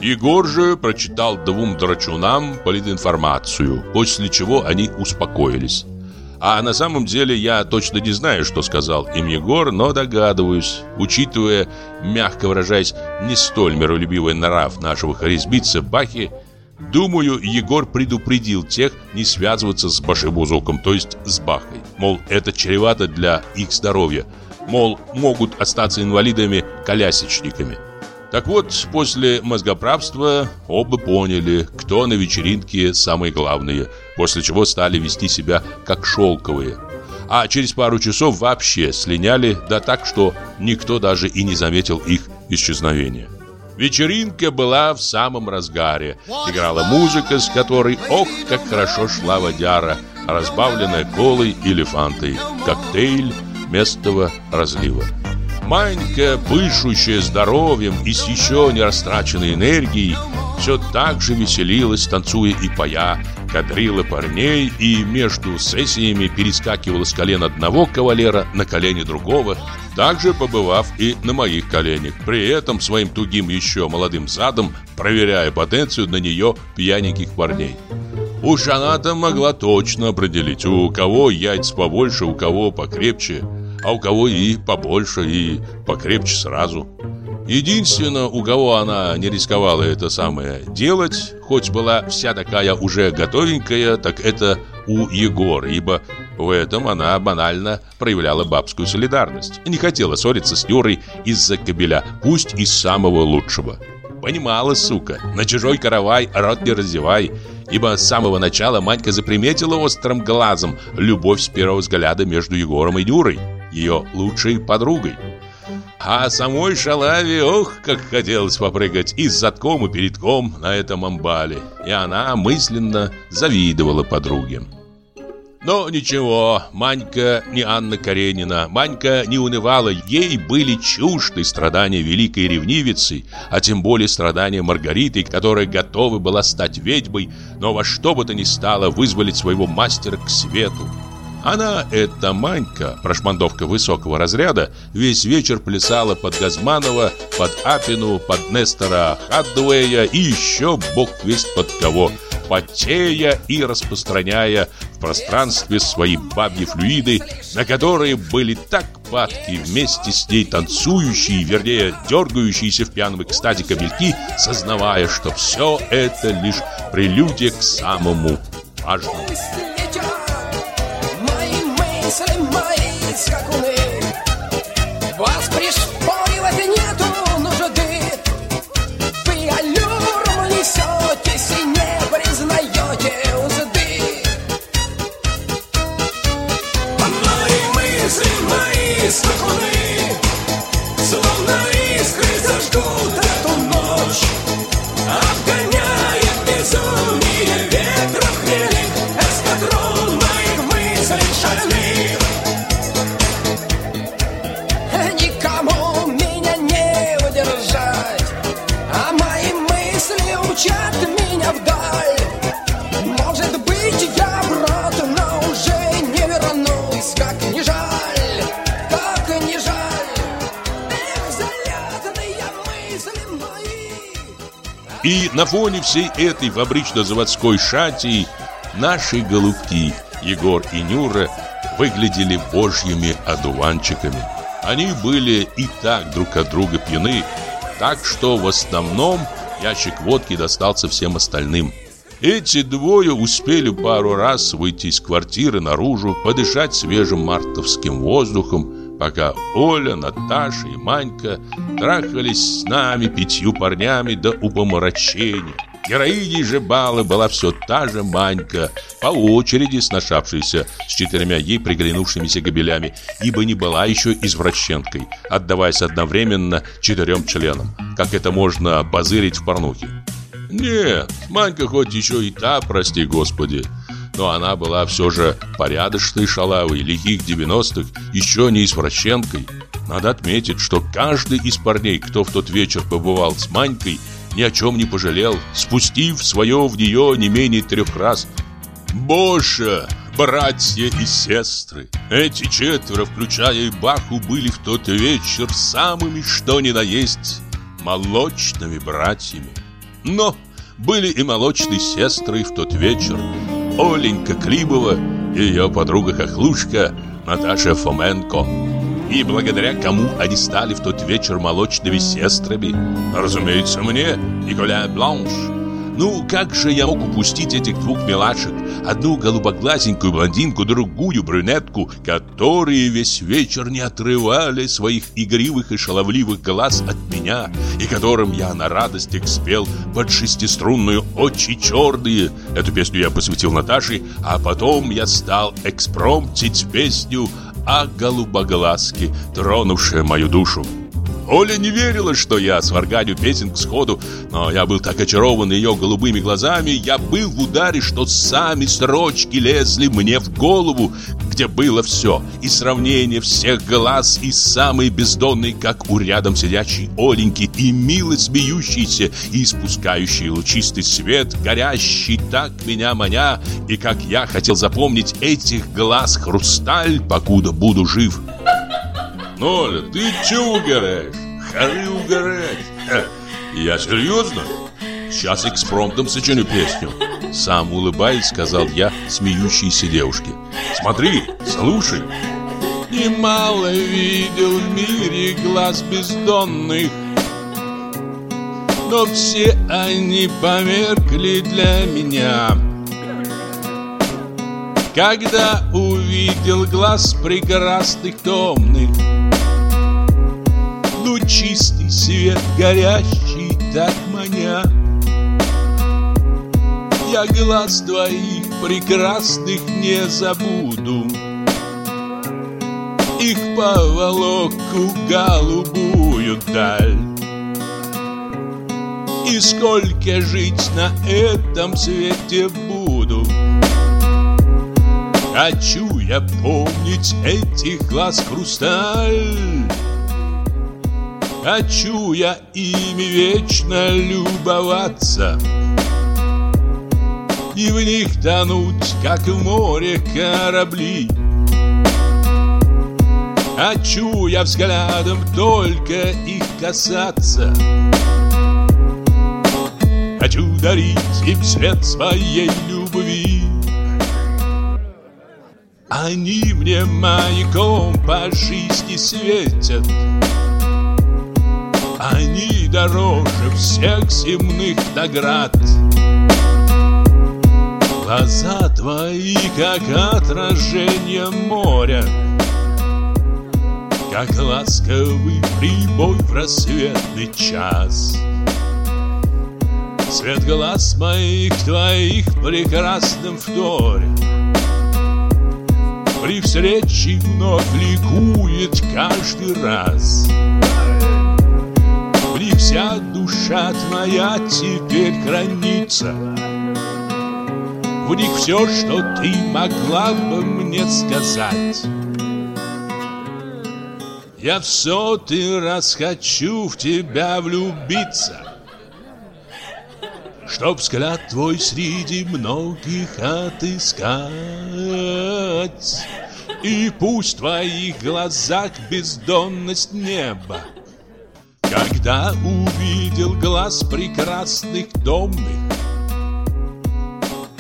Егор же прочитал двум драчунам политинформацию, после чего они успокоились. А на самом деле я точно не знаю, что сказал им Егор, но догадываюсь, учитывая, мягко выражаясь, не столь миролюбивый нрав нашего харизмица Бахи, думаю, Егор предупредил тех не связываться с Башибузуком, то есть с Бахой. Мол, это чревато для их здоровья. Мол, могут остаться инвалидами-колясочниками. Так вот, после мозгоправства оба поняли, кто на вечеринке самые главные, после чего стали вести себя как шелковые. А через пару часов вообще слиняли, да так, что никто даже и не заметил их исчезновения. Вечеринка была в самом разгаре. Играла музыка, с которой, ох, как хорошо шла водяра, разбавленная колой или фантой, коктейль местного разлива. Манька, пышущая здоровьем и с еще не растраченной энергией, все так же веселилась, танцуя и поя, кадрила парней и между сессиями перескакивала с колен одного кавалера на колени другого, также побывав и на моих коленях, при этом своим тугим еще молодым задом проверяя потенцию на нее пьяненьких парней. Уж она-то могла точно определить, у кого яйца побольше, у кого покрепче – а у кого и побольше, и покрепче сразу. Единственное, у кого она не рисковала это самое делать, хоть была вся такая уже готовенькая, так это у Егора, ибо в этом она банально проявляла бабскую солидарность. Не хотела ссориться с Юрой из-за кабеля, пусть из самого лучшего. Понимала, сука, на чужой каравай рот не раздевай, ибо с самого начала Манька заприметила острым глазом любовь с первого взгляда между Егором и Юрой ее лучшей подругой. А самой шалаве, ох, как хотелось попрыгать и задком, и передком на этом амбале. И она мысленно завидовала подруге. Но ничего, Манька не Анна Каренина, Манька не унывала, ей были чужды страдания великой ревнивицы, а тем более страдания Маргариты, которая готова была стать ведьмой, но во что бы то ни стало вызволить своего мастера к свету. Она, эта Манька, прошмандовка высокого разряда, весь вечер плясала под Газманова, под Апину, под Нестора Хаддуэя и еще бог весть под кого, потея и распространяя в пространстве свои бабьи флюиды, на которые были так падки вместе с ней танцующие, вернее, дергающиеся в пьяном экстазе кабельки, сознавая, что все это лишь прелюдия к самому важному мысли мои скакуны на фоне всей этой фабрично-заводской шатии наши голубки Егор и Нюра выглядели божьими одуванчиками. Они были и так друг от друга пьяны, так что в основном ящик водки достался всем остальным. Эти двое успели пару раз выйти из квартиры наружу, подышать свежим мартовским воздухом, пока Оля, Наташа и Манька трахались с нами пятью парнями до упоморочения. Героиней же бала была все та же Манька, по очереди сношавшаяся с четырьмя ей приглянувшимися гобелями, ибо не была еще извращенкой, отдаваясь одновременно четырем членам, как это можно базырить в порнухе. Нет, Манька хоть еще и та, прости господи, но она была все же порядочной шалавой лихих 90-х, еще не извращенкой. Надо отметить, что каждый из парней, кто в тот вечер побывал с Манькой, ни о чем не пожалел, спустив свое в нее не менее трех раз. Боже, братья и сестры, эти четверо, включая и Баху, были в тот вечер самыми что ни на есть молочными братьями. Но были и молочные сестры в тот вечер. Оленька Клибова и ее подруга-хохлушка Наташа Фоменко. И благодаря кому они стали в тот вечер молочными сестрами? Разумеется, мне, Николя Бланш. Ну, как же я мог упустить этих двух милашек? Одну голубоглазенькую блондинку, другую брюнетку, которые весь вечер не отрывали своих игривых и шаловливых глаз от меня, и которым я на радостях спел под шестиструнную «Очи черные». Эту песню я посвятил Наташе, а потом я стал экспромтить песню о голубоглазке, тронувшая мою душу. Оля не верила, что я сварганю песенку сходу, но я был так очарован ее голубыми глазами, я был в ударе, что сами строчки лезли мне в голову, где было все, и сравнение всех глаз, и самые бездонные, как у рядом сидящей Оленьки, и мило смеющийся, и испускающий лучистый свет, горящий так меня маня, и как я хотел запомнить этих глаз хрусталь, покуда буду жив. Ноля, ты чего угораешь? Хоры угорать. Ха, Я серьезно? Сейчас экспромтом сочиню песню. Сам улыбаясь, сказал я смеющейся девушке. Смотри, слушай. Немало видел в мире глаз бездонных Но все они померкли для меня Когда увидел глаз прекрасных томных Ну чистый свет горящий так маня Я глаз твоих прекрасных не забуду. Их поволоку голубую даль. И сколько жить на этом свете буду? Хочу я помнить этих глаз хрусталь Хочу я ими вечно любоваться. И в них тонуть, как в море корабли. Хочу я взглядом только их касаться. Хочу дарить им свет своей любви. Они мне маяком по жизни светят Они дороже всех земных наград. Глаза твои, как отражение моря как ласковый прибой в рассветный час. Цвет глаз моих твоих прекрасным вторе При встрече вновь ликует каждый раз Них вся душа твоя теперь хранится. В них все, что ты могла бы мне сказать. Я в сотый раз хочу в тебя влюбиться Чтоб взгляд твой среди многих отыскать. И пусть в твоих глазах бездонность неба Когда увидел глаз прекрасных томных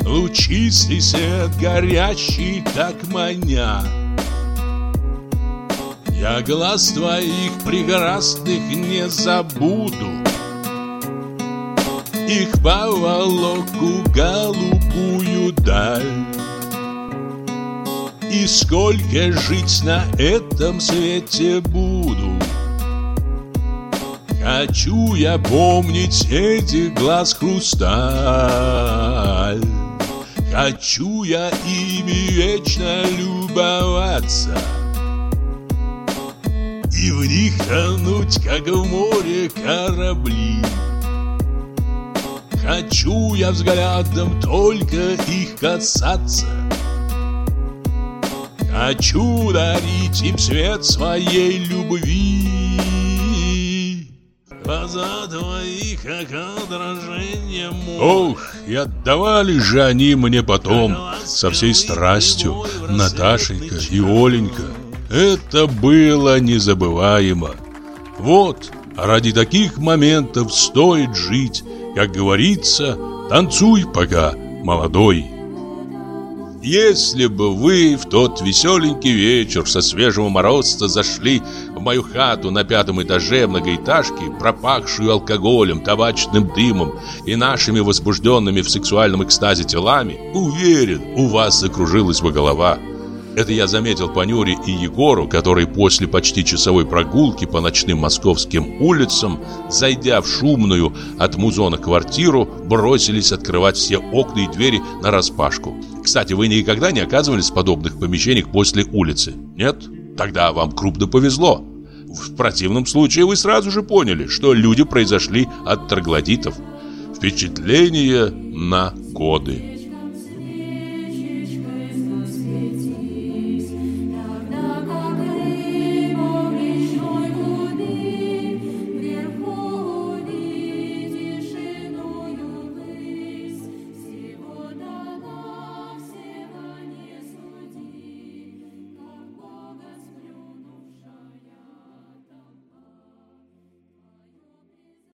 Лучистый свет горящий так маня. Я глаз твоих прекрасных не забуду. Их поволоку голубую даль. И сколько жить на этом свете буду Хочу я помнить этих глаз хрусталь. Хочу я ими вечно любоваться И в них тонуть, как в море корабли. Хочу я взглядом только их касаться. Хочу дарить им свет своей любви Глаза твои, как отражение моря. Ох, и отдавали же они мне потом со всей страстью Наташенька и Оленька. Это было незабываемо. Вот, ради таких моментов стоит жить, как говорится, танцуй пока, молодой. Если бы вы в тот веселенький вечер со свежего морозца зашли мою хату на пятом этаже многоэтажки, пропахшую алкоголем, табачным дымом и нашими возбужденными в сексуальном экстазе телами, уверен, у вас закружилась бы голова. Это я заметил по и Егору, которые после почти часовой прогулки по ночным московским улицам, зайдя в шумную от музона квартиру, бросились открывать все окна и двери на распашку. Кстати, вы никогда не оказывались в подобных помещениях после улицы? Нет? Тогда вам крупно повезло. В противном случае вы сразу же поняли, что люди произошли от троглодитов. Впечатление на годы.